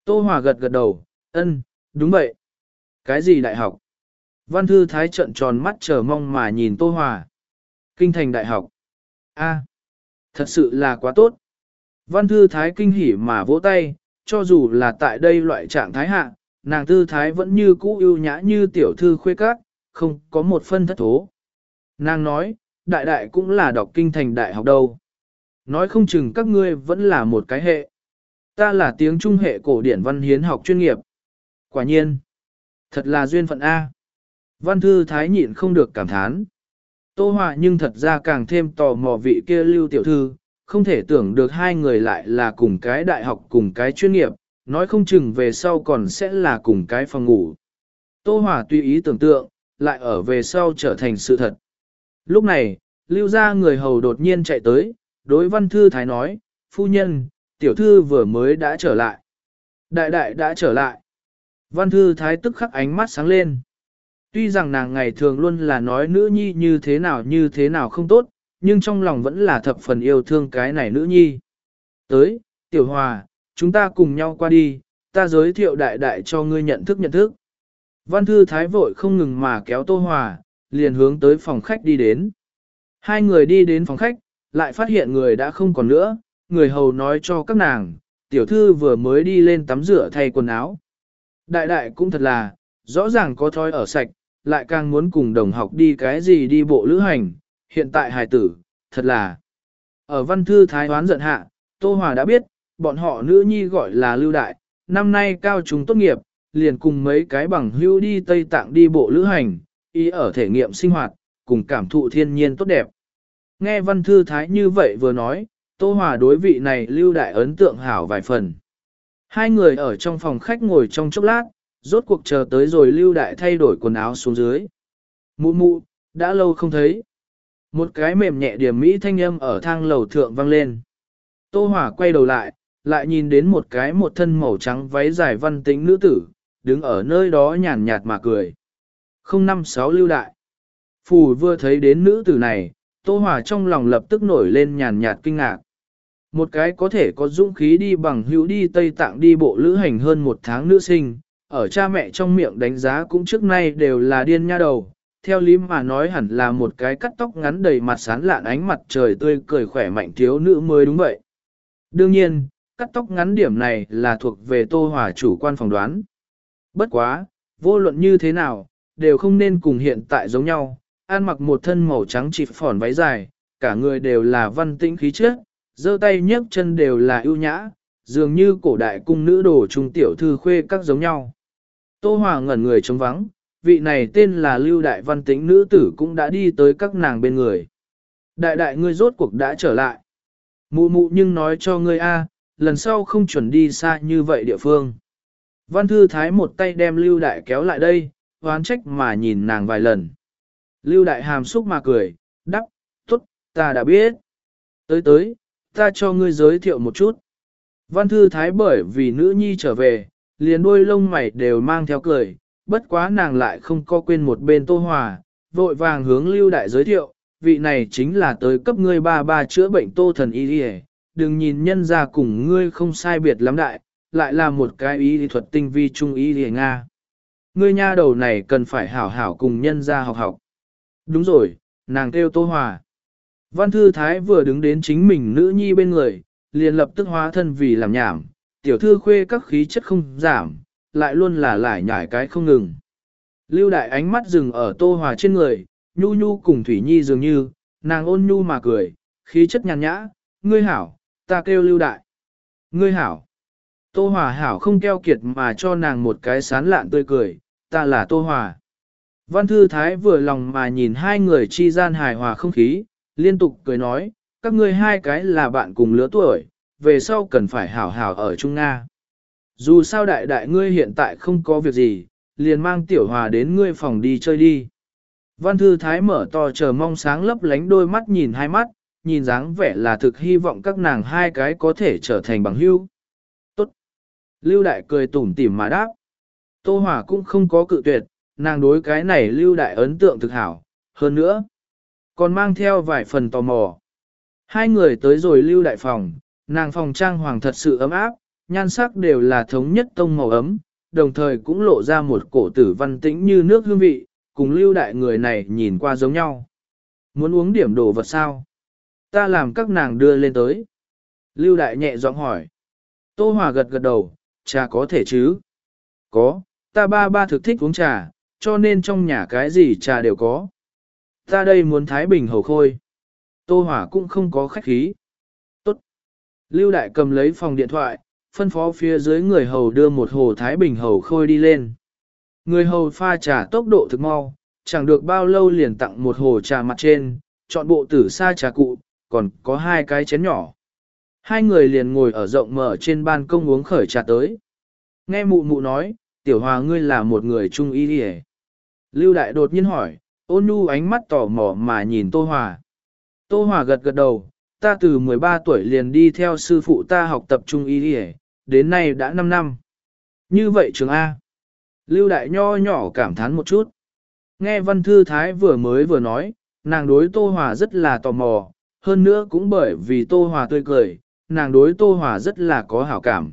S1: Tô Hòa gật gật đầu, ân, đúng vậy. Cái gì đại học? Văn Thư Thái trợn tròn mắt chờ mong mà nhìn Tô Hòa. Kinh thành đại học. A, thật sự là quá tốt. Văn Thư Thái kinh hỉ mà vỗ tay, cho dù là tại đây loại trạng thái hạ, nàng Thư Thái vẫn như cũ ưu nhã như tiểu thư khuê các, không có một phân thất thố. Nàng nói, đại đại cũng là đọc kinh thành đại học đâu. Nói không chừng các ngươi vẫn là một cái hệ. Ta là tiếng trung hệ cổ điển văn hiến học chuyên nghiệp. Quả nhiên, thật là duyên phận A. Văn thư thái nhịn không được cảm thán. Tô Hòa nhưng thật ra càng thêm tò mò vị kia lưu tiểu thư, không thể tưởng được hai người lại là cùng cái đại học cùng cái chuyên nghiệp, nói không chừng về sau còn sẽ là cùng cái phòng ngủ. Tô Hòa tùy ý tưởng tượng, lại ở về sau trở thành sự thật. Lúc này, lưu ra người hầu đột nhiên chạy tới, đối văn thư thái nói, phu nhân, tiểu thư vừa mới đã trở lại. Đại đại đã trở lại. Văn thư thái tức khắc ánh mắt sáng lên. Tuy rằng nàng ngày thường luôn là nói nữ nhi như thế nào như thế nào không tốt, nhưng trong lòng vẫn là thập phần yêu thương cái này nữ nhi. Tới, tiểu hòa, chúng ta cùng nhau qua đi, ta giới thiệu đại đại cho ngươi nhận thức nhận thức. Văn thư thái vội không ngừng mà kéo Tô Hòa, liền hướng tới phòng khách đi đến. Hai người đi đến phòng khách, lại phát hiện người đã không còn nữa, người hầu nói cho các nàng, tiểu thư vừa mới đi lên tắm rửa thay quần áo. Đại đại cũng thật là, rõ ràng có thói ở sạch, lại càng muốn cùng đồng học đi cái gì đi bộ lữ hành, hiện tại hài tử, thật là. Ở văn thư thái hoán giận hạ, Tô Hòa đã biết, bọn họ nữ nhi gọi là lưu đại, năm nay cao trung tốt nghiệp, liền cùng mấy cái bằng hưu đi Tây Tạng đi bộ lữ hành, ý ở thể nghiệm sinh hoạt, cùng cảm thụ thiên nhiên tốt đẹp. Nghe văn thư thái như vậy vừa nói, Tô Hòa đối vị này lưu đại ấn tượng hảo vài phần. Hai người ở trong phòng khách ngồi trong chốc lát, rốt cuộc chờ tới rồi lưu đại thay đổi quần áo xuống dưới. Mụ mụ, đã lâu không thấy. Một cái mềm nhẹ điểm mỹ thanh âm ở thang lầu thượng vang lên. Tô Hòa quay đầu lại, lại nhìn đến một cái một thân màu trắng váy dài văn tính nữ tử, đứng ở nơi đó nhàn nhạt mà cười. 056 lưu đại. Phù vừa thấy đến nữ tử này, Tô Hòa trong lòng lập tức nổi lên nhàn nhạt kinh ngạc. Một cái có thể có dũng khí đi bằng hữu đi Tây Tạng đi bộ lữ hành hơn một tháng nữ sinh, ở cha mẹ trong miệng đánh giá cũng trước nay đều là điên nha đầu. Theo lý mà nói hẳn là một cái cắt tóc ngắn đầy mặt sán lạn ánh mặt trời tươi cười khỏe mạnh thiếu nữ mới đúng vậy. Đương nhiên, cắt tóc ngắn điểm này là thuộc về Tô Hòa chủ quan phỏng đoán. Bất quá, vô luận như thế nào, đều không nên cùng hiện tại giống nhau, ăn mặc một thân màu trắng chỉ phỏn váy dài, cả người đều là văn tĩnh khí chất, giơ tay nhấc chân đều là ưu nhã, dường như cổ đại cung nữ đồ trung tiểu thư khuê các giống nhau. Tô Hòa ngẩn người trống vắng, vị này tên là Lưu Đại Văn Tĩnh nữ tử cũng đã đi tới các nàng bên người. Đại đại ngươi rốt cuộc đã trở lại. Mụ mụ nhưng nói cho ngươi a, lần sau không chuẩn đi xa như vậy địa phương. Văn thư thái một tay đem Lưu Đại kéo lại đây, hoán trách mà nhìn nàng vài lần. Lưu Đại hàm xúc mà cười, đắp, tốt, ta đã biết. Tới tới, ta cho ngươi giới thiệu một chút. Văn thư thái bởi vì nữ nhi trở về, liền đôi lông mày đều mang theo cười, bất quá nàng lại không có quên một bên tô hòa, vội vàng hướng lưu đại giới thiệu, vị này chính là tới cấp ngươi ba ba chữa bệnh tô thần y đi đừng nhìn nhân ra cùng ngươi không sai biệt lắm đại, lại là một cái y thuật tinh vi trung y đi Nga. Ngươi nha đầu này cần phải hảo hảo cùng nhân ra học học. Đúng rồi, nàng kêu tô hòa. Văn thư thái vừa đứng đến chính mình nữ nhi bên người, liền lập tức hóa thân vì làm nhảm, tiểu thư khuê các khí chất không giảm, lại luôn là lải nhải cái không ngừng. Lưu đại ánh mắt dừng ở tô hòa trên người, nhu nhu cùng Thủy Nhi dường như, nàng ôn nhu mà cười, khí chất nhàn nhã, ngươi hảo, ta kêu lưu đại. Ngươi hảo. Tô hòa hảo không keo kiệt mà cho nàng một cái sán lạn tươi cười, ta là tô hòa. Văn thư thái vừa lòng mà nhìn hai người chi gian hài hòa không khí, liên tục cười nói, các ngươi hai cái là bạn cùng lứa tuổi, về sau cần phải hảo hảo ở Trung Nga. Dù sao đại đại ngươi hiện tại không có việc gì, liền mang tiểu hòa đến ngươi phòng đi chơi đi. Văn thư thái mở to chờ mong sáng lấp lánh đôi mắt nhìn hai mắt, nhìn dáng vẻ là thực hy vọng các nàng hai cái có thể trở thành bằng hữu. Tốt. Lưu đại cười tủm tỉm mà đáp. Tô Hòa cũng không có cự tuyệt, nàng đối cái này lưu đại ấn tượng thực hảo. Hơn nữa, còn mang theo vài phần tò mò. Hai người tới rồi lưu đại phòng, nàng phòng trang hoàng thật sự ấm áp, nhan sắc đều là thống nhất tông màu ấm, đồng thời cũng lộ ra một cổ tử văn tĩnh như nước hương vị, cùng lưu đại người này nhìn qua giống nhau. Muốn uống điểm đồ vật sao? Ta làm các nàng đưa lên tới. Lưu đại nhẹ giọng hỏi. Tô Hòa gật gật đầu, trà có thể chứ? Có, ta ba ba thực thích uống trà, cho nên trong nhà cái gì trà đều có. Ta đây muốn Thái Bình hầu khôi. Tô Hỏa cũng không có khách khí. Tốt. Lưu Đại cầm lấy phòng điện thoại, phân phó phía dưới người hầu đưa một hồ Thái Bình hầu khôi đi lên. Người hầu pha trà tốc độ thực mau, chẳng được bao lâu liền tặng một hồ trà mặt trên, chọn bộ tử sa trà cụ, còn có hai cái chén nhỏ. Hai người liền ngồi ở rộng mở trên ban công uống khởi trà tới. Nghe mụ mụ nói, tiểu hòa ngươi là một người trung y đi Lưu Đại đột nhiên hỏi, ôn nhu ánh mắt tò mò mà nhìn Tô Hòa. Tô Hòa gật gật đầu, ta từ 13 tuổi liền đi theo sư phụ ta học tập trung y đi đến nay đã 5 năm. Như vậy trường A. Lưu Đại Nho nhỏ cảm thán một chút. Nghe Văn Thư Thái vừa mới vừa nói, nàng đối Tô Hòa rất là tò mò, hơn nữa cũng bởi vì Tô Hòa tươi cười, nàng đối Tô Hòa rất là có hảo cảm.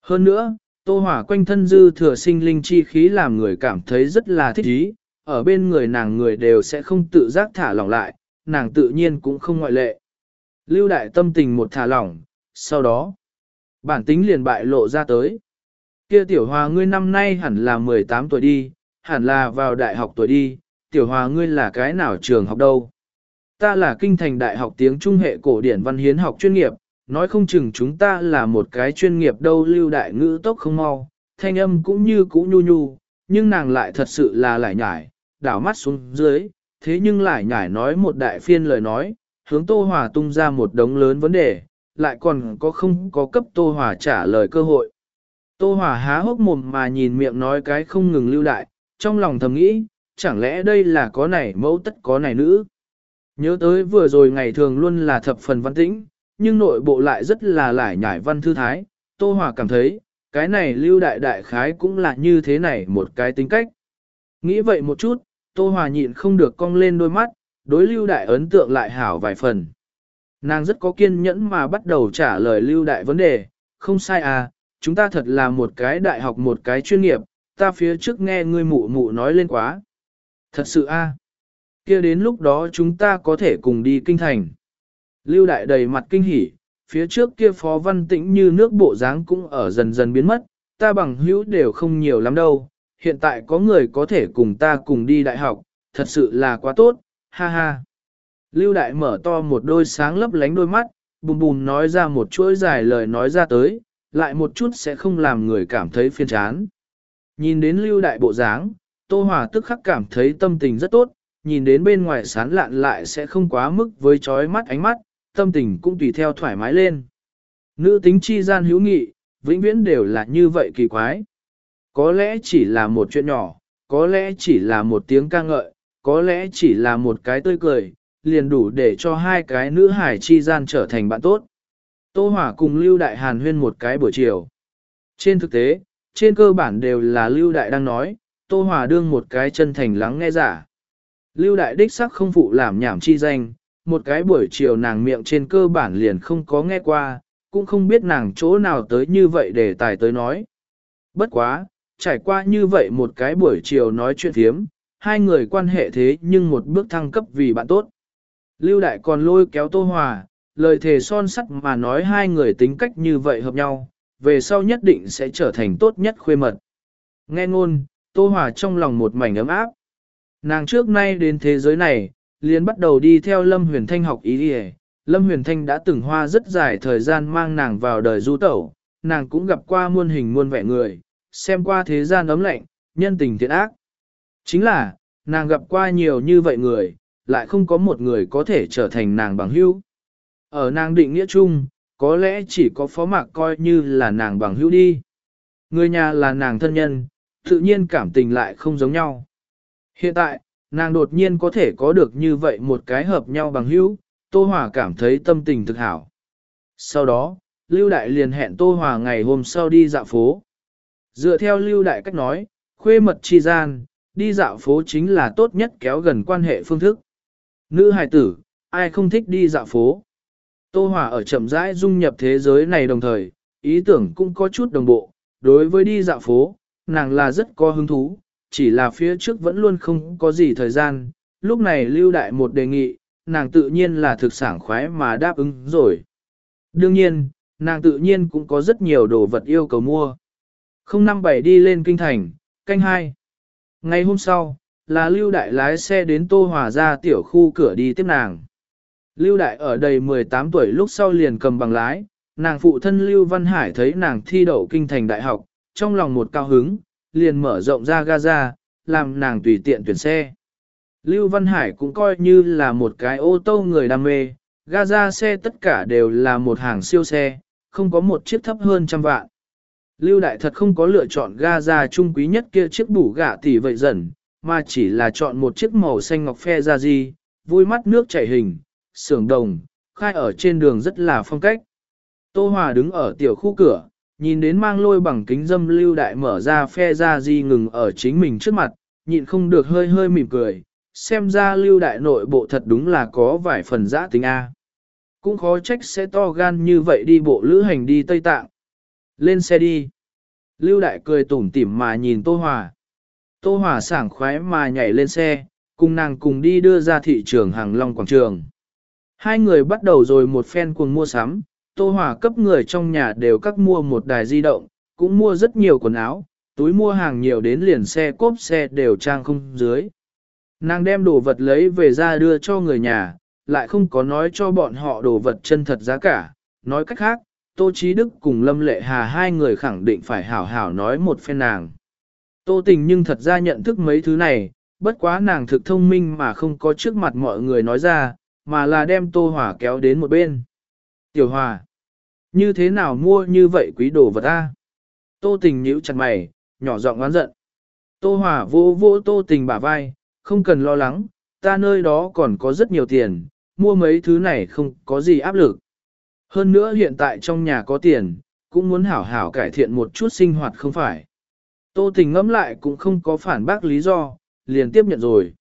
S1: Hơn nữa, Tô Hỏa quanh thân dư thừa sinh linh chi khí làm người cảm thấy rất là thích ý, ở bên người nàng người đều sẽ không tự giác thả lỏng lại, nàng tự nhiên cũng không ngoại lệ. Lưu đại tâm tình một thả lỏng, sau đó, bản tính liền bại lộ ra tới. Kia tiểu hòa ngươi năm nay hẳn là 18 tuổi đi, hẳn là vào đại học tuổi đi, tiểu hòa ngươi là cái nào trường học đâu. Ta là kinh thành đại học tiếng trung hệ cổ điển văn hiến học chuyên nghiệp, nói không chừng chúng ta là một cái chuyên nghiệp đâu lưu đại ngữ tốc không mau, thanh âm cũng như cũ nhu nhu, nhưng nàng lại thật sự là lại nhải, đảo mắt xuống dưới, thế nhưng lại nhải nói một đại phiên lời nói, hướng Tô Hòa tung ra một đống lớn vấn đề, lại còn có không có cấp Tô Hòa trả lời cơ hội. Tô Hòa há hốc mồm mà nhìn miệng nói cái không ngừng lưu đại, trong lòng thầm nghĩ, chẳng lẽ đây là có này mẫu tất có này nữ. Nhớ tới vừa rồi ngày thường luôn là thập phần văn tĩnh, nhưng nội bộ lại rất là lải nhải văn thư thái, Tô Hòa cảm thấy, cái này lưu đại đại khái cũng là như thế này một cái tính cách. Nghĩ vậy một chút, Tô Hòa nhịn không được cong lên đôi mắt, đối lưu đại ấn tượng lại hảo vài phần. Nàng rất có kiên nhẫn mà bắt đầu trả lời lưu đại vấn đề, không sai à, chúng ta thật là một cái đại học một cái chuyên nghiệp, ta phía trước nghe ngươi mụ mụ nói lên quá. Thật sự a kia đến lúc đó chúng ta có thể cùng đi kinh thành. Lưu đại đầy mặt kinh hỉ, phía trước kia phó văn tĩnh như nước bộ dáng cũng ở dần dần biến mất, ta bằng hữu đều không nhiều lắm đâu, hiện tại có người có thể cùng ta cùng đi đại học, thật sự là quá tốt, ha ha. Lưu đại mở to một đôi sáng lấp lánh đôi mắt, bùm bùm nói ra một chuỗi dài lời nói ra tới, lại một chút sẽ không làm người cảm thấy phiền chán. Nhìn đến lưu đại bộ dáng, Tô Hòa tức khắc cảm thấy tâm tình rất tốt, nhìn đến bên ngoài sán lạn lại sẽ không quá mức với chói mắt ánh mắt, tâm tình cũng tùy theo thoải mái lên. Nữ tính chi gian hữu nghị, vĩnh viễn đều là như vậy kỳ quái. Có lẽ chỉ là một chuyện nhỏ, có lẽ chỉ là một tiếng ca ngợi, có lẽ chỉ là một cái tươi cười, liền đủ để cho hai cái nữ hải chi gian trở thành bạn tốt. Tô Hỏa cùng Lưu Đại Hàn huyên một cái buổi chiều. Trên thực tế, trên cơ bản đều là Lưu Đại đang nói, Tô Hỏa đương một cái chân thành lắng nghe giả. Lưu Đại đích sắc không phụ làm nhảm chi danh, một cái buổi chiều nàng miệng trên cơ bản liền không có nghe qua, cũng không biết nàng chỗ nào tới như vậy để tài tới nói. Bất quá, trải qua như vậy một cái buổi chiều nói chuyện thiếm, hai người quan hệ thế nhưng một bước thăng cấp vì bạn tốt. Lưu Đại còn lôi kéo Tô Hòa, lời thề son sắt mà nói hai người tính cách như vậy hợp nhau, về sau nhất định sẽ trở thành tốt nhất khuê mật. Nghe ngôn, Tô Hòa trong lòng một mảnh ấm áp. Nàng trước nay đến thế giới này, liền bắt đầu đi theo Lâm Huyền Thanh học ý đi Lâm Huyền Thanh đã từng hoa rất dài thời gian mang nàng vào đời du tẩu, nàng cũng gặp qua muôn hình muôn vẻ người, xem qua thế gian ấm lạnh, nhân tình thiện ác. Chính là, nàng gặp qua nhiều như vậy người, lại không có một người có thể trở thành nàng bằng hữu. Ở nàng định nghĩa chung, có lẽ chỉ có phó mạc coi như là nàng bằng hữu đi. Người nhà là nàng thân nhân, tự nhiên cảm tình lại không giống nhau. Hiện tại, nàng đột nhiên có thể có được như vậy một cái hợp nhau bằng hữu, Tô Hòa cảm thấy tâm tình thực hảo. Sau đó, Lưu Đại liền hẹn Tô Hòa ngày hôm sau đi dạo phố. Dựa theo Lưu Đại cách nói, khuê mật chi gian, đi dạo phố chính là tốt nhất kéo gần quan hệ phương thức. Nữ hài tử, ai không thích đi dạo phố. Tô Hòa ở chậm rãi dung nhập thế giới này đồng thời, ý tưởng cũng có chút đồng bộ, đối với đi dạo phố, nàng là rất có hứng thú, chỉ là phía trước vẫn luôn không có gì thời gian, lúc này lưu đại một đề nghị, nàng tự nhiên là thực sản khoái mà đáp ứng rồi. Đương nhiên, nàng tự nhiên cũng có rất nhiều đồ vật yêu cầu mua. 057 đi lên kinh thành, canh hai. Ngày hôm sau, là lưu đại lái xe đến Tô Hòa ra tiểu khu cửa đi tiếp nàng. Lưu đại ở đầy 18 tuổi lúc sau liền cầm bằng lái, nàng phụ thân Lưu Văn Hải thấy nàng thi đậu kinh thành đại học, trong lòng một cao hứng, liền mở rộng ra Gaza, làm nàng tùy tiện tuyển xe. Lưu Văn Hải cũng coi như là một cái ô tô người đam mê, Gaza xe tất cả đều là một hàng siêu xe, không có một chiếc thấp hơn trăm vạn. Lưu Đại thật không có lựa chọn Gaza trung quý nhất kia chiếc bủ gạ tỷ vậy dần, mà chỉ là chọn một chiếc màu xanh ngọc phe ra gì, vui mắt nước chảy hình, sưởng đồng, khai ở trên đường rất là phong cách. Tô Hòa đứng ở tiểu khu cửa, nhìn đến mang lôi bằng kính dâm lưu đại mở ra phe ra di ngừng ở chính mình trước mặt, nhịn không được hơi hơi mỉm cười, xem ra lưu đại nội bộ thật đúng là có vài phần giã tính A. Cũng khó trách sẽ to gan như vậy đi bộ lữ hành đi Tây Tạng. Lên xe đi. Lưu Đại cười tủm tỉm mà nhìn Tô Hòa. Tô Hòa sảng khoái mà nhảy lên xe, cùng nàng cùng đi đưa ra thị trường hàng long quảng trường. Hai người bắt đầu rồi một phen cuồng mua sắm, Tô Hòa cấp người trong nhà đều các mua một đài di động, cũng mua rất nhiều quần áo, túi mua hàng nhiều đến liền xe cốp xe đều trang không dưới. Nàng đem đồ vật lấy về ra đưa cho người nhà, lại không có nói cho bọn họ đồ vật chân thật giá cả. Nói cách khác, Tô Chí Đức cùng Lâm Lệ Hà hai người khẳng định phải hảo hảo nói một phen nàng. Tô Tình nhưng thật ra nhận thức mấy thứ này, bất quá nàng thực thông minh mà không có trước mặt mọi người nói ra, mà là đem Tô Hòa kéo đến một bên. Tiểu Hòa, như thế nào mua như vậy quý đồ vật ta? Tô Tình nhíu chặt mày, nhỏ giọng oán giận. Tô Hòa vô vô Tô Tình bả vai, không cần lo lắng, ta nơi đó còn có rất nhiều tiền, mua mấy thứ này không có gì áp lực. Hơn nữa hiện tại trong nhà có tiền, cũng muốn hảo hảo cải thiện một chút sinh hoạt không phải. Tô tình ngẫm lại cũng không có phản bác lý do, liền tiếp nhận rồi.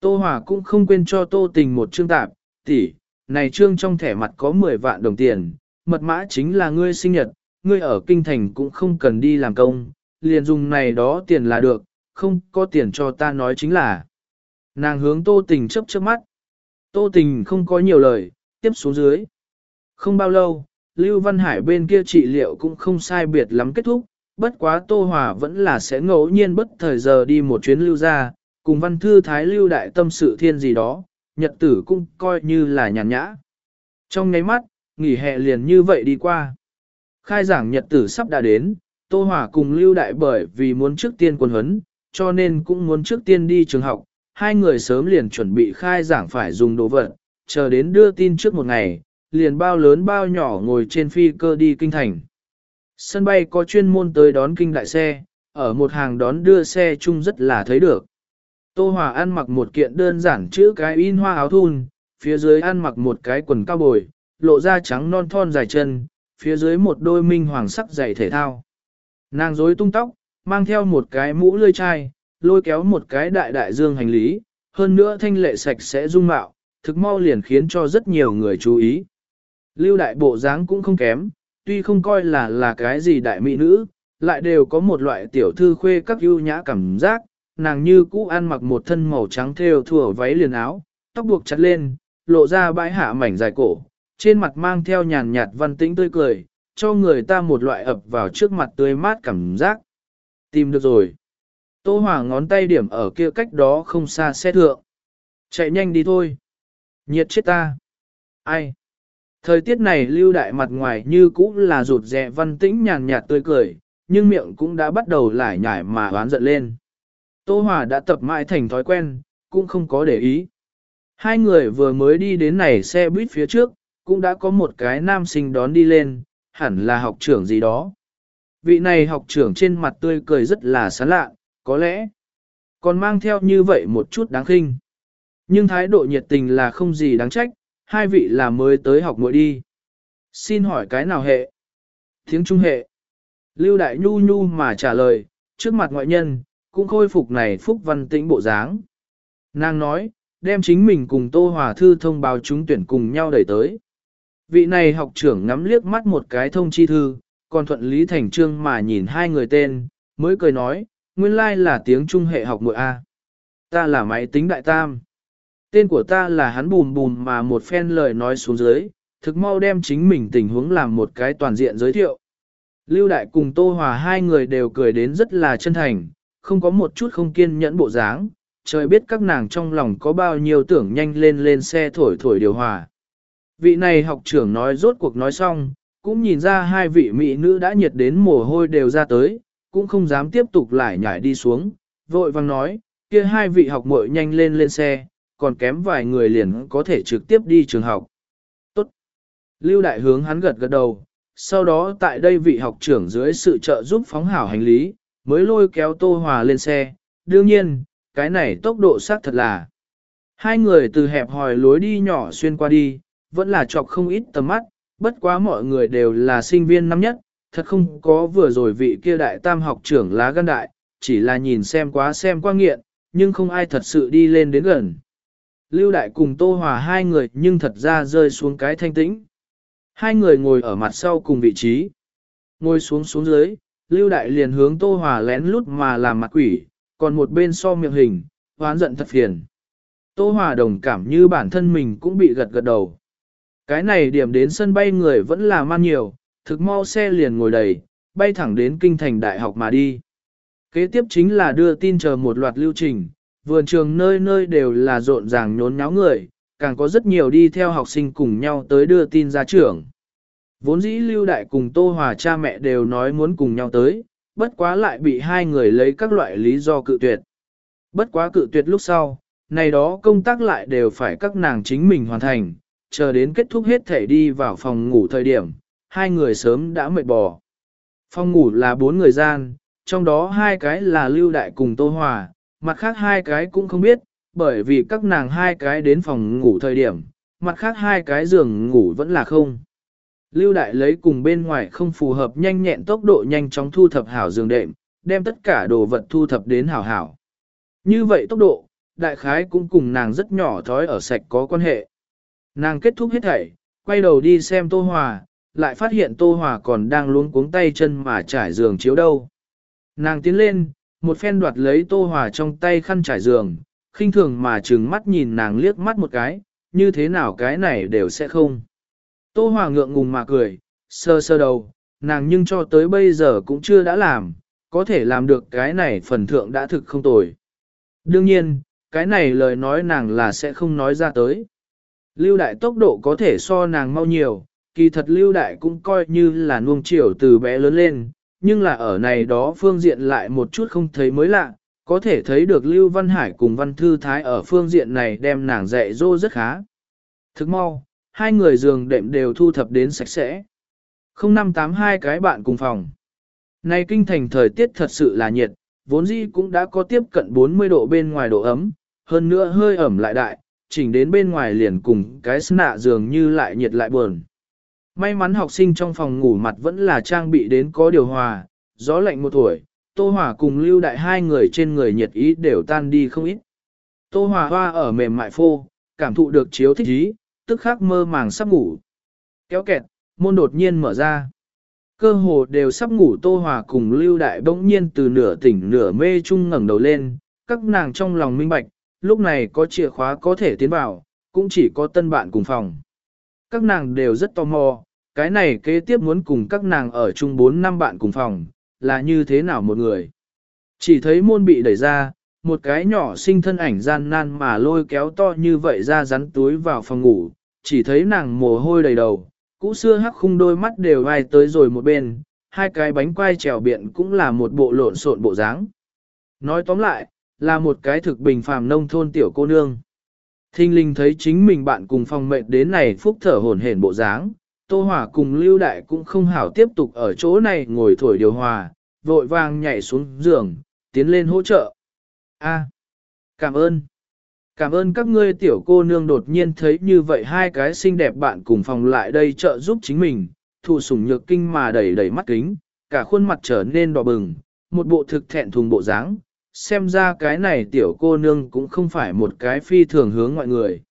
S1: Tô Hòa cũng không quên cho Tô tình một chương tạp, tỷ, này trương trong thẻ mặt có 10 vạn đồng tiền, mật mã chính là ngươi sinh nhật, ngươi ở kinh thành cũng không cần đi làm công, liền dùng này đó tiền là được, không có tiền cho ta nói chính là. Nàng hướng Tô Tình chấp chớp mắt. Tô Tình không có nhiều lời, tiếp xuống dưới. Không bao lâu, Lưu Văn Hải bên kia trị liệu cũng không sai biệt lắm kết thúc, bất quá Tô Hòa vẫn là sẽ ngẫu nhiên bất thời giờ đi một chuyến lưu ra, cùng văn thư thái lưu đại tâm sự thiên gì đó, nhật tử cũng coi như là nhàn nhã. Trong ngáy mắt, nghỉ hè liền như vậy đi qua. Khai giảng nhật tử sắp đã đến, Tô Hòa cùng lưu đại bởi vì muốn trước tiên quân huấn, cho nên cũng muốn trước tiên đi trường học, hai người sớm liền chuẩn bị khai giảng phải dùng đồ vật, chờ đến đưa tin trước một ngày, liền bao lớn bao nhỏ ngồi trên phi cơ đi kinh thành. Sân bay có chuyên môn tới đón kinh đại xe, ở một hàng đón đưa xe chung rất là thấy được. Tô Hòa ăn mặc một kiện đơn giản chữ cái in hoa áo thun, phía dưới ăn mặc một cái quần cao bồi, lộ ra trắng non thon dài chân, phía dưới một đôi minh hoàng sắc giày thể thao. Nàng rối tung tóc, mang theo một cái mũ lươi chai, lôi kéo một cái đại đại dương hành lý, hơn nữa thanh lệ sạch sẽ dung mạo, thực mau liền khiến cho rất nhiều người chú ý. Lưu đại bộ dáng cũng không kém, tuy không coi là là cái gì đại mỹ nữ, lại đều có một loại tiểu thư khuê các ưu nhã cảm giác, nàng như cũ ăn mặc một thân màu trắng thêu thủa váy liền áo, tóc buộc chặt lên, lộ ra bãi hạ mảnh dài cổ, trên mặt mang theo nhàn nhạt văn tĩnh tươi cười, cho người ta một loại ập vào trước mặt tươi mát cảm giác. Tìm được rồi. Tô Hòa ngón tay điểm ở kia cách đó không xa xe thượng. Chạy nhanh đi thôi. Nhiệt chết ta. Ai? Thời tiết này lưu đại mặt ngoài như cũ là rụt rè văn tĩnh nhàn nhạt tươi cười, nhưng miệng cũng đã bắt đầu lải nhải mà oán giận lên. Tô Hòa đã tập mãi thành thói quen, cũng không có để ý. Hai người vừa mới đi đến này xe buýt phía trước, cũng đã có một cái nam sinh đón đi lên, hẳn là học trưởng gì đó. Vị này học trưởng trên mặt tươi cười rất là sán lạ, có lẽ còn mang theo như vậy một chút đáng khinh. Nhưng thái độ nhiệt tình là không gì đáng trách, hai vị là mới tới học mỗi đi. Xin hỏi cái nào hệ? Tiếng Trung hệ. Lưu Đại Nhu Nhu mà trả lời, trước mặt ngoại nhân, cũng khôi phục này phúc văn tĩnh bộ dáng. Nàng nói, đem chính mình cùng Tô Hòa Thư thông báo chúng tuyển cùng nhau đẩy tới. Vị này học trưởng ngắm liếc mắt một cái thông chi thư, còn thuận lý thành trương mà nhìn hai người tên, mới cười nói, nguyên lai là tiếng Trung hệ học muội A. Ta là máy tính đại tam. Tên của ta là hắn bùm bùm mà một phen lời nói xuống dưới, thực mau đem chính mình tình huống làm một cái toàn diện giới thiệu. Lưu Đại cùng Tô Hòa hai người đều cười đến rất là chân thành, không có một chút không kiên nhẫn bộ dáng, trời biết các nàng trong lòng có bao nhiêu tưởng nhanh lên lên xe thổi thổi điều hòa. Vị này học trưởng nói rốt cuộc nói xong, cũng nhìn ra hai vị mỹ nữ đã nhiệt đến mồ hôi đều ra tới, cũng không dám tiếp tục lại nhảy đi xuống, vội vang nói, kia hai vị học muội nhanh lên lên xe, còn kém vài người liền có thể trực tiếp đi trường học. Tốt. Lưu đại hướng hắn gật gật đầu, sau đó tại đây vị học trưởng dưới sự trợ giúp phóng hảo hành lý, mới lôi kéo Tô Hòa lên xe. Đương nhiên, cái này tốc độ xác thật là. Hai người từ hẹp hòi lối đi nhỏ xuyên qua đi, vẫn là chọc không ít tầm mắt, bất quá mọi người đều là sinh viên năm nhất, thật không có vừa rồi vị kia đại tam học trưởng lá gan đại, chỉ là nhìn xem quá xem qua nghiện, nhưng không ai thật sự đi lên đến gần. Lưu Đại cùng Tô Hòa hai người nhưng thật ra rơi xuống cái thanh tĩnh. Hai người ngồi ở mặt sau cùng vị trí. Ngồi xuống xuống dưới, Lưu Đại liền hướng Tô Hòa lén lút mà làm mặt quỷ, còn một bên so miệng hình, hoán giận thật phiền. Tô Hòa đồng cảm như bản thân mình cũng bị gật gật đầu. Cái này điểm đến sân bay người vẫn là man nhiều, thực mau xe liền ngồi đầy, bay thẳng đến kinh thành đại học mà đi. Kế tiếp chính là đưa tin chờ một loạt lưu trình, vườn trường nơi nơi đều là rộn ràng nhốn nháo người, càng có rất nhiều đi theo học sinh cùng nhau tới đưa tin ra trường. Vốn dĩ lưu đại cùng Tô Hòa cha mẹ đều nói muốn cùng nhau tới, bất quá lại bị hai người lấy các loại lý do cự tuyệt. Bất quá cự tuyệt lúc sau, này đó công tác lại đều phải các nàng chính mình hoàn thành, chờ đến kết thúc hết thể đi vào phòng ngủ thời điểm, hai người sớm đã mệt bò. Phòng ngủ là bốn người gian, trong đó hai cái là Lưu Đại cùng Tô Hòa, mặt khác hai cái cũng không biết, bởi vì các nàng hai cái đến phòng ngủ thời điểm, mặt khác hai cái giường ngủ vẫn là không. Lưu Đại lấy cùng bên ngoài không phù hợp nhanh nhẹn tốc độ nhanh chóng thu thập hảo giường đệm, đem tất cả đồ vật thu thập đến hảo hảo. Như vậy tốc độ, đại khái cũng cùng nàng rất nhỏ thói ở sạch có quan hệ. Nàng kết thúc hết thảy, quay đầu đi xem Tô Hòa, lại phát hiện Tô Hòa còn đang luống cuống tay chân mà trải giường chiếu đâu. Nàng tiến lên, một phen đoạt lấy Tô Hòa trong tay khăn trải giường, khinh thường mà trừng mắt nhìn nàng liếc mắt một cái, như thế nào cái này đều sẽ không. Tô Hòa ngượng ngùng mà cười, sơ sơ đầu, nàng nhưng cho tới bây giờ cũng chưa đã làm, có thể làm được cái này phần thượng đã thực không tồi. Đương nhiên, cái này lời nói nàng là sẽ không nói ra tới. Lưu đại tốc độ có thể so nàng mau nhiều, kỳ thật lưu đại cũng coi như là nuông chiều từ bé lớn lên, nhưng là ở này đó phương diện lại một chút không thấy mới lạ, có thể thấy được Lưu Văn Hải cùng Văn Thư Thái ở phương diện này đem nàng dạy dỗ rất khá. Thức mau, hai người giường đệm đều thu thập đến sạch sẽ. Không năm tám hai cái bạn cùng phòng. nay kinh thành thời tiết thật sự là nhiệt, vốn dĩ cũng đã có tiếp cận 40 độ bên ngoài độ ấm, hơn nữa hơi ẩm lại đại, chỉnh đến bên ngoài liền cùng cái nạ dường như lại nhiệt lại buồn. May mắn học sinh trong phòng ngủ mặt vẫn là trang bị đến có điều hòa, gió lạnh một tuổi, Tô Hòa cùng lưu đại hai người trên người nhiệt ý đều tan đi không ít. Tô Hòa hoa ở mềm mại phô, cảm thụ được chiếu thích ý, tức khắc mơ màng sắp ngủ. Kéo kẹt, môn đột nhiên mở ra. Cơ hồ đều sắp ngủ Tô Hòa cùng lưu đại bỗng nhiên từ nửa tỉnh nửa mê chung ngẩng đầu lên, các nàng trong lòng minh bạch, lúc này có chìa khóa có thể tiến vào, cũng chỉ có tân bạn cùng phòng. Các nàng đều rất tò mò, cái này kế tiếp muốn cùng các nàng ở chung 4 năm bạn cùng phòng, là như thế nào một người. Chỉ thấy môn bị đẩy ra, một cái nhỏ sinh thân ảnh gian nan mà lôi kéo to như vậy ra rắn túi vào phòng ngủ, chỉ thấy nàng mồ hôi đầy đầu, cũ xưa hắc khung đôi mắt đều vai tới rồi một bên, hai cái bánh quai trèo biện cũng là một bộ lộn xộn bộ dáng. Nói tóm lại, là một cái thực bình phàm nông thôn tiểu cô nương. Thinh linh thấy chính mình bạn cùng phòng mệnh đến này phúc thở hổn hển bộ dáng, Tô Hỏa cùng Lưu Đại cũng không hảo tiếp tục ở chỗ này ngồi thổi điều hòa, vội vàng nhảy xuống giường, tiến lên hỗ trợ. A, cảm ơn. Cảm ơn các ngươi tiểu cô nương đột nhiên thấy như vậy hai cái xinh đẹp bạn cùng phòng lại đây trợ giúp chính mình, thụ sủng nhược kinh mà đẩy đẩy mắt kính, cả khuôn mặt trở nên đỏ bừng, một bộ thực thẹn thùng bộ dáng, xem ra cái này tiểu cô nương cũng không phải một cái phi thường hướng mọi người.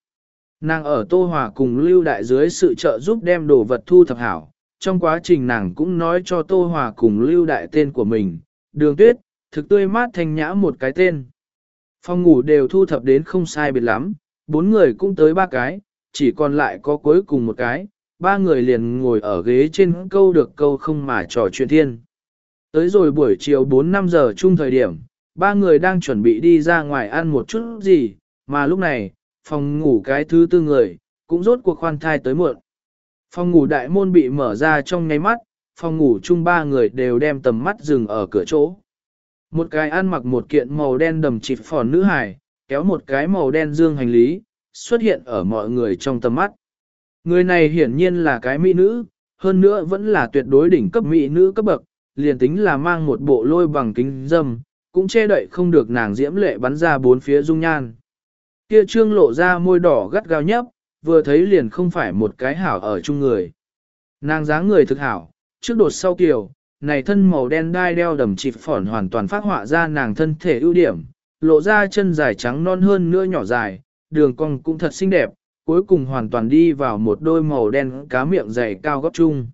S1: Nàng ở Tô Hòa cùng Lưu Đại dưới sự trợ giúp đem đồ vật thu thập hảo, trong quá trình nàng cũng nói cho Tô Hòa cùng Lưu Đại tên của mình, đường tuyết, thực tươi mát thanh nhã một cái tên. Phòng ngủ đều thu thập đến không sai biệt lắm, bốn người cũng tới ba cái, chỉ còn lại có cuối cùng một cái, ba người liền ngồi ở ghế trên câu được câu không mà trò chuyện thiên. Tới rồi buổi chiều 4-5 giờ chung thời điểm, ba người đang chuẩn bị đi ra ngoài ăn một chút gì, mà lúc này, phòng ngủ cái thứ tư người, cũng rốt cuộc khoan thai tới muộn. Phòng ngủ đại môn bị mở ra trong nháy mắt, phòng ngủ chung ba người đều đem tầm mắt dừng ở cửa chỗ. Một cái ăn mặc một kiện màu đen đầm chịp phòn nữ hài, kéo một cái màu đen dương hành lý, xuất hiện ở mọi người trong tầm mắt. Người này hiển nhiên là cái mỹ nữ, hơn nữa vẫn là tuyệt đối đỉnh cấp mỹ nữ cấp bậc, liền tính là mang một bộ lôi bằng kính dâm, cũng che đậy không được nàng diễm lệ bắn ra bốn phía dung nhan. Kia trương lộ ra môi đỏ gắt gao nhấp, vừa thấy liền không phải một cái hảo ở chung người. Nàng dáng người thực hảo, trước đột sau kiều, này thân màu đen đai đeo đầm chịp phỏn hoàn toàn phát họa ra nàng thân thể ưu điểm, lộ ra chân dài trắng non hơn nữa nhỏ dài, đường cong cũng thật xinh đẹp, cuối cùng hoàn toàn đi vào một đôi màu đen cá miệng dày cao góc chung.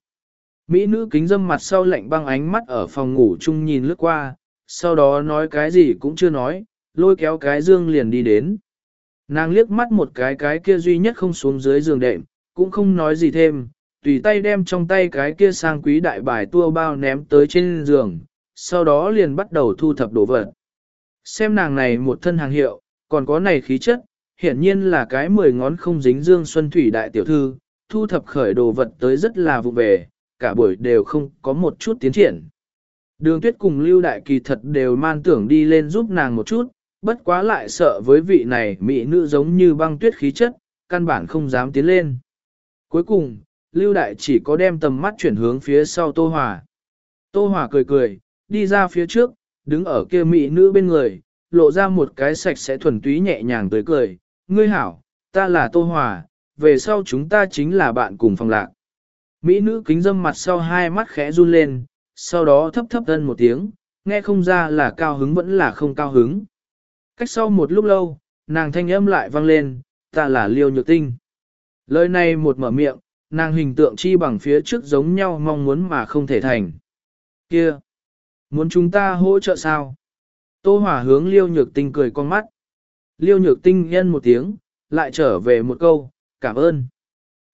S1: Mỹ nữ kính dâm mặt sau lạnh băng ánh mắt ở phòng ngủ chung nhìn lướt qua, sau đó nói cái gì cũng chưa nói, lôi kéo cái dương liền đi đến. Nàng liếc mắt một cái cái kia duy nhất không xuống dưới giường đệm, cũng không nói gì thêm, tùy tay đem trong tay cái kia sang quý đại bài tua bao ném tới trên giường, sau đó liền bắt đầu thu thập đồ vật. Xem nàng này một thân hàng hiệu, còn có này khí chất, hiển nhiên là cái mười ngón không dính dương xuân thủy đại tiểu thư, thu thập khởi đồ vật tới rất là vụ về, cả buổi đều không có một chút tiến triển. Đường tuyết cùng lưu đại kỳ thật đều man tưởng đi lên giúp nàng một chút, bất quá lại sợ với vị này mỹ nữ giống như băng tuyết khí chất, căn bản không dám tiến lên. Cuối cùng, lưu đại chỉ có đem tầm mắt chuyển hướng phía sau Tô Hòa. Tô Hòa cười cười, đi ra phía trước, đứng ở kia mỹ nữ bên người, lộ ra một cái sạch sẽ thuần túy nhẹ nhàng tới cười, ngươi hảo, ta là Tô Hòa, về sau chúng ta chính là bạn cùng phòng lạc. Mỹ nữ kính dâm mặt sau hai mắt khẽ run lên, sau đó thấp thấp thân một tiếng, nghe không ra là cao hứng vẫn là không cao hứng. Cách sau một lúc lâu, nàng thanh âm lại vang lên, ta là liêu nhược tinh. Lời này một mở miệng, nàng hình tượng chi bằng phía trước giống nhau mong muốn mà không thể thành. Kia! Muốn chúng ta hỗ trợ sao? Tô Hòa hướng liêu nhược tinh cười con mắt. Liêu nhược tinh nhân một tiếng, lại trở về một câu, cảm ơn.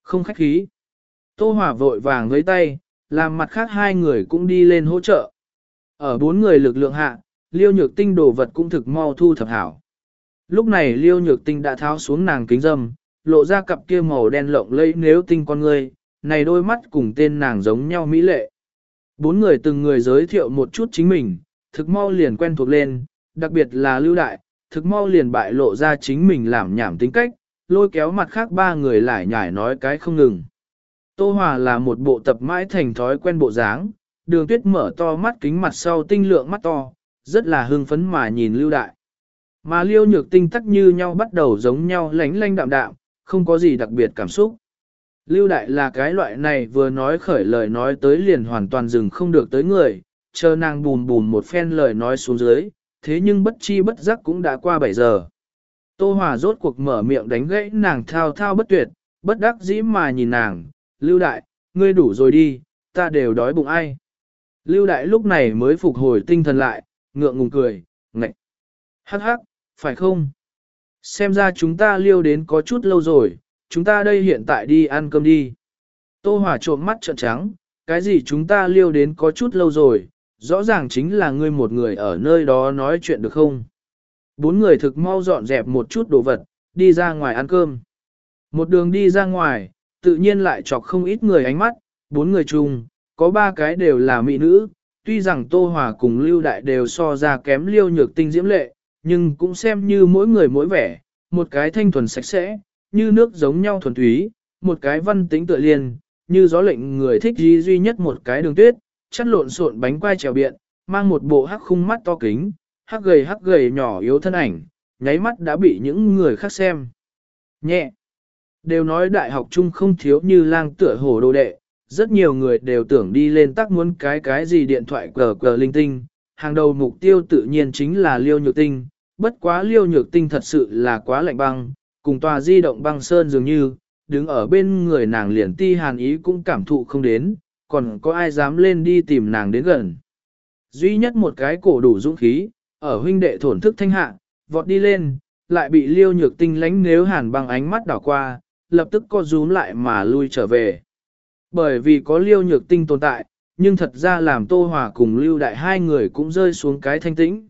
S1: Không khách khí. Tô Hòa vội vàng với tay, làm mặt khác hai người cũng đi lên hỗ trợ. Ở bốn người lực lượng hạ, liêu nhược tinh đồ vật cũng thực mau thu thập hảo. Lúc này liêu nhược tinh đã tháo xuống nàng kính dâm, lộ ra cặp kia màu đen lộng lẫy nếu tinh con người, này đôi mắt cùng tên nàng giống nhau mỹ lệ. Bốn người từng người giới thiệu một chút chính mình, thực mau liền quen thuộc lên, đặc biệt là lưu đại, thực mau liền bại lộ ra chính mình làm nhảm tính cách, lôi kéo mặt khác ba người lại nhải nói cái không ngừng. Tô Hòa là một bộ tập mãi thành thói quen bộ dáng, đường tuyết mở to mắt kính mặt sau tinh lượng mắt to, rất là hưng phấn mà nhìn lưu đại. Mà liêu nhược tinh tắc như nhau bắt đầu giống nhau lánh lánh đạm đạm, không có gì đặc biệt cảm xúc. Lưu đại là cái loại này vừa nói khởi lời nói tới liền hoàn toàn dừng không được tới người, chờ nàng bùn bùn một phen lời nói xuống dưới, thế nhưng bất chi bất giác cũng đã qua 7 giờ. Tô Hòa rốt cuộc mở miệng đánh gãy nàng thao thao bất tuyệt, bất đắc dĩ mà nhìn nàng, Lưu Đại, ngươi đủ rồi đi, ta đều đói bụng ai. Lưu Đại lúc này mới phục hồi tinh thần lại, ngượng ngùng cười, ngạch. Hắc hắc, phải không? Xem ra chúng ta liêu đến có chút lâu rồi, chúng ta đây hiện tại đi ăn cơm đi. Tô Hòa trộm mắt trợn trắng, cái gì chúng ta liêu đến có chút lâu rồi, rõ ràng chính là ngươi một người ở nơi đó nói chuyện được không? Bốn người thực mau dọn dẹp một chút đồ vật, đi ra ngoài ăn cơm. Một đường đi ra ngoài, tự nhiên lại chọc không ít người ánh mắt, bốn người chung, có ba cái đều là mỹ nữ, tuy rằng Tô Hòa cùng Lưu Đại đều so ra kém Liêu Nhược Tinh diễm lệ, nhưng cũng xem như mỗi người mỗi vẻ, một cái thanh thuần sạch sẽ, như nước giống nhau thuần túy, một cái văn tính tựa liên, như gió lệnh người thích duy duy nhất một cái đường tuyết, chất lộn xộn bánh quai trèo biện, mang một bộ hắc khung mắt to kính, hắc gầy hắc gầy nhỏ yếu thân ảnh, nháy mắt đã bị những người khác xem. Nhẹ. Đều nói đại học chung không thiếu như lang tựa hổ đồ đệ, rất nhiều người đều tưởng đi lên tắc muốn cái cái gì điện thoại cờ cờ linh tinh, hàng đầu mục tiêu tự nhiên chính là liêu nhược tinh, bất quá liêu nhược tinh thật sự là quá lạnh băng, cùng tòa di động băng sơn dường như, đứng ở bên người nàng liền ti hàn ý cũng cảm thụ không đến, còn có ai dám lên đi tìm nàng đến gần. Duy nhất một cái cổ đủ dũng khí, ở huynh đệ thổn thức thanh hạ, vọt đi lên, lại bị liêu nhược tinh lánh nếu hàn băng ánh mắt đảo qua, lập tức co rúm lại mà lui trở về. Bởi vì có liêu nhược tinh tồn tại, nhưng thật ra làm Tô Hòa cùng lưu đại hai người cũng rơi xuống cái thanh tĩnh.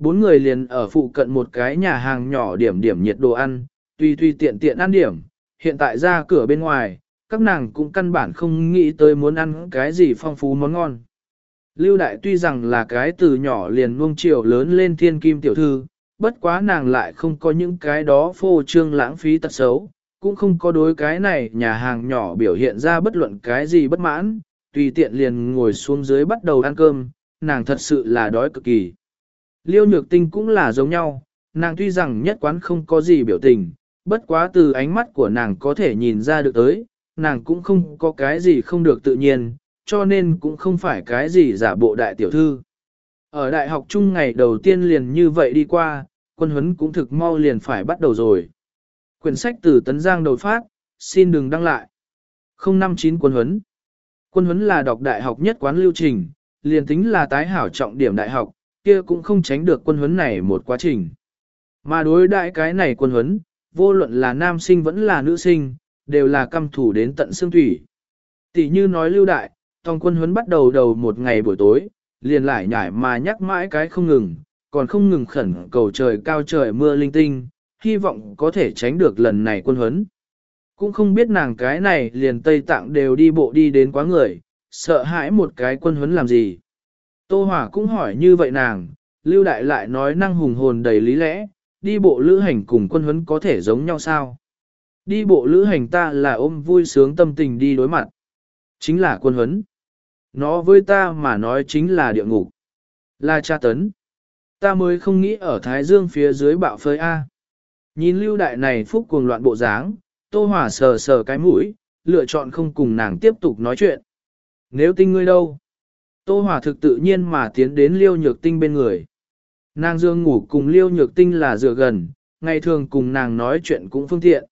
S1: Bốn người liền ở phụ cận một cái nhà hàng nhỏ điểm điểm nhiệt đồ ăn, tùy tùy tiện tiện ăn điểm, hiện tại ra cửa bên ngoài, các nàng cũng căn bản không nghĩ tới muốn ăn cái gì phong phú món ngon. Lưu Đại tuy rằng là cái từ nhỏ liền nuông chiều lớn lên thiên kim tiểu thư, bất quá nàng lại không có những cái đó phô trương lãng phí tật xấu, cũng không có đối cái này nhà hàng nhỏ biểu hiện ra bất luận cái gì bất mãn, tùy tiện liền ngồi xuống dưới bắt đầu ăn cơm, nàng thật sự là đói cực kỳ. Liêu nhược tinh cũng là giống nhau, nàng tuy rằng nhất quán không có gì biểu tình, bất quá từ ánh mắt của nàng có thể nhìn ra được tới, nàng cũng không có cái gì không được tự nhiên, cho nên cũng không phải cái gì giả bộ đại tiểu thư. Ở đại học chung ngày đầu tiên liền như vậy đi qua, quân huấn cũng thực mau liền phải bắt đầu rồi. Quyển sách từ Tấn Giang đầu phát, xin đừng đăng lại. 059 quân huấn. Quân huấn là đọc đại học nhất quán lưu trình, liền tính là tái hảo trọng điểm đại học, kia cũng không tránh được quân huấn này một quá trình. Mà đối đại cái này quân huấn, vô luận là nam sinh vẫn là nữ sinh, đều là căm thủ đến tận xương thủy. Tỷ như nói lưu đại, tòng quân huấn bắt đầu đầu một ngày buổi tối, liền lại nhải mà nhắc mãi cái không ngừng, còn không ngừng khẩn cầu trời cao trời mưa linh tinh, hy vọng có thể tránh được lần này quân huấn. Cũng không biết nàng cái này liền Tây Tạng đều đi bộ đi đến quá người, sợ hãi một cái quân huấn làm gì. Tô Hòa cũng hỏi như vậy nàng, Lưu Đại lại nói năng hùng hồn đầy lý lẽ, đi bộ lữ hành cùng quân huấn có thể giống nhau sao? Đi bộ lữ hành ta là ôm vui sướng tâm tình đi đối mặt. Chính là quân huấn. Nó với ta mà nói chính là địa ngục. Là tra tấn. Ta mới không nghĩ ở Thái Dương phía dưới bạo phơi A. Nhìn lưu đại này phúc cuồng loạn bộ dáng, Tô Hỏa sờ sờ cái mũi, lựa chọn không cùng nàng tiếp tục nói chuyện. Nếu tin ngươi đâu? Tô Hòa thực tự nhiên mà tiến đến liêu nhược tinh bên người. Nàng dương ngủ cùng liêu nhược tinh là dựa gần, ngày thường cùng nàng nói chuyện cũng phương tiện.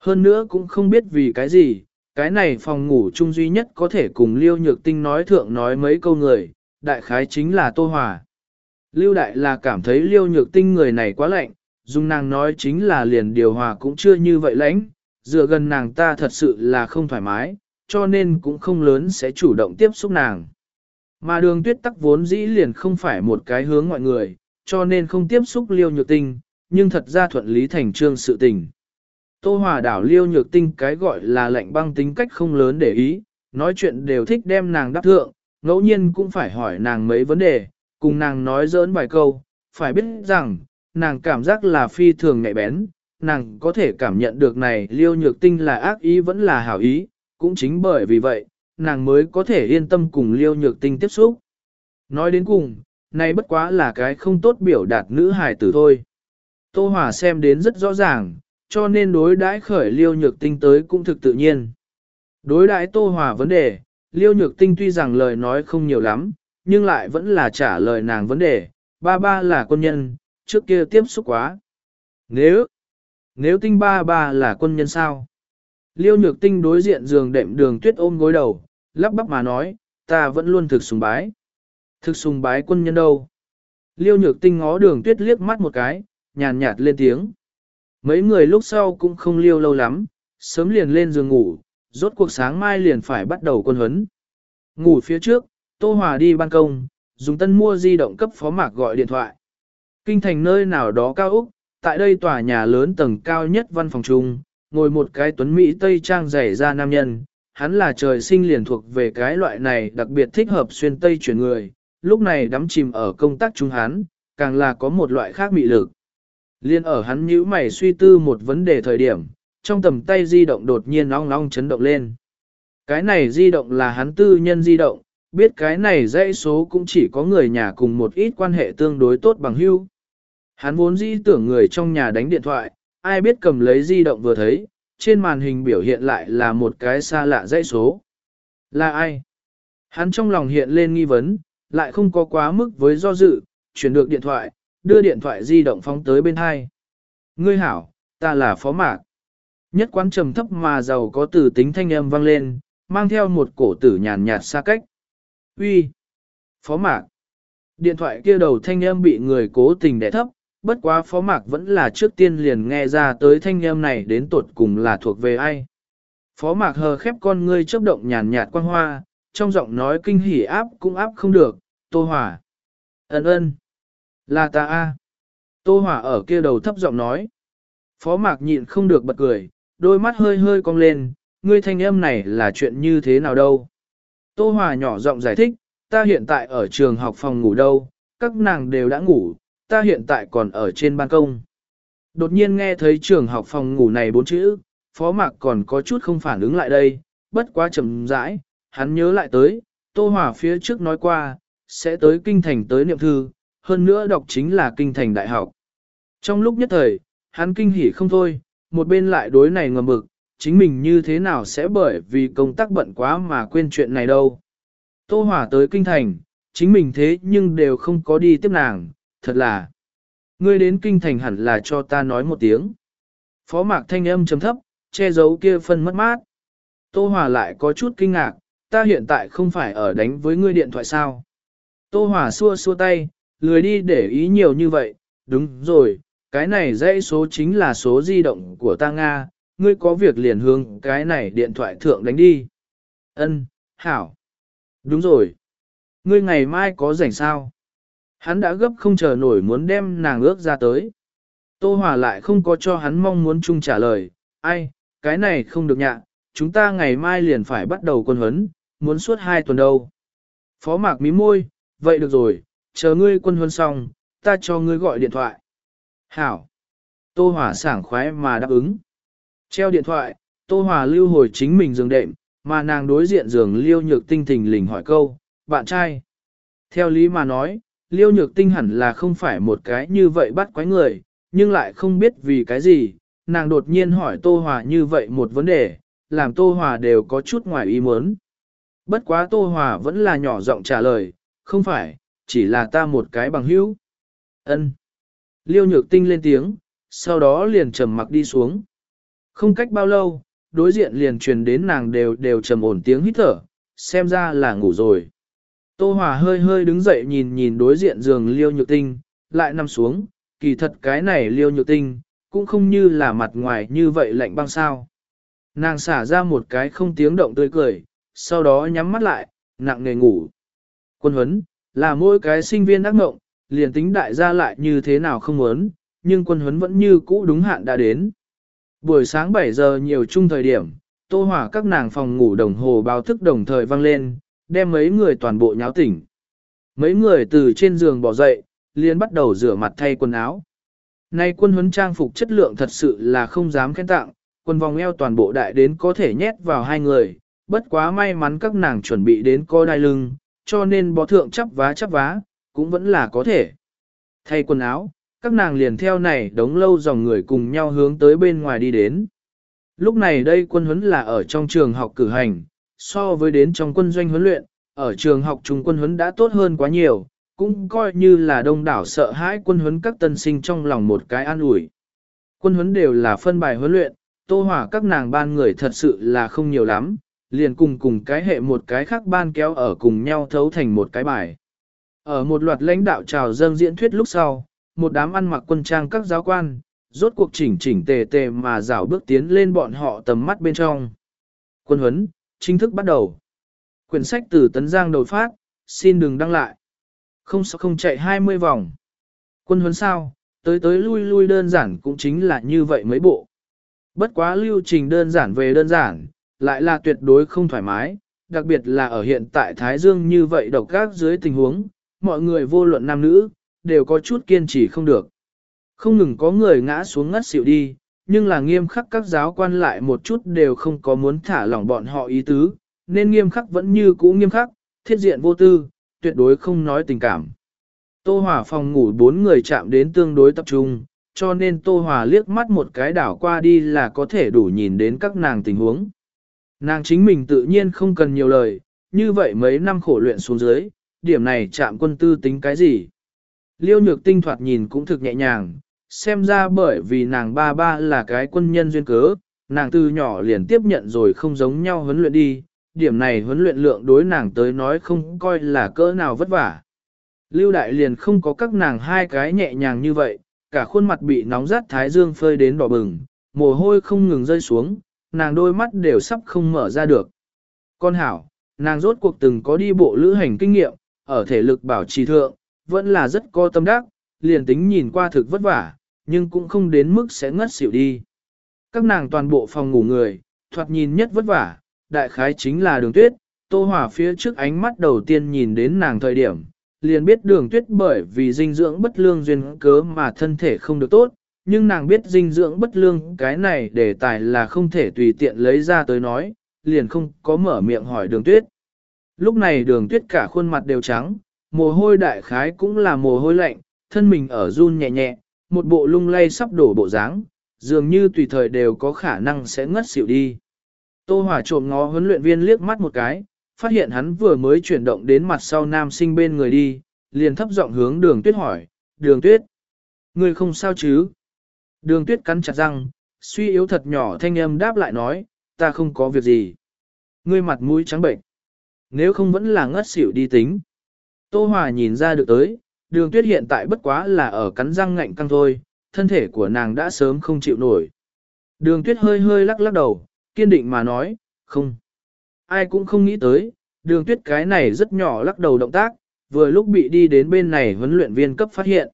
S1: Hơn nữa cũng không biết vì cái gì, cái này phòng ngủ chung duy nhất có thể cùng liêu nhược tinh nói thượng nói mấy câu người, đại khái chính là Tô Hòa. Lưu đại là cảm thấy liêu nhược tinh người này quá lạnh, dùng nàng nói chính là liền điều hòa cũng chưa như vậy lãnh, dựa gần nàng ta thật sự là không thoải mái, cho nên cũng không lớn sẽ chủ động tiếp xúc nàng. Mà đường tuyết tắc vốn dĩ liền không phải một cái hướng mọi người, cho nên không tiếp xúc liêu nhược tinh, nhưng thật ra thuận lý thành trương sự tình. Tô Hòa đảo liêu nhược tinh cái gọi là lạnh băng tính cách không lớn để ý, nói chuyện đều thích đem nàng đáp thượng, ngẫu nhiên cũng phải hỏi nàng mấy vấn đề, cùng nàng nói giỡn vài câu, phải biết rằng, nàng cảm giác là phi thường nhạy bén, nàng có thể cảm nhận được này liêu nhược tinh là ác ý vẫn là hảo ý, cũng chính bởi vì vậy, nàng mới có thể yên tâm cùng liêu nhược tinh tiếp xúc. Nói đến cùng, này bất quá là cái không tốt biểu đạt nữ hài tử thôi. Tô Hòa xem đến rất rõ ràng, cho nên đối đãi khởi liêu nhược tinh tới cũng thực tự nhiên. Đối đãi Tô Hòa vấn đề, liêu nhược tinh tuy rằng lời nói không nhiều lắm, nhưng lại vẫn là trả lời nàng vấn đề, ba ba là quân nhân, trước kia tiếp xúc quá. Nếu, nếu tinh ba ba là quân nhân sao? Liêu nhược tinh đối diện giường đệm đường tuyết ôm gối đầu, lắp bắp mà nói, ta vẫn luôn thực sùng bái. Thực sùng bái quân nhân đâu? Liêu nhược tinh ngó đường tuyết liếc mắt một cái, nhàn nhạt lên tiếng. Mấy người lúc sau cũng không liêu lâu lắm, sớm liền lên giường ngủ, rốt cuộc sáng mai liền phải bắt đầu quân huấn. Ngủ phía trước, Tô Hòa đi ban công, dùng tân mua di động cấp phó mạc gọi điện thoại. Kinh thành nơi nào đó cao Úc, tại đây tòa nhà lớn tầng cao nhất văn phòng chung, ngồi một cái tuấn Mỹ Tây Trang dày ra nam nhân, hắn là trời sinh liền thuộc về cái loại này đặc biệt thích hợp xuyên Tây chuyển người, lúc này đắm chìm ở công tác chúng hắn, càng là có một loại khác mị lực. Liên ở hắn nhíu mày suy tư một vấn đề thời điểm, trong tầm tay di động đột nhiên long long chấn động lên. Cái này di động là hắn tư nhân di động, biết cái này dãy số cũng chỉ có người nhà cùng một ít quan hệ tương đối tốt bằng hữu. Hắn vốn dĩ tưởng người trong nhà đánh điện thoại, ai biết cầm lấy di động vừa thấy, trên màn hình biểu hiện lại là một cái xa lạ dãy số. Là ai? Hắn trong lòng hiện lên nghi vấn, lại không có quá mức với do dự, chuyển được điện thoại, đưa điện thoại di động phóng tới bên hai. Ngươi hảo, ta là phó mạc. Nhất quán trầm thấp mà giàu có từ tính thanh âm vang lên, mang theo một cổ tử nhàn nhạt xa cách. Uy, Phó mạc! Điện thoại kia đầu thanh âm bị người cố tình đẻ thấp, bất quá phó mạc vẫn là trước tiên liền nghe ra tới thanh âm này đến tột cùng là thuộc về ai. Phó mạc hờ khép con ngươi chớp động nhàn nhạt quan hoa, trong giọng nói kinh hỉ áp cũng áp không được, tô hỏa. Ấn ơn. Là ta a. Tô hỏa ở kia đầu thấp giọng nói. Phó mạc nhịn không được bật cười, đôi mắt hơi hơi cong lên, ngươi thanh âm này là chuyện như thế nào đâu. Tô hỏa nhỏ giọng giải thích, ta hiện tại ở trường học phòng ngủ đâu, các nàng đều đã ngủ, ta hiện tại còn ở trên ban công. Đột nhiên nghe thấy trường học phòng ngủ này bốn chữ, phó mạc còn có chút không phản ứng lại đây, bất quá chậm rãi, hắn nhớ lại tới, Tô hỏa phía trước nói qua, sẽ tới kinh thành tới niệm thư, hơn nữa đọc chính là kinh thành đại học. Trong lúc nhất thời, hắn kinh hỉ không thôi, một bên lại đối này ngầm mực, chính mình như thế nào sẽ bởi vì công tác bận quá mà quên chuyện này đâu. Tô hỏa tới kinh thành, chính mình thế nhưng đều không có đi tiếp nàng, thật là. Ngươi đến kinh thành hẳn là cho ta nói một tiếng. Phó mạc thanh âm chấm thấp, che giấu kia phân mất mát. Tô Hòa lại có chút kinh ngạc, ta hiện tại không phải ở đánh với ngươi điện thoại sao. Tô Hòa xua xua tay, lười đi để ý nhiều như vậy, đúng rồi, cái này dãy số chính là số di động của ta Nga, ngươi có việc liền hướng cái này điện thoại thượng đánh đi. Ân, hảo. Đúng rồi. Ngươi ngày mai có rảnh sao? Hắn đã gấp không chờ nổi muốn đem nàng ước ra tới. Tô Hòa lại không có cho hắn mong muốn chung trả lời, ai, cái này không được nhạ, chúng ta ngày mai liền phải bắt đầu quân huấn, muốn suốt hai tuần đâu. Phó mạc mí môi, vậy được rồi, chờ ngươi quân huấn xong, ta cho ngươi gọi điện thoại. Hảo. Tô Hòa sảng khoái mà đáp ứng. Treo điện thoại, Tô Hòa lưu hồi chính mình giường đệm, mà nàng đối diện giường liêu nhược tinh thình lình hỏi câu, bạn trai. Theo lý mà nói, liêu nhược tinh hẳn là không phải một cái như vậy bắt quái người, nhưng lại không biết vì cái gì, nàng đột nhiên hỏi Tô Hòa như vậy một vấn đề, làm Tô Hòa đều có chút ngoài ý muốn. Bất quá Tô Hòa vẫn là nhỏ giọng trả lời, không phải, chỉ là ta một cái bằng hữu. Ân. Liêu nhược tinh lên tiếng, sau đó liền trầm mặc đi xuống. Không cách bao lâu, đối diện liền truyền đến nàng đều đều trầm ổn tiếng hít thở, xem ra là ngủ rồi. Tô Hòa hơi hơi đứng dậy nhìn nhìn đối diện giường liêu nhược tinh, lại nằm xuống, kỳ thật cái này liêu nhược tinh, cũng không như là mặt ngoài như vậy lạnh băng sao. Nàng xả ra một cái không tiếng động tươi cười, sau đó nhắm mắt lại, nặng nề ngủ. Quân huấn, là mỗi cái sinh viên ác mộng, liền tính đại gia lại như thế nào không muốn, nhưng quân huấn vẫn như cũ đúng hạn đã đến. Buổi sáng 7 giờ nhiều chung thời điểm, tô hỏa các nàng phòng ngủ đồng hồ báo thức đồng thời vang lên, đem mấy người toàn bộ nháo tỉnh. Mấy người từ trên giường bỏ dậy, liền bắt đầu rửa mặt thay quần áo. Nay quân huấn trang phục chất lượng thật sự là không dám khen tặng, quần vòng eo toàn bộ đại đến có thể nhét vào hai người, bất quá may mắn các nàng chuẩn bị đến co đai lưng, cho nên bó thượng chắp vá chắp vá, cũng vẫn là có thể. Thay quần áo, các nàng liền theo này đống lâu dòng người cùng nhau hướng tới bên ngoài đi đến. Lúc này đây quân huấn là ở trong trường học cử hành, so với đến trong quân doanh huấn luyện, ở trường học trung quân huấn đã tốt hơn quá nhiều, cũng coi như là đông đảo sợ hãi quân huấn các tân sinh trong lòng một cái an ủi. Quân huấn đều là phân bài huấn luyện, tô hỏa các nàng ban người thật sự là không nhiều lắm, liền cùng cùng cái hệ một cái khác ban kéo ở cùng nhau thấu thành một cái bài. Ở một loạt lãnh đạo chào dâng diễn thuyết lúc sau, một đám ăn mặc quân trang các giáo quan, rốt cuộc chỉnh chỉnh tề tề mà rảo bước tiến lên bọn họ tầm mắt bên trong. Quân huấn, chính thức bắt đầu. Quyển sách từ Tấn Giang Đổi phát, xin đừng đăng lại. Không sao không chạy 20 vòng. Quân huấn sao, tới tới lui lui đơn giản cũng chính là như vậy mấy bộ. Bất quá lưu trình đơn giản về đơn giản, lại là tuyệt đối không thoải mái, đặc biệt là ở hiện tại Thái Dương như vậy độc các dưới tình huống, mọi người vô luận nam nữ, đều có chút kiên trì không được. Không ngừng có người ngã xuống ngất xỉu đi, nhưng là nghiêm khắc các giáo quan lại một chút đều không có muốn thả lỏng bọn họ ý tứ, nên nghiêm khắc vẫn như cũ nghiêm khắc, thiết diện vô tư, tuyệt đối không nói tình cảm. Tô Hòa phòng ngủ bốn người chạm đến tương đối tập trung, cho nên Tô Hòa liếc mắt một cái đảo qua đi là có thể đủ nhìn đến các nàng tình huống. Nàng chính mình tự nhiên không cần nhiều lời, như vậy mấy năm khổ luyện xuống dưới, điểm này chạm quân tư tính cái gì. Liêu nhược tinh thoạt nhìn cũng thực nhẹ nhàng, xem ra bởi vì nàng ba ba là cái quân nhân duyên cớ, nàng từ nhỏ liền tiếp nhận rồi không giống nhau huấn luyện đi, điểm này huấn luyện lượng đối nàng tới nói không coi là cỡ nào vất vả. Lưu đại liền không có các nàng hai cái nhẹ nhàng như vậy, cả khuôn mặt bị nóng rát thái dương phơi đến đỏ bừng, mồ hôi không ngừng rơi xuống, nàng đôi mắt đều sắp không mở ra được. Con hảo, nàng rốt cuộc từng có đi bộ lữ hành kinh nghiệm, ở thể lực bảo trì thượng, vẫn là rất có tâm đắc, liền tính nhìn qua thực vất vả, nhưng cũng không đến mức sẽ ngất xỉu đi. Các nàng toàn bộ phòng ngủ người, thoạt nhìn nhất vất vả, đại khái chính là đường tuyết, tô hỏa phía trước ánh mắt đầu tiên nhìn đến nàng thời điểm, liền biết đường tuyết bởi vì dinh dưỡng bất lương duyên cớ mà thân thể không được tốt, nhưng nàng biết dinh dưỡng bất lương cái này để tài là không thể tùy tiện lấy ra tới nói, liền không có mở miệng hỏi đường tuyết. Lúc này đường tuyết cả khuôn mặt đều trắng, mồ hôi đại khái cũng là mồ hôi lạnh, thân mình ở run nhẹ nhẹ, một bộ lung lay sắp đổ bộ dáng, dường như tùy thời đều có khả năng sẽ ngất xỉu đi. Tô Hòa trộm ngó huấn luyện viên liếc mắt một cái, phát hiện hắn vừa mới chuyển động đến mặt sau nam sinh bên người đi, liền thấp giọng hướng đường tuyết hỏi, đường tuyết, người không sao chứ? Đường tuyết cắn chặt răng, suy yếu thật nhỏ thanh âm đáp lại nói, ta không có việc gì. Ngươi mặt mũi trắng bệnh. nếu không vẫn là ngất xỉu đi tính. Tô Hòa nhìn ra được tới, đường tuyết hiện tại bất quá là ở cắn răng ngạnh căng thôi, thân thể của nàng đã sớm không chịu nổi. Đường tuyết hơi hơi lắc lắc đầu, kiên định mà nói, không. Ai cũng không nghĩ tới, đường tuyết cái này rất nhỏ lắc đầu động tác, vừa lúc bị đi đến bên này huấn luyện viên cấp phát hiện.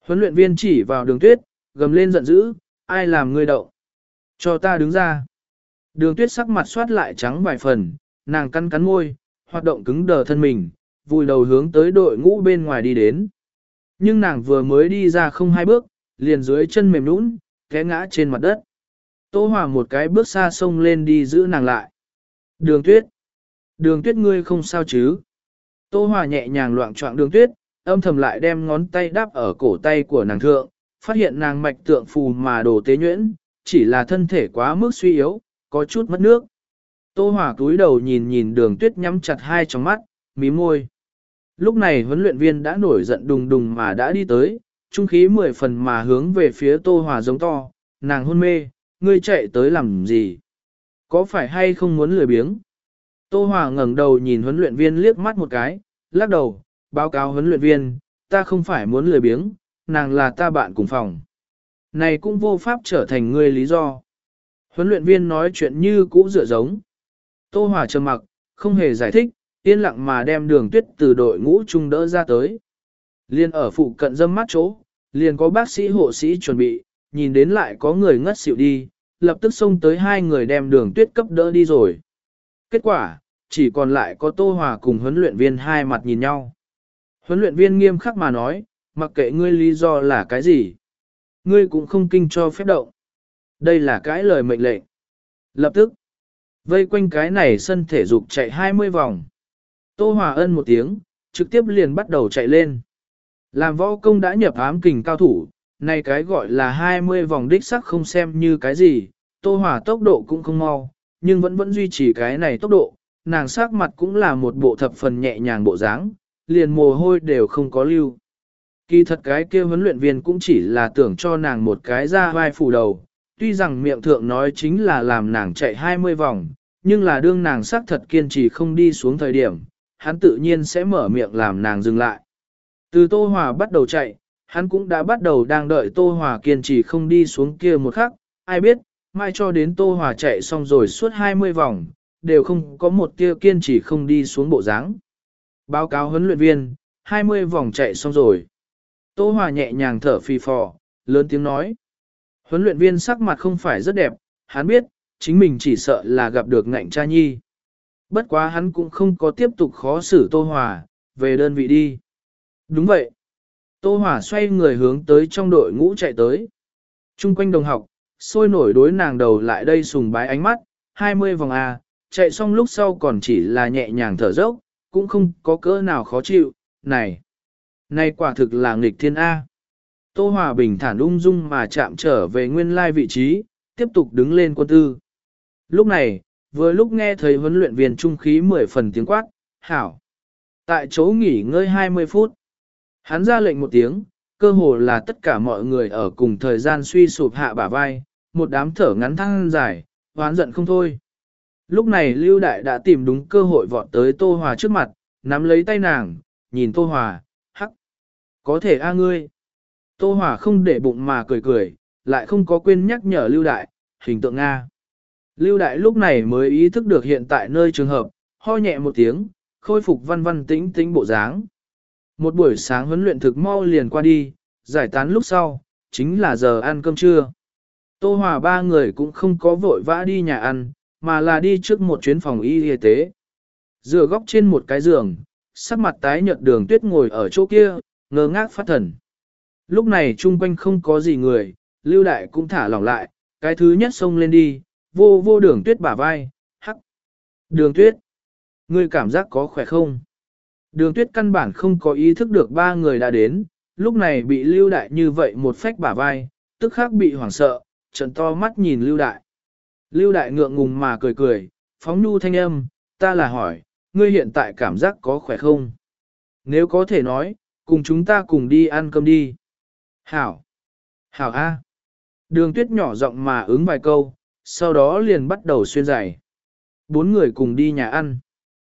S1: Huấn luyện viên chỉ vào đường tuyết, gầm lên giận dữ, ai làm ngươi đậu? Cho ta đứng ra. Đường tuyết sắc mặt soát lại trắng vài phần, nàng cắn cắn môi, hoạt động cứng đờ thân mình, vùi đầu hướng tới đội ngũ bên ngoài đi đến. Nhưng nàng vừa mới đi ra không hai bước, liền dưới chân mềm nũng, té ngã trên mặt đất. Tô Hòa một cái bước xa sông lên đi giữ nàng lại. Đường tuyết. Đường tuyết ngươi không sao chứ. Tô Hòa nhẹ nhàng loạn trọng đường tuyết, âm thầm lại đem ngón tay đáp ở cổ tay của nàng thượng, phát hiện nàng mạch tượng phù mà đồ tế nhuyễn, chỉ là thân thể quá mức suy yếu, có chút mất nước. Tô Hòa túi đầu nhìn nhìn đường tuyết nhắm chặt hai trong mắt, mí môi. Lúc này huấn luyện viên đã nổi giận đùng đùng mà đã đi tới, trung khí mười phần mà hướng về phía Tô Hòa giống to, nàng hôn mê, ngươi chạy tới làm gì? Có phải hay không muốn lười biếng? Tô Hòa ngẩng đầu nhìn huấn luyện viên liếc mắt một cái, lắc đầu, báo cáo huấn luyện viên, ta không phải muốn lười biếng, nàng là ta bạn cùng phòng. Này cũng vô pháp trở thành ngươi lý do. Huấn luyện viên nói chuyện như cũ dựa giống. Tô Hòa trầm mặc, không hề giải thích, yên lặng mà đem đường tuyết từ đội ngũ trung đỡ ra tới. Liên ở phụ cận dâm mắt chỗ, liền có bác sĩ hộ sĩ chuẩn bị, nhìn đến lại có người ngất xỉu đi, lập tức xông tới hai người đem đường tuyết cấp đỡ đi rồi. Kết quả, chỉ còn lại có Tô Hòa cùng huấn luyện viên hai mặt nhìn nhau. Huấn luyện viên nghiêm khắc mà nói, mặc kệ ngươi lý do là cái gì, ngươi cũng không kinh cho phép động. Đây là cái lời mệnh lệnh. Lập tức, vây quanh cái này sân thể dục chạy 20 vòng. Tô Hòa ân một tiếng, trực tiếp liền bắt đầu chạy lên. Làm võ công đã nhập ám kình cao thủ, này cái gọi là 20 vòng đích sắc không xem như cái gì, Tô Hòa tốc độ cũng không mau, nhưng vẫn vẫn duy trì cái này tốc độ, nàng sắc mặt cũng là một bộ thập phần nhẹ nhàng bộ dáng, liền mồ hôi đều không có lưu. Kỳ thật cái kia huấn luyện viên cũng chỉ là tưởng cho nàng một cái ra vai phủ đầu, tuy rằng miệng thượng nói chính là làm nàng chạy 20 vòng, nhưng là đương nàng sắc thật kiên trì không đi xuống thời điểm, hắn tự nhiên sẽ mở miệng làm nàng dừng lại. Từ Tô Hòa bắt đầu chạy, hắn cũng đã bắt đầu đang đợi Tô Hòa kiên trì không đi xuống kia một khắc, ai biết, mai cho đến Tô Hòa chạy xong rồi suốt 20 vòng, đều không có một tia kiên trì không đi xuống bộ dáng. Báo cáo huấn luyện viên, 20 vòng chạy xong rồi. Tô Hòa nhẹ nhàng thở phì phò, lớn tiếng nói. Huấn luyện viên sắc mặt không phải rất đẹp, hắn biết, chính mình chỉ sợ là gặp được ngạnh cha nhi. Bất quá hắn cũng không có tiếp tục khó xử Tô Hòa, về đơn vị đi. Đúng vậy. Tô Hòa xoay người hướng tới trong đội ngũ chạy tới. Trung quanh đồng học, sôi nổi đối nàng đầu lại đây sùng bái ánh mắt, 20 vòng A, chạy xong lúc sau còn chỉ là nhẹ nhàng thở dốc, cũng không có cỡ nào khó chịu, này. Này quả thực là nghịch thiên A. Tô Hòa bình thản ung dung mà chạm trở về nguyên lai vị trí, tiếp tục đứng lên quân tư. Lúc này, vừa lúc nghe thấy huấn luyện viên trung khí 10 phần tiếng quát, hảo. Tại chỗ nghỉ ngơi 20 phút. Hắn ra lệnh một tiếng, cơ hồ là tất cả mọi người ở cùng thời gian suy sụp hạ bả vai, một đám thở ngắn thăng dài, hoán giận không thôi. Lúc này Lưu Đại đã tìm đúng cơ hội vọt tới Tô Hòa trước mặt, nắm lấy tay nàng, nhìn Tô Hòa, hắc, có thể a ngươi. Tô Hòa không để bụng mà cười cười, lại không có quên nhắc nhở Lưu Đại, hình tượng Nga. Lưu Đại lúc này mới ý thức được hiện tại nơi trường hợp, ho nhẹ một tiếng, khôi phục văn văn tĩnh tĩnh bộ dáng. Một buổi sáng huấn luyện thực mau liền qua đi, giải tán lúc sau, chính là giờ ăn cơm trưa. Tô Hòa ba người cũng không có vội vã đi nhà ăn, mà là đi trước một chuyến phòng y y tế. Dựa góc trên một cái giường, sắc mặt tái nhợt đường tuyết ngồi ở chỗ kia, ngơ ngác phát thần. Lúc này chung quanh không có gì người, lưu đại cũng thả lỏng lại, cái thứ nhất xông lên đi, vô vô đường tuyết bả vai, hắc. Đường tuyết, ngươi cảm giác có khỏe không? Đường tuyết căn bản không có ý thức được ba người đã đến, lúc này bị lưu đại như vậy một phách bả vai, tức khắc bị hoảng sợ, trận to mắt nhìn lưu đại. Lưu đại ngượng ngùng mà cười cười, phóng nhu thanh âm, ta là hỏi, ngươi hiện tại cảm giác có khỏe không? Nếu có thể nói, cùng chúng ta cùng đi ăn cơm đi. Hảo! Hảo A! Đường tuyết nhỏ giọng mà ứng vài câu, sau đó liền bắt đầu xuyên giày. Bốn người cùng đi nhà ăn.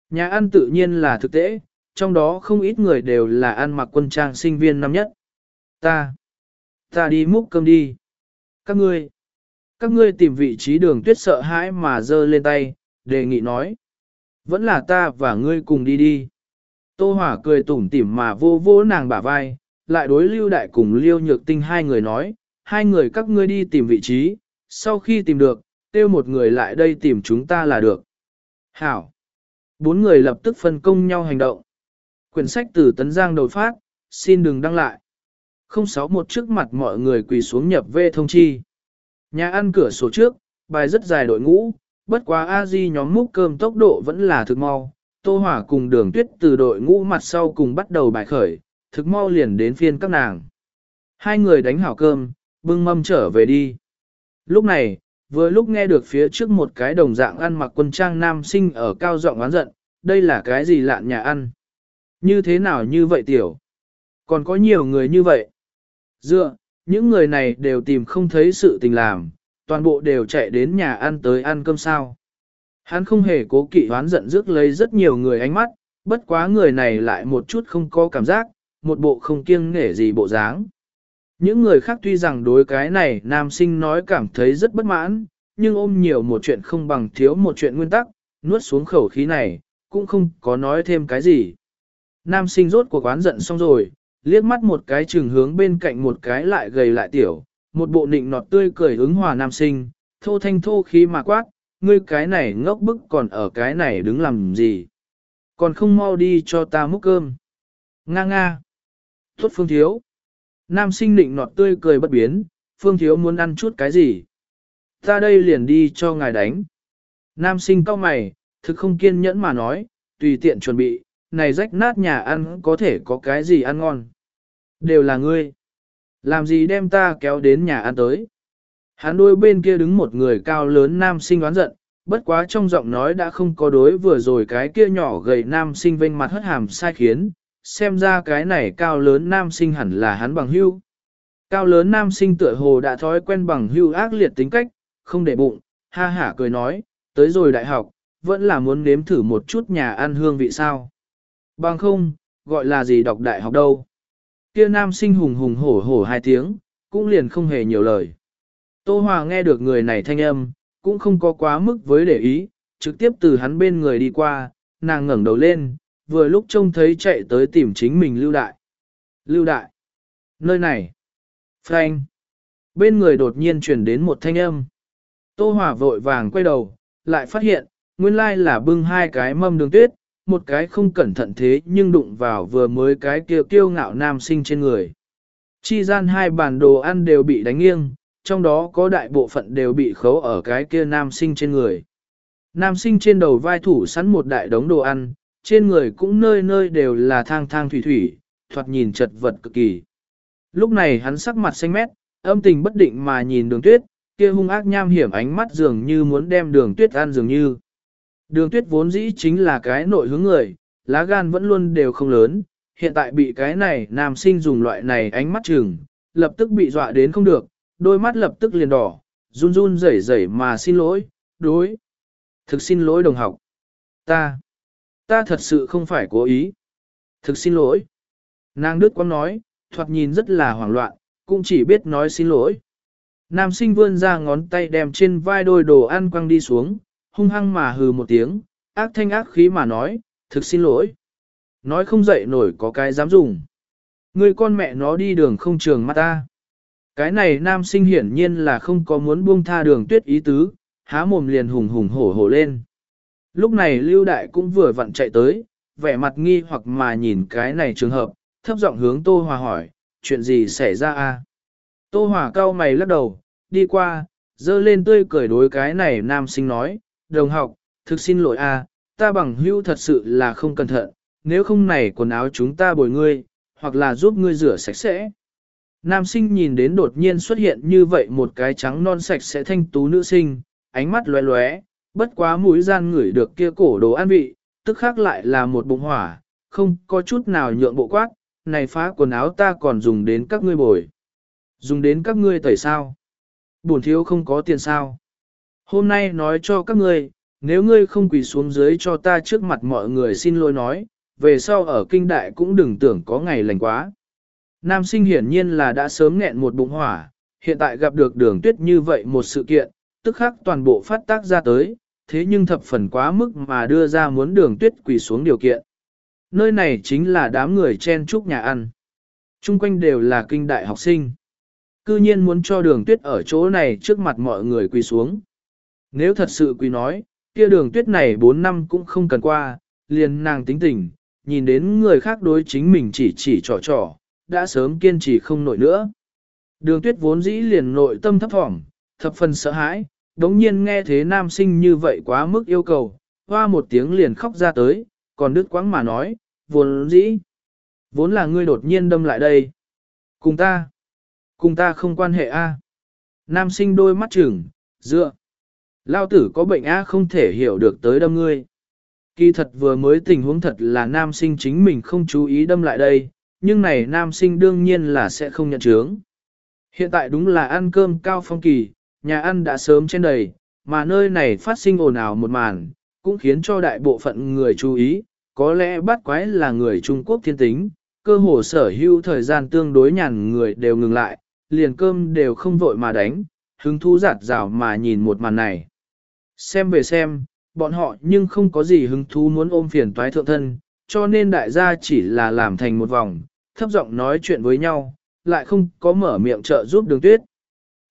S1: Nhà ăn tự nhiên là thực tế, trong đó không ít người đều là ăn mặc quân trang sinh viên năm nhất. Ta, ta đi múc cơm đi. Các ngươi, các ngươi tìm vị trí đường tuyết sợ hãi mà giơ lên tay, đề nghị nói. Vẫn là ta và ngươi cùng đi đi. Tô Hỏa cười tủm tỉm mà vô vô nàng bả vai, lại đối lưu đại cùng liêu nhược tinh hai người nói, hai người các ngươi đi tìm vị trí, sau khi tìm được, kêu một người lại đây tìm chúng ta là được. Hảo! Bốn người lập tức phân công nhau hành động. Quyển sách từ Tấn Giang đột phát, xin đừng đăng lại. 061 trước mặt mọi người quỳ xuống nhập về thông chi. Nhà ăn cửa sổ trước, bài rất dài đội ngũ, bất quá a di nhóm múc cơm tốc độ vẫn là thực mau. Tô Hỏa cùng đường tuyết từ đội ngũ mặt sau cùng bắt đầu bài khởi, thực mau liền đến phiên các nàng. Hai người đánh hảo cơm, bưng mâm trở về đi. Lúc này, vừa lúc nghe được phía trước một cái đồng dạng ăn mặc quân trang nam sinh ở cao giọng oán giận, đây là cái gì lạn nhà ăn? Như thế nào như vậy tiểu? Còn có nhiều người như vậy. Dựa, những người này đều tìm không thấy sự tình làm, toàn bộ đều chạy đến nhà ăn tới ăn cơm sao. Hắn không hề cố kỵ hoán giận rước lấy rất nhiều người ánh mắt, bất quá người này lại một chút không có cảm giác, một bộ không kiêng nể gì bộ dáng. Những người khác tuy rằng đối cái này nam sinh nói cảm thấy rất bất mãn, nhưng ôm nhiều một chuyện không bằng thiếu một chuyện nguyên tắc, nuốt xuống khẩu khí này, cũng không có nói thêm cái gì. Nam sinh rốt cuộc quán giận xong rồi, liếc mắt một cái trường hướng bên cạnh một cái lại gầy lại tiểu, một bộ nịnh nọt tươi cười ứng hòa nam sinh, thô thanh thô khí mà quát, ngươi cái này ngốc bức còn ở cái này đứng làm gì. Còn không mau đi cho ta múc cơm. Nga nga. Tốt phương thiếu. Nam sinh nịnh nọt tươi cười bất biến, phương thiếu muốn ăn chút cái gì. Ta đây liền đi cho ngài đánh. Nam sinh cao mày, thực không kiên nhẫn mà nói, tùy tiện chuẩn bị, này rách nát nhà ăn có thể có cái gì ăn ngon. Đều là ngươi. Làm gì đem ta kéo đến nhà ăn tới. Hắn đôi bên kia đứng một người cao lớn nam sinh đoán giận, bất quá trong giọng nói đã không có đối vừa rồi cái kia nhỏ gầy nam sinh vênh mặt hất hàm sai khiến, xem ra cái này cao lớn nam sinh hẳn là hắn bằng hưu. Cao lớn nam sinh tựa hồ đã thói quen bằng hưu ác liệt tính cách, không để bụng, ha hả cười nói, tới rồi đại học, vẫn là muốn nếm thử một chút nhà ăn hương vị sao. Bằng không, gọi là gì đọc đại học đâu. Kia nam sinh hùng hùng hổ hổ hai tiếng, cũng liền không hề nhiều lời. Tô Hòa nghe được người này thanh âm, cũng không có quá mức với để ý, trực tiếp từ hắn bên người đi qua, nàng ngẩng đầu lên, vừa lúc trông thấy chạy tới tìm chính mình lưu đại. Lưu đại. Nơi này. Frank. Bên người đột nhiên truyền đến một thanh âm. Tô Hòa vội vàng quay đầu, lại phát hiện, nguyên lai là bưng hai cái mâm đường tuyết, một cái không cẩn thận thế nhưng đụng vào vừa mới cái kia kiêu ngạo nam sinh trên người. Chi gian hai bàn đồ ăn đều bị đánh nghiêng, trong đó có đại bộ phận đều bị khấu ở cái kia nam sinh trên người. Nam sinh trên đầu vai thủ sẵn một đại đống đồ ăn, trên người cũng nơi nơi đều là thang thang thủy thủy, thoạt nhìn chật vật cực kỳ. Lúc này hắn sắc mặt xanh mét, âm tình bất định mà nhìn đường tuyết, kia hung ác nham hiểm ánh mắt dường như muốn đem đường tuyết ăn dường như. Đường tuyết vốn dĩ chính là cái nội hướng người, lá gan vẫn luôn đều không lớn, hiện tại bị cái này nam sinh dùng loại này ánh mắt chừng, lập tức bị dọa đến không được, đôi mắt lập tức liền đỏ, run run rẩy rẩy mà xin lỗi, đối. Thực xin lỗi đồng học. Ta, ta thật sự không phải cố ý. Thực xin lỗi. Nàng Đức Quang nói, thoạt nhìn rất là hoảng loạn, cũng chỉ biết nói xin lỗi. Nam sinh vươn ra ngón tay đem trên vai đôi đồ ăn quăng đi xuống, hung hăng mà hừ một tiếng, ác thanh ác khí mà nói, thực xin lỗi. Nói không dậy nổi có cái dám dùng. Người con mẹ nó đi đường không trường mắt ta. Cái này nam sinh hiển nhiên là không có muốn buông tha đường tuyết ý tứ, há mồm liền hùng hùng hổ hổ lên. Lúc này Lưu Đại cũng vừa vặn chạy tới, vẻ mặt nghi hoặc mà nhìn cái này trường hợp, thấp giọng hướng Tô Hòa hỏi, chuyện gì xảy ra a? Tô Hòa cao mày lắc đầu, đi qua, dơ lên tươi cười đối cái này nam sinh nói, đồng học, thực xin lỗi a, ta bằng hữu thật sự là không cẩn thận, nếu không này quần áo chúng ta bồi ngươi, hoặc là giúp ngươi rửa sạch sẽ. Nam sinh nhìn đến đột nhiên xuất hiện như vậy một cái trắng non sạch sẽ thanh tú nữ sinh, ánh mắt lóe lóe, bất quá mũi gian ngửi được kia cổ đồ ăn vị, tức khác lại là một bụng hỏa, không có chút nào nhượng bộ quát, này phá quần áo ta còn dùng đến các ngươi bồi. Dùng đến các ngươi tẩy sao? Buồn thiếu không có tiền sao? Hôm nay nói cho các ngươi, nếu ngươi không quỳ xuống dưới cho ta trước mặt mọi người xin lỗi nói, về sau ở kinh đại cũng đừng tưởng có ngày lành quá. Nam sinh hiển nhiên là đã sớm nghẹn một bụng hỏa, hiện tại gặp được đường tuyết như vậy một sự kiện, tức khắc toàn bộ phát tác ra tới, thế nhưng thập phần quá mức mà đưa ra muốn đường tuyết quỳ xuống điều kiện. Nơi này chính là đám người chen chúc nhà ăn. Trung quanh đều là kinh đại học sinh. Cư nhiên muốn cho đường tuyết ở chỗ này trước mặt mọi người quỳ xuống. Nếu thật sự quỳ nói, kia đường tuyết này 4 năm cũng không cần qua, liền nàng tính tình, nhìn đến người khác đối chính mình chỉ chỉ trò trò, đã sớm kiên trì không nổi nữa. Đường tuyết vốn dĩ liền nội tâm thấp thỏm, thập phần sợ hãi, đống nhiên nghe thế nam sinh như vậy quá mức yêu cầu, hoa một tiếng liền khóc ra tới, còn đứt quãng mà nói, vốn dĩ, vốn là ngươi đột nhiên đâm lại đây. Cùng ta, cùng ta không quan hệ a. Nam sinh đôi mắt chừng, dựa. Lao tử có bệnh a không thể hiểu được tới đâm ngươi. Kỳ thật vừa mới tình huống thật là nam sinh chính mình không chú ý đâm lại đây, nhưng này nam sinh đương nhiên là sẽ không nhận chướng. Hiện tại đúng là ăn cơm cao phong kỳ, nhà ăn đã sớm trên đầy, mà nơi này phát sinh ồn ào một màn, cũng khiến cho đại bộ phận người chú ý, có lẽ bắt quái là người Trung Quốc thiên tính, cơ hồ sở hữu thời gian tương đối nhàn người đều ngừng lại, liền cơm đều không vội mà đánh, hứng thú giạt rào mà nhìn một màn này. Xem về xem, bọn họ nhưng không có gì hứng thú muốn ôm phiền toái thượng thân, cho nên đại gia chỉ là làm thành một vòng, thấp giọng nói chuyện với nhau, lại không có mở miệng trợ giúp đường tuyết.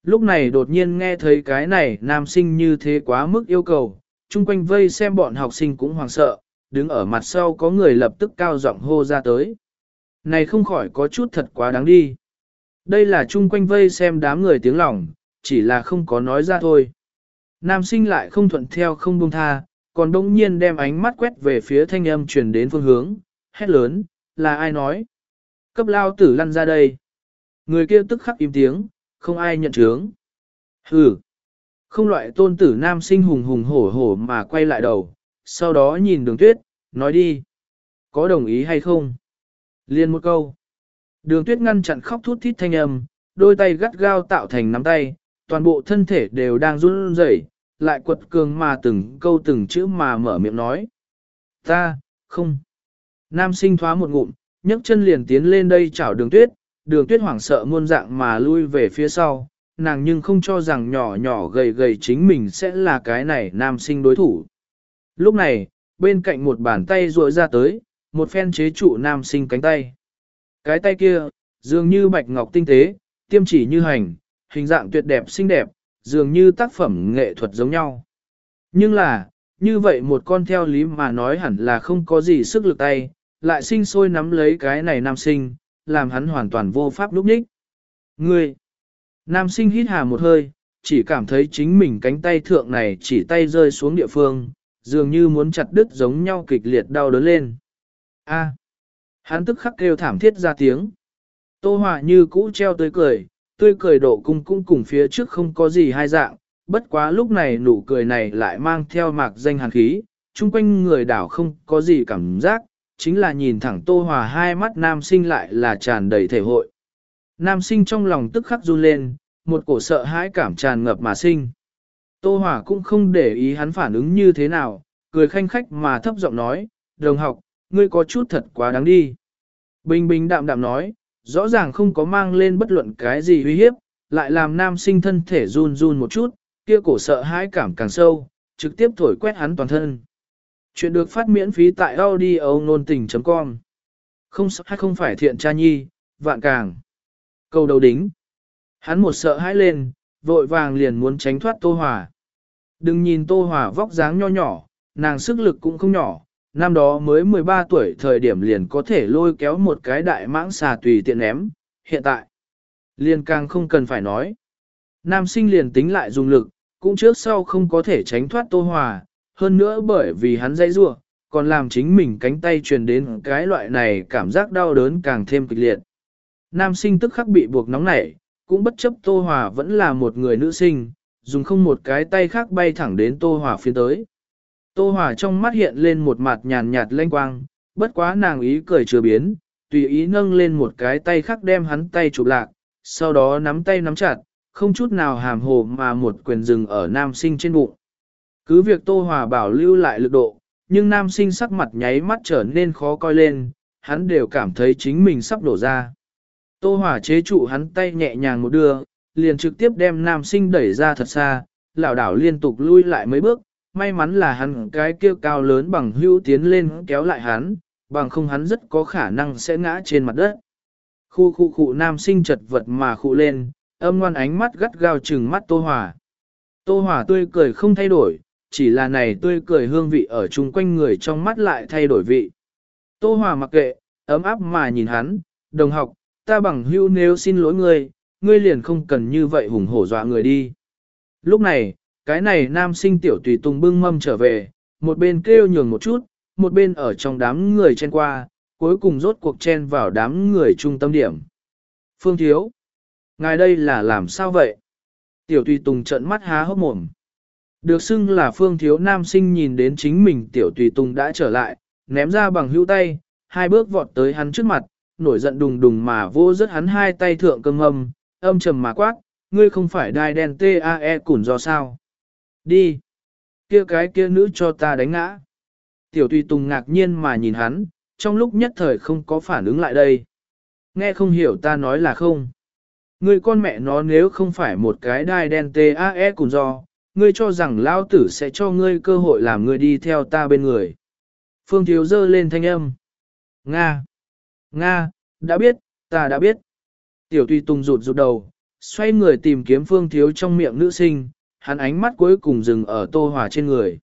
S1: Lúc này đột nhiên nghe thấy cái này nam sinh như thế quá mức yêu cầu, chung quanh vây xem bọn học sinh cũng hoảng sợ, đứng ở mặt sau có người lập tức cao giọng hô ra tới. Này không khỏi có chút thật quá đáng đi. Đây là chung quanh vây xem đám người tiếng lòng, chỉ là không có nói ra thôi. Nam sinh lại không thuận theo không buông tha, còn đông nhiên đem ánh mắt quét về phía thanh âm truyền đến phương hướng, hét lớn, là ai nói? Cấp lao tử lăn ra đây. Người kia tức khắc im tiếng, không ai nhận chướng. Hừ. Không loại tôn tử nam sinh hùng hùng hổ hổ mà quay lại đầu, sau đó nhìn đường tuyết, nói đi. Có đồng ý hay không? Liên một câu. Đường tuyết ngăn chặn khóc thút thít thanh âm, đôi tay gắt gao tạo thành nắm tay, toàn bộ thân thể đều đang run rẩy, lại quật cường mà từng câu từng chữ mà mở miệng nói. Ta, không. Nam sinh thoá một ngụm, nhấc chân liền tiến lên đây chảo đường tuyết, đường tuyết hoảng sợ muôn dạng mà lui về phía sau, nàng nhưng không cho rằng nhỏ nhỏ gầy gầy chính mình sẽ là cái này nam sinh đối thủ. Lúc này, bên cạnh một bàn tay ruội ra tới, một phen chế trụ nam sinh cánh tay. Cái tay kia, dường như bạch ngọc tinh tế, tiêm chỉ như hành, hình dạng tuyệt đẹp xinh đẹp, dường như tác phẩm nghệ thuật giống nhau. Nhưng là, như vậy một con theo lý mà nói hẳn là không có gì sức lực tay, lại sinh sôi nắm lấy cái này nam sinh, làm hắn hoàn toàn vô pháp lúc nhích. Ngươi! Nam sinh hít hà một hơi, chỉ cảm thấy chính mình cánh tay thượng này chỉ tay rơi xuống địa phương, dường như muốn chặt đứt giống nhau kịch liệt đau đớn lên. A! Hắn tức khắc kêu thảm thiết ra tiếng. Tô Hòa như cũ treo tươi cười, tươi cười độ cung cung cùng phía trước không có gì hai dạng, bất quá lúc này nụ cười này lại mang theo mạc danh hàn khí, chung quanh người đảo không có gì cảm giác, chính là nhìn thẳng Tô Hòa hai mắt nam sinh lại là tràn đầy thể hội. Nam sinh trong lòng tức khắc run lên, một cổ sợ hãi cảm tràn ngập mà sinh. Tô Hòa cũng không để ý hắn phản ứng như thế nào, cười khanh khách mà thấp giọng nói, đồng học, ngươi có chút thật quá đáng đi. Bình bình đạm đạm nói, rõ ràng không có mang lên bất luận cái gì uy hiếp, lại làm nam sinh thân thể run run một chút, kia cổ sợ hãi cảm càng sâu, trực tiếp thổi quét hắn toàn thân. Chuyện được phát miễn phí tại audio nôn tình.com Không hay không phải thiện cha nhi, vạn càng. Câu đầu đính. Hắn một sợ hãi lên, vội vàng liền muốn tránh thoát Tô Hòa. Đừng nhìn Tô Hòa vóc dáng nho nhỏ, nàng sức lực cũng không nhỏ, năm đó mới 13 tuổi thời điểm liền có thể lôi kéo một cái đại mãng xà tùy tiện ném, hiện tại. Liền càng không cần phải nói. Nam sinh liền tính lại dùng lực, cũng trước sau không có thể tránh thoát Tô Hòa, hơn nữa bởi vì hắn dãy rua, còn làm chính mình cánh tay truyền đến cái loại này cảm giác đau đớn càng thêm kịch liệt. Nam sinh tức khắc bị buộc nóng nảy, cũng bất chấp Tô Hòa vẫn là một người nữ sinh, dùng không một cái tay khác bay thẳng đến Tô Hòa phía tới. Tô Hòa trong mắt hiện lên một mặt nhàn nhạt lanh quang, bất quá nàng ý cười chưa biến, tùy ý nâng lên một cái tay khác đem hắn tay chụp lạc, sau đó nắm tay nắm chặt, không chút nào hàm hồ mà một quyền rừng ở nam sinh trên bụng. Cứ việc Tô Hòa bảo lưu lại lực độ, nhưng nam sinh sắc mặt nháy mắt trở nên khó coi lên, hắn đều cảm thấy chính mình sắp đổ ra. Tô Hòa chế trụ hắn tay nhẹ nhàng một đưa, liền trực tiếp đem nam sinh đẩy ra thật xa, lão đảo liên tục lui lại mấy bước, may mắn là hắn cái kia cao lớn bằng hưu tiến lên kéo lại hắn, bằng không hắn rất có khả năng sẽ ngã trên mặt đất. Khu khu khu nam sinh chật vật mà khu lên, âm ngoan ánh mắt gắt gao trừng mắt Tô Hòa. Tô Hòa tươi cười không thay đổi, chỉ là này tươi cười hương vị ở chung quanh người trong mắt lại thay đổi vị. Tô Hòa mặc kệ, ấm áp mà nhìn hắn, đồng học, ta bằng hưu nếu xin lỗi ngươi, ngươi liền không cần như vậy hùng hổ dọa người đi. Lúc này, cái này nam sinh tiểu tùy tùng bưng mâm trở về, một bên kêu nhường một chút, một bên ở trong đám người chen qua, cuối cùng rốt cuộc chen vào đám người trung tâm điểm. Phương Thiếu, ngài đây là làm sao vậy? Tiểu tùy tùng trận mắt há hốc mồm. Được xưng là Phương Thiếu nam sinh nhìn đến chính mình tiểu tùy tùng đã trở lại, ném ra bằng hữu tay, hai bước vọt tới hắn trước mặt, nổi giận đùng đùng mà vô rất hắn hai tay thượng cơm âm, âm trầm mà quát, ngươi không phải đai đen TAE củn do sao. Đi! kia cái kia nữ cho ta đánh ngã. Tiểu tùy tùng ngạc nhiên mà nhìn hắn, trong lúc nhất thời không có phản ứng lại đây. Nghe không hiểu ta nói là không. Ngươi con mẹ nó nếu không phải một cái đai đen TAE củn do, ngươi cho rằng lao tử sẽ cho ngươi cơ hội làm ngươi đi theo ta bên người. Phương Thiếu dơ lên thanh âm. Nga! Nga! Đã biết, ta đã biết. Tiểu tùy tùng rụt rụt đầu, xoay người tìm kiếm Phương Thiếu trong miệng nữ sinh, hắn ánh mắt cuối cùng dừng ở Tô Hòa trên người.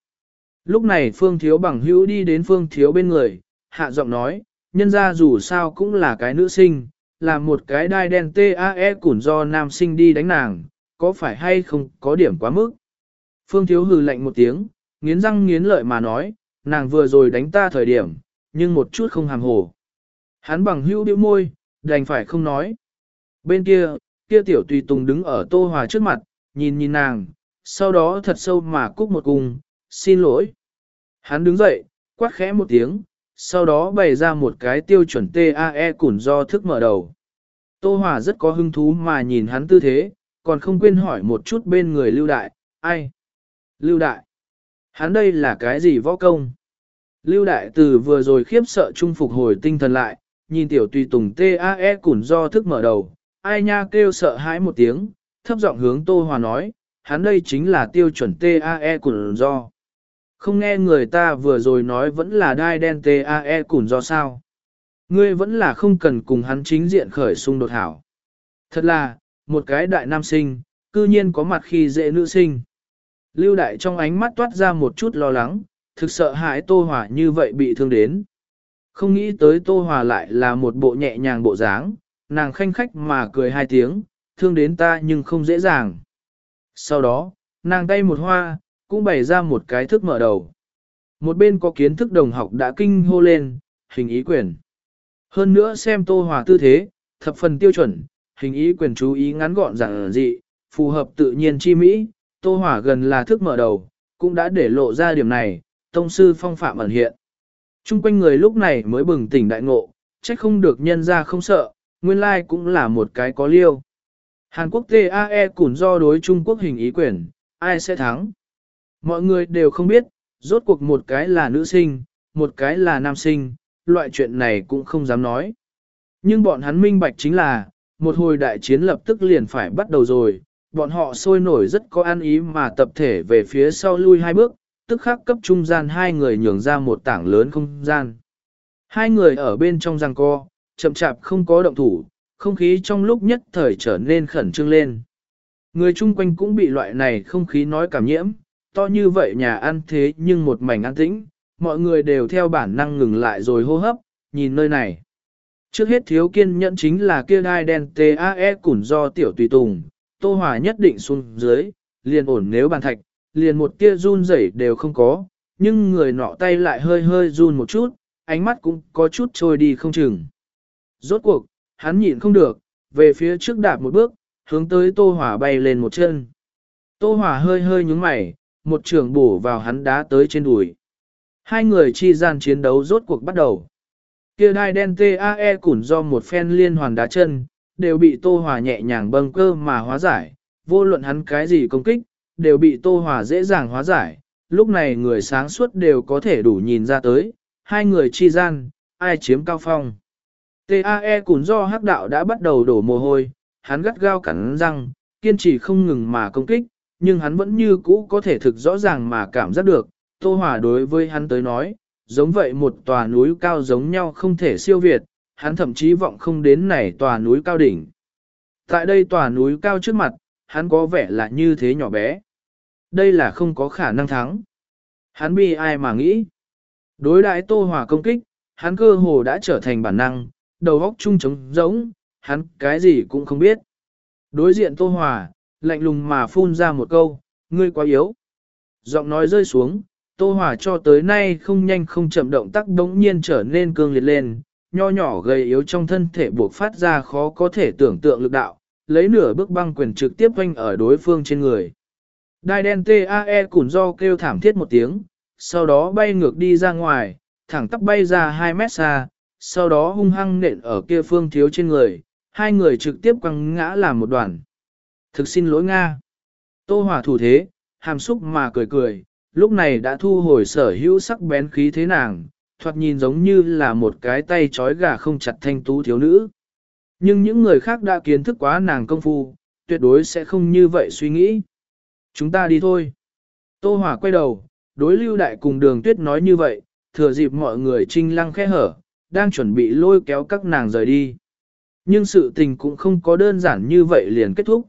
S1: Lúc này Phương Thiếu bằng hữu đi đến Phương Thiếu bên người, hạ giọng nói, nhân ra dù sao cũng là cái nữ sinh, là một cái đai đen TAE củn do nam sinh đi đánh nàng, có phải hay không có điểm quá mức. Phương Thiếu hừ lạnh một tiếng, nghiến răng nghiến lợi mà nói, nàng vừa rồi đánh ta thời điểm, nhưng một chút không hàm hồ. Hắn bằng hữu điệu môi, đành phải không nói. Bên kia, kia tiểu tùy tùng đứng ở Tô Hòa trước mặt, nhìn nhìn nàng, sau đó thật sâu mà cúc một cung, xin lỗi. Hắn đứng dậy, quát khẽ một tiếng, sau đó bày ra một cái tiêu chuẩn TAE củn do thức mở đầu. Tô Hòa rất có hứng thú mà nhìn hắn tư thế, còn không quên hỏi một chút bên người Lưu Đại, ai? Lưu Đại, hắn đây là cái gì võ công? Lưu Đại từ vừa rồi khiếp sợ trung phục hồi tinh thần lại, nhìn tiểu tùy tùng TAE củn do thức mở đầu, ai nha kêu sợ hãi một tiếng, thấp giọng hướng Tô Hòa nói, hắn đây chính là tiêu chuẩn TAE củn do. Không nghe người ta vừa rồi nói vẫn là đai đen TAE củn do sao. Ngươi vẫn là không cần cùng hắn chính diện khởi xung đột hảo. Thật là, một cái đại nam sinh, cư nhiên có mặt khi dễ nữ sinh. Lưu đại trong ánh mắt toát ra một chút lo lắng, thực sợ hãi Tô Hòa như vậy bị thương đến. Không nghĩ tới Tô Hòa lại là một bộ nhẹ nhàng bộ dáng, nàng khanh khách mà cười hai tiếng, thương đến ta nhưng không dễ dàng. Sau đó, nàng tay một hoa, cũng bày ra một cái thức mở đầu. Một bên có kiến thức đồng học đã kinh hô lên, hình ý quyền. Hơn nữa xem Tô Hòa tư thế, thập phần tiêu chuẩn, hình ý quyền chú ý ngắn gọn giản dị, phù hợp tự nhiên chi mỹ, Tô Hỏa gần là thức mở đầu, cũng đã để lộ ra điểm này, tông sư phong phạm ẩn hiện. Trung quanh người lúc này mới bừng tỉnh đại ngộ, trách không được nhân ra không sợ, nguyên lai cũng là một cái có liêu. Hàn Quốc TAE củn do đối Trung Quốc hình ý quyền, ai sẽ thắng? Mọi người đều không biết, rốt cuộc một cái là nữ sinh, một cái là nam sinh, loại chuyện này cũng không dám nói. Nhưng bọn hắn minh bạch chính là, một hồi đại chiến lập tức liền phải bắt đầu rồi, bọn họ sôi nổi rất có an ý mà tập thể về phía sau lui hai bước, tức khắc cấp trung gian hai người nhường ra một tảng lớn không gian. Hai người ở bên trong giằng co, chậm chạp không có động thủ, không khí trong lúc nhất thời trở nên khẩn trương lên. Người chung quanh cũng bị loại này không khí nói cảm nhiễm, to như vậy nhà ăn thế nhưng một mảnh an tĩnh, mọi người đều theo bản năng ngừng lại rồi hô hấp, nhìn nơi này. Trước hết thiếu kiên nhẫn chính là kia đai đen TAE củn do tiểu tùy tùng, tô hòa nhất định xuống dưới, liền ổn nếu bàn thạch, liền một tia run rẩy đều không có, nhưng người nọ tay lại hơi hơi run một chút, ánh mắt cũng có chút trôi đi không chừng. Rốt cuộc, hắn nhịn không được, về phía trước đạp một bước, hướng tới Tô Hòa bay lên một chân. Tô Hòa hơi hơi nhúng mày, một trường bổ vào hắn đá tới trên đùi. Hai người chi gian chiến đấu rốt cuộc bắt đầu. Kia đai đen TAE củn do một phen liên hoàn đá chân, đều bị Tô Hỏa nhẹ nhàng bâng cơ mà hóa giải, vô luận hắn cái gì công kích, đều bị Tô Hỏa dễ dàng hóa giải, lúc này người sáng suốt đều có thể đủ nhìn ra tới, hai người chi gian, ai chiếm cao phong. TAE cùn do hắc đạo đã bắt đầu đổ mồ hôi, hắn gắt gao cắn răng, kiên trì không ngừng mà công kích, nhưng hắn vẫn như cũ có thể thực rõ ràng mà cảm giác được, Tô Hòa đối với hắn tới nói, giống vậy một tòa núi cao giống nhau không thể siêu việt, hắn thậm chí vọng không đến này tòa núi cao đỉnh. Tại đây tòa núi cao trước mặt, hắn có vẻ là như thế nhỏ bé. Đây là không có khả năng thắng. Hắn bi ai mà nghĩ. Đối đại Tô Hòa công kích, hắn cơ hồ đã trở thành bản năng, đầu óc trung trống giống, hắn cái gì cũng không biết. Đối diện Tô Hòa, lạnh lùng mà phun ra một câu, ngươi quá yếu. Giọng nói rơi xuống, Tô Hòa cho tới nay không nhanh không chậm động tác đống nhiên trở nên cương liệt lên, nho nhỏ gầy yếu trong thân thể buộc phát ra khó có thể tưởng tượng lực đạo, lấy nửa bước băng quyền trực tiếp quanh ở đối phương trên người. Đai đen TAE củn do kêu thảm thiết một tiếng, sau đó bay ngược đi ra ngoài, thẳng tắp bay ra 2 mét xa, sau đó hung hăng nện ở kia phương thiếu trên người, hai người trực tiếp quăng ngã làm một đoàn. Thực xin lỗi Nga. Tô hỏa thủ thế, hàm xúc mà cười cười, lúc này đã thu hồi sở hữu sắc bén khí thế nàng, thoạt nhìn giống như là một cái tay trói gà không chặt thanh tú thiếu nữ. Nhưng những người khác đã kiến thức quá nàng công phu, tuyệt đối sẽ không như vậy suy nghĩ. Chúng ta đi thôi. Tô Hòa quay đầu, đối lưu đại cùng đường tuyết nói như vậy, thừa dịp mọi người trinh lăng khẽ hở, đang chuẩn bị lôi kéo các nàng rời đi. Nhưng sự tình cũng không có đơn giản như vậy liền kết thúc.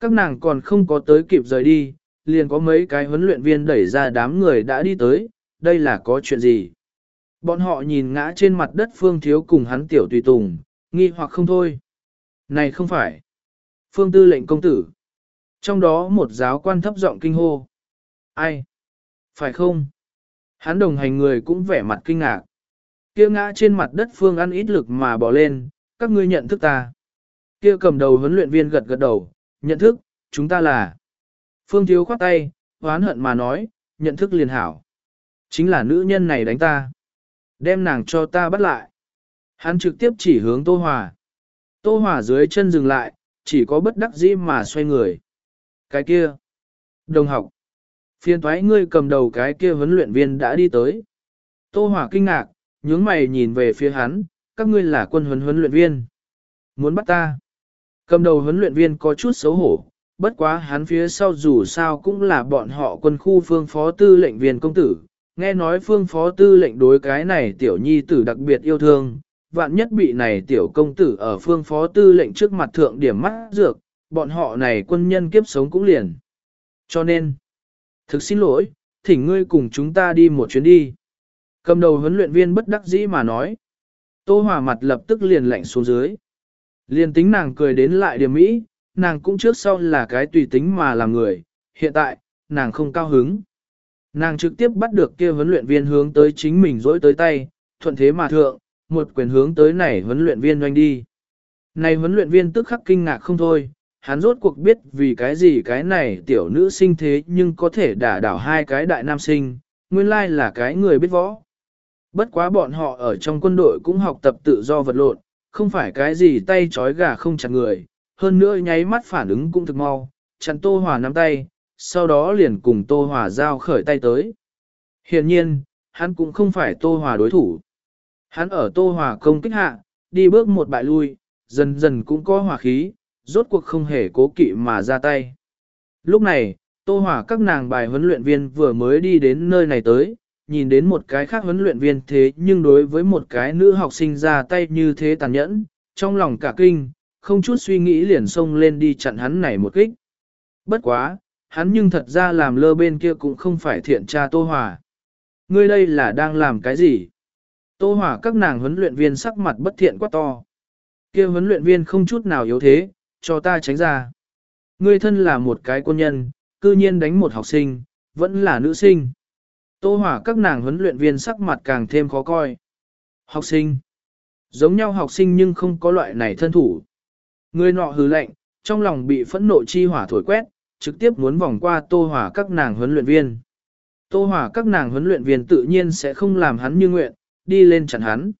S1: Các nàng còn không có tới kịp rời đi, liền có mấy cái huấn luyện viên đẩy ra đám người đã đi tới, đây là có chuyện gì? Bọn họ nhìn ngã trên mặt đất Phương Thiếu cùng hắn tiểu tùy tùng, nghi hoặc không thôi. Này không phải. Phương tư lệnh công tử. Trong đó một giáo quan thấp giọng kinh hô. Ai? Phải không? Hắn đồng hành người cũng vẻ mặt kinh ngạc. Kia ngã trên mặt đất Phương ăn ít lực mà bỏ lên, các ngươi nhận thức ta. Kia cầm đầu huấn luyện viên gật gật đầu, nhận thức, chúng ta là. Phương Thiếu khoát tay, hoán hận mà nói, nhận thức liền hảo. Chính là nữ nhân này đánh ta. Đem nàng cho ta bắt lại. Hắn trực tiếp chỉ hướng Tô Hòa. Tô Hòa dưới chân dừng lại, chỉ có bất đắc dĩ mà xoay người. Cái kia. Đồng học. Phiên thoái ngươi cầm đầu cái kia huấn luyện viên đã đi tới. Tô Hòa kinh ngạc, nhướng mày nhìn về phía hắn, các ngươi là quân huấn huấn luyện viên. Muốn bắt ta. Cầm đầu huấn luyện viên có chút xấu hổ, bất quá hắn phía sau dù sao cũng là bọn họ quân khu phương phó tư lệnh viên công tử. Nghe nói phương phó tư lệnh đối cái này tiểu nhi tử đặc biệt yêu thương, vạn nhất bị này tiểu công tử ở phương phó tư lệnh trước mặt thượng điểm mắt dược, bọn họ này quân nhân kiếp sống cũng liền. Cho nên, thực xin lỗi, thỉnh ngươi cùng chúng ta đi một chuyến đi. Cầm đầu huấn luyện viên bất đắc dĩ mà nói. Tô Hòa mặt lập tức liền lạnh xuống dưới. Liền tính nàng cười đến lại điểm mỹ, nàng cũng trước sau là cái tùy tính mà làm người, hiện tại, nàng không cao hứng. Nàng trực tiếp bắt được kia huấn luyện viên hướng tới chính mình dỗi tới tay, thuận thế mà thượng, một quyền hướng tới này huấn luyện viên doanh đi. Này huấn luyện viên tức khắc kinh ngạc không thôi, hắn rốt cuộc biết vì cái gì cái này tiểu nữ sinh thế nhưng có thể đả đảo hai cái đại nam sinh, nguyên lai là cái người biết võ. Bất quá bọn họ ở trong quân đội cũng học tập tự do vật lộn, không phải cái gì tay trói gà không chặt người, hơn nữa nháy mắt phản ứng cũng thực mau, chặn Tô Hòa nắm tay, sau đó liền cùng Tô Hòa giao khởi tay tới. Hiện nhiên, hắn cũng không phải Tô Hòa đối thủ. Hắn ở Tô Hòa công kích hạ, đi bước một bại lui, dần dần cũng có hỏa khí, rốt cuộc không hề cố kỵ mà ra tay. Lúc này, Tô Hòa các nàng bài huấn luyện viên vừa mới đi đến nơi này tới, nhìn đến một cái khác huấn luyện viên thế nhưng đối với một cái nữ học sinh ra tay như thế tàn nhẫn, trong lòng cả kinh, không chút suy nghĩ liền xông lên đi chặn hắn này một kích. Bất quá, hắn nhưng thật ra làm lơ bên kia cũng không phải thiện tra Tô Hòa. Ngươi đây là đang làm cái gì? Tô Hòa các nàng huấn luyện viên sắc mặt bất thiện quá to. kia huấn luyện viên không chút nào yếu thế, cho ta tránh ra. Ngươi thân là một cái quân nhân, cư nhiên đánh một học sinh, vẫn là nữ sinh. Tô Hòa các nàng huấn luyện viên sắc mặt càng thêm khó coi. Học sinh. Giống nhau học sinh nhưng không có loại này thân thủ. Người nọ hứ lệnh, trong lòng bị phẫn nộ chi hỏa thổi quét, trực tiếp muốn vòng qua Tô hỏa các nàng huấn luyện viên. Tô hỏa các nàng huấn luyện viên tự nhiên sẽ không làm hắn như nguyện, đi lên chặn hắn.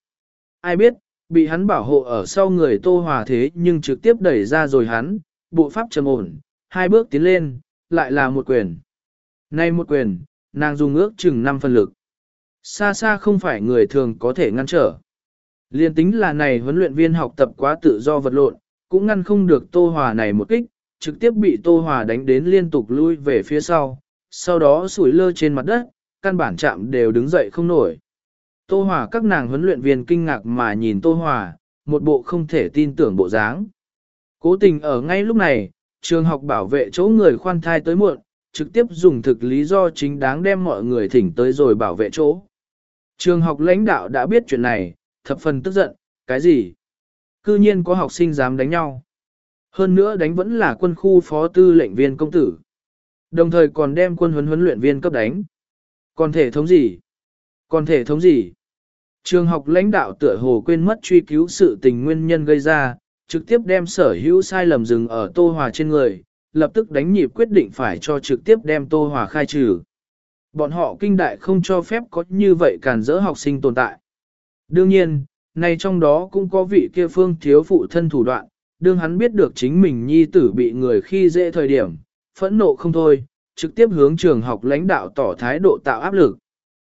S1: Ai biết, bị hắn bảo hộ ở sau người Tô hỏa thế nhưng trực tiếp đẩy ra rồi hắn, bộ pháp trầm ổn, hai bước tiến lên, lại là một quyền. Nay một quyền, nàng dùng ước chừng 5 phân lực. Xa xa không phải người thường có thể ngăn trở. Liên tính là này huấn luyện viên học tập quá tự do vật lộn, cũng ngăn không được Tô Hòa này một kích, trực tiếp bị Tô Hòa đánh đến liên tục lui về phía sau, sau đó sủi lơ trên mặt đất, căn bản chạm đều đứng dậy không nổi. Tô Hòa các nàng huấn luyện viên kinh ngạc mà nhìn Tô Hòa, một bộ không thể tin tưởng bộ dáng. Cố tình ở ngay lúc này, trường học bảo vệ chỗ người khoan thai tới muộn, trực tiếp dùng thực lý do chính đáng đem mọi người thỉnh tới rồi bảo vệ chỗ. Trường học lãnh đạo đã biết chuyện này, thập phần tức giận, cái gì? Cư nhiên có học sinh dám đánh nhau. Hơn nữa đánh vẫn là quân khu phó tư lệnh viên công tử. Đồng thời còn đem quân huấn huấn luyện viên cấp đánh. Còn thể thống gì? Còn thể thống gì? Trường học lãnh đạo tựa hồ quên mất truy cứu sự tình nguyên nhân gây ra, trực tiếp đem sở hữu sai lầm dừng ở Tô Hòa trên người, lập tức đánh nhịp quyết định phải cho trực tiếp đem Tô Hòa khai trừ. Bọn họ kinh đại không cho phép có như vậy cản dỡ học sinh tồn tại. Đương nhiên, này trong đó cũng có vị kia phương thiếu phụ thân thủ đoạn, đương hắn biết được chính mình nhi tử bị người khi dễ thời điểm, phẫn nộ không thôi, trực tiếp hướng trường học lãnh đạo tỏ thái độ tạo áp lực.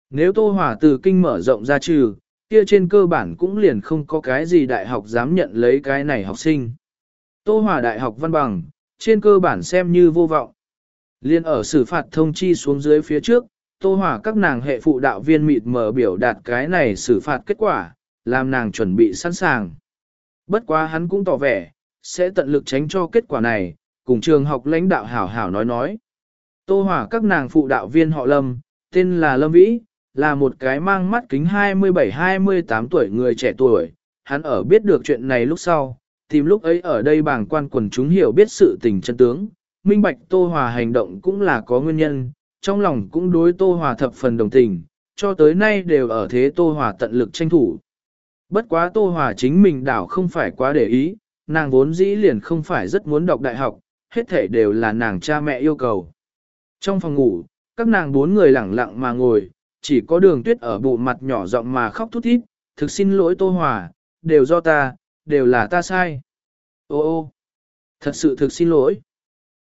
S1: Nếu Tô Hòa từ kinh mở rộng ra trừ, kia trên cơ bản cũng liền không có cái gì đại học dám nhận lấy cái này học sinh. Tô Hòa đại học văn bằng, trên cơ bản xem như vô vọng. Liên ở xử phạt thông chi xuống dưới phía trước, Tô Hòa các nàng hệ phụ đạo viên mịt mờ biểu đạt cái này xử phạt kết quả, làm nàng chuẩn bị sẵn sàng. Bất quá hắn cũng tỏ vẻ, sẽ tận lực tránh cho kết quả này, cùng trường học lãnh đạo hảo hảo nói nói. Tô hỏa các nàng phụ đạo viên họ Lâm, tên là Lâm Vĩ, là một cái mang mắt kính 27-28 tuổi người trẻ tuổi, hắn ở biết được chuyện này lúc sau, tìm lúc ấy ở đây bảng quan quần chúng hiểu biết sự tình chân tướng, minh bạch Tô Hòa hành động cũng là có nguyên nhân, trong lòng cũng đối Tô Hòa thập phần đồng tình, cho tới nay đều ở thế Tô Hòa tận lực tranh thủ. Bất quá Tô Hòa chính mình đảo không phải quá để ý, nàng vốn dĩ liền không phải rất muốn đọc đại học, hết thể đều là nàng cha mẹ yêu cầu. Trong phòng ngủ, các nàng bốn người lẳng lặng mà ngồi, chỉ có đường tuyết ở bộ mặt nhỏ giọng mà khóc thút thít, thực xin lỗi Tô Hòa, đều do ta, đều là ta sai. Ô ô, thật sự thực xin lỗi.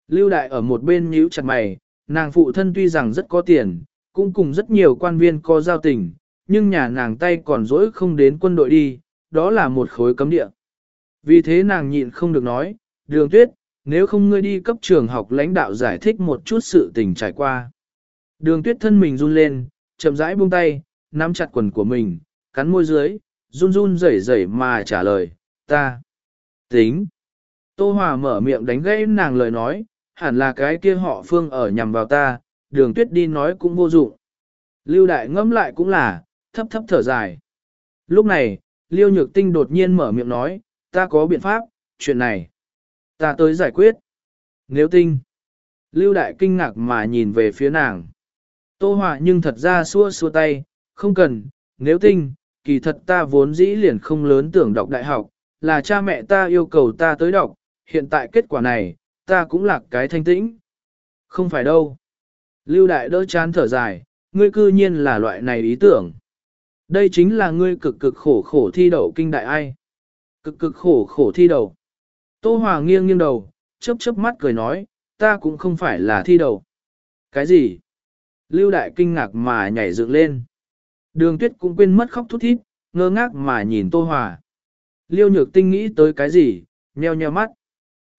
S1: Lưu đại ở một bên nhíu chặt mày, nàng phụ thân tuy rằng rất có tiền, cũng cùng rất nhiều quan viên có giao tình, nhưng nhà nàng tay còn dỗi không đến quân đội đi, đó là một khối cấm địa. Vì thế nàng nhịn không được nói, đường tuyết, nếu không ngươi đi cấp trường học lãnh đạo giải thích một chút sự tình trải qua. Đường tuyết thân mình run lên, chậm rãi buông tay, nắm chặt quần của mình, cắn môi dưới, run run rẩy rẩy mà trả lời, ta. Tính. Tô Hòa mở miệng đánh gãy nàng lời nói, hẳn là cái kia họ phương ở nhằm vào ta, đường tuyết đi nói cũng vô dụng. Lưu đại ngẫm lại cũng là, thấp thấp thở dài. Lúc này, Liêu Nhược Tinh đột nhiên mở miệng nói, ta có biện pháp, chuyện này. Ta tới giải quyết. Nếu tinh. Lưu đại kinh ngạc mà nhìn về phía nàng. Tô Hòa nhưng thật ra xua xua tay, không cần, nếu tinh, kỳ thật ta vốn dĩ liền không lớn tưởng đọc đại học, là cha mẹ ta yêu cầu ta tới đọc, hiện tại kết quả này, ta cũng là cái thanh tĩnh. Không phải đâu. Lưu đại đỡ chán thở dài, ngươi cư nhiên là loại này ý tưởng. Đây chính là ngươi cực cực khổ khổ thi đậu kinh đại ai. Cực cực khổ khổ thi đậu. Tô Hòa nghiêng nghiêng đầu, chớp chớp mắt cười nói, ta cũng không phải là thi đậu. Cái gì? Lưu đại kinh ngạc mà nhảy dựng lên. Đường tuyết cũng quên mất khóc thút thít, ngơ ngác mà nhìn Tô Hòa. Liêu nhược tinh nghĩ tới cái gì, nheo nheo mắt.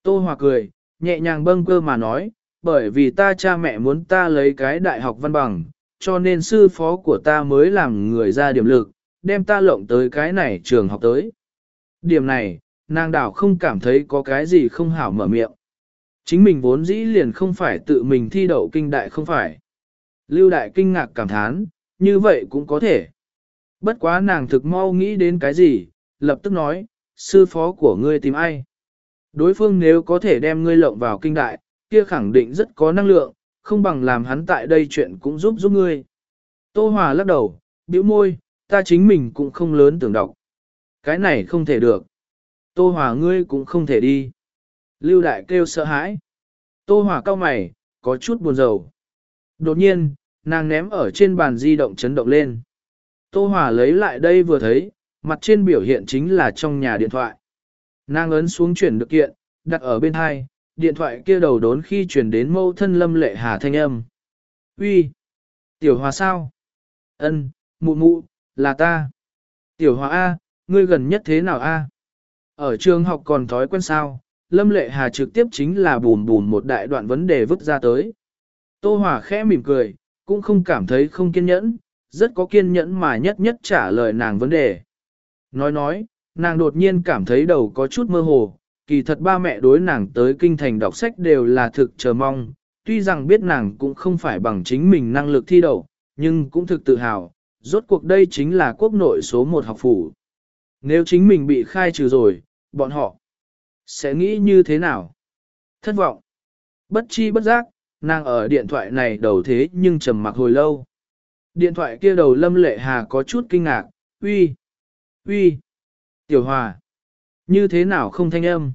S1: Tô Hòa cười, nhẹ nhàng bâng cơ mà nói, bởi vì ta cha mẹ muốn ta lấy cái đại học văn bằng, cho nên sư phó của ta mới làm người ra điểm lực, đem ta lộng tới cái này trường học tới. Điểm này, nàng đảo không cảm thấy có cái gì không hảo mở miệng. Chính mình vốn dĩ liền không phải tự mình thi đậu kinh đại không phải. Lưu đại kinh ngạc cảm thán, như vậy cũng có thể. Bất quá nàng thực mau nghĩ đến cái gì, lập tức nói, sư phó của ngươi tìm ai. Đối phương nếu có thể đem ngươi lộng vào kinh đại, kia khẳng định rất có năng lượng, không bằng làm hắn tại đây chuyện cũng giúp giúp ngươi. Tô Hòa lắc đầu, bĩu môi, ta chính mình cũng không lớn tưởng đọc. Cái này không thể được. Tô Hòa ngươi cũng không thể đi. Lưu Đại kêu sợ hãi. Tô Hòa cao mày, có chút buồn rầu. Đột nhiên, nàng ném ở trên bàn di động chấn động lên. Tô Hòa lấy lại đây vừa thấy, mặt trên biểu hiện chính là trong nhà điện thoại. Nàng ấn xuống chuyển được kiện, đặt ở bên hai, điện thoại kia đầu đốn khi chuyển đến mâu thân lâm lệ hà thanh âm. Uy, Tiểu hòa sao? Ân, mụ mụ, là ta. Tiểu hòa A, ngươi gần nhất thế nào A? Ở trường học còn thói quen sao? Lâm Lệ Hà trực tiếp chính là bùn bùn một đại đoạn vấn đề vứt ra tới. Tô Hòa khẽ mỉm cười, cũng không cảm thấy không kiên nhẫn, rất có kiên nhẫn mà nhất nhất trả lời nàng vấn đề. Nói nói, nàng đột nhiên cảm thấy đầu có chút mơ hồ, kỳ thật ba mẹ đối nàng tới kinh thành đọc sách đều là thực chờ mong, tuy rằng biết nàng cũng không phải bằng chính mình năng lực thi đậu, nhưng cũng thực tự hào, rốt cuộc đây chính là quốc nội số một học phủ. Nếu chính mình bị khai trừ rồi, bọn họ sẽ nghĩ như thế nào? Thất vọng. Bất chi bất giác, nàng ở điện thoại này đầu thế nhưng trầm mặc hồi lâu. Điện thoại kia đầu Lâm Lệ Hà có chút kinh ngạc, uy, uy, tiểu hòa, như thế nào không thanh âm?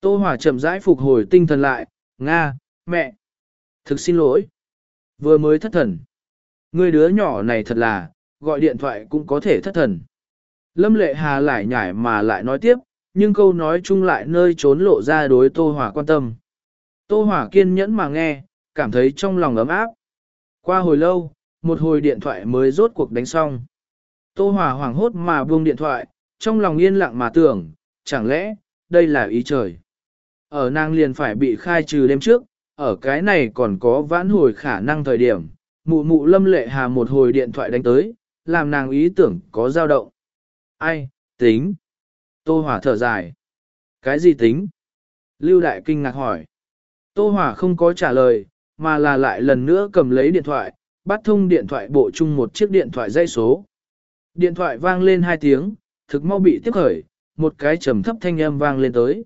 S1: Tô Hòa chậm rãi phục hồi tinh thần lại, Nga, mẹ, thực xin lỗi, vừa mới thất thần. Người đứa nhỏ này thật là, gọi điện thoại cũng có thể thất thần. Lâm Lệ Hà lại nhảy mà lại nói tiếp, nhưng câu nói chung lại nơi trốn lộ ra đối Tô Hòa quan tâm. Tô Hòa kiên nhẫn mà nghe, cảm thấy trong lòng ấm áp. Qua hồi lâu, một hồi điện thoại mới rốt cuộc đánh xong. Tô Hòa hoảng hốt mà buông điện thoại, trong lòng yên lặng mà tưởng, chẳng lẽ, đây là ý trời. Ở nàng liền phải bị khai trừ đêm trước, ở cái này còn có vãn hồi khả năng thời điểm, mụ mụ lâm lệ hà một hồi điện thoại đánh tới, làm nàng ý tưởng có dao động. Ai, tính. Tô Hòa thở dài. Cái gì tính? Lưu Đại kinh ngạc hỏi. Tô Hòa không có trả lời, mà là lại lần nữa cầm lấy điện thoại, bắt thông điện thoại bộ chung một chiếc điện thoại dây số. Điện thoại vang lên hai tiếng, thực mau bị tiếp khởi, một cái trầm thấp thanh âm vang lên tới.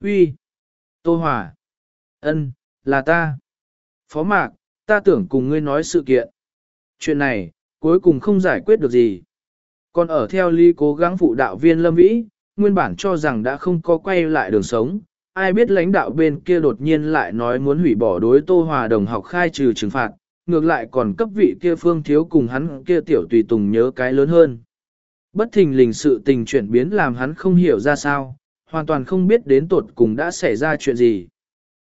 S1: Uy, Tô Hòa! ân, là ta! Phó Mạc, ta tưởng cùng ngươi nói sự kiện. Chuyện này, cuối cùng không giải quyết được gì. Còn ở theo ly cố gắng phụ đạo viên Lâm Vĩ, nguyên bản cho rằng đã không có quay lại đường sống, ai biết lãnh đạo bên kia đột nhiên lại nói muốn hủy bỏ đối Tô Hòa đồng học khai trừ trừng phạt, ngược lại còn cấp vị kia phương thiếu cùng hắn kia tiểu tùy tùng nhớ cái lớn hơn. Bất thình lình sự tình chuyển biến làm hắn không hiểu ra sao, hoàn toàn không biết đến tột cùng đã xảy ra chuyện gì.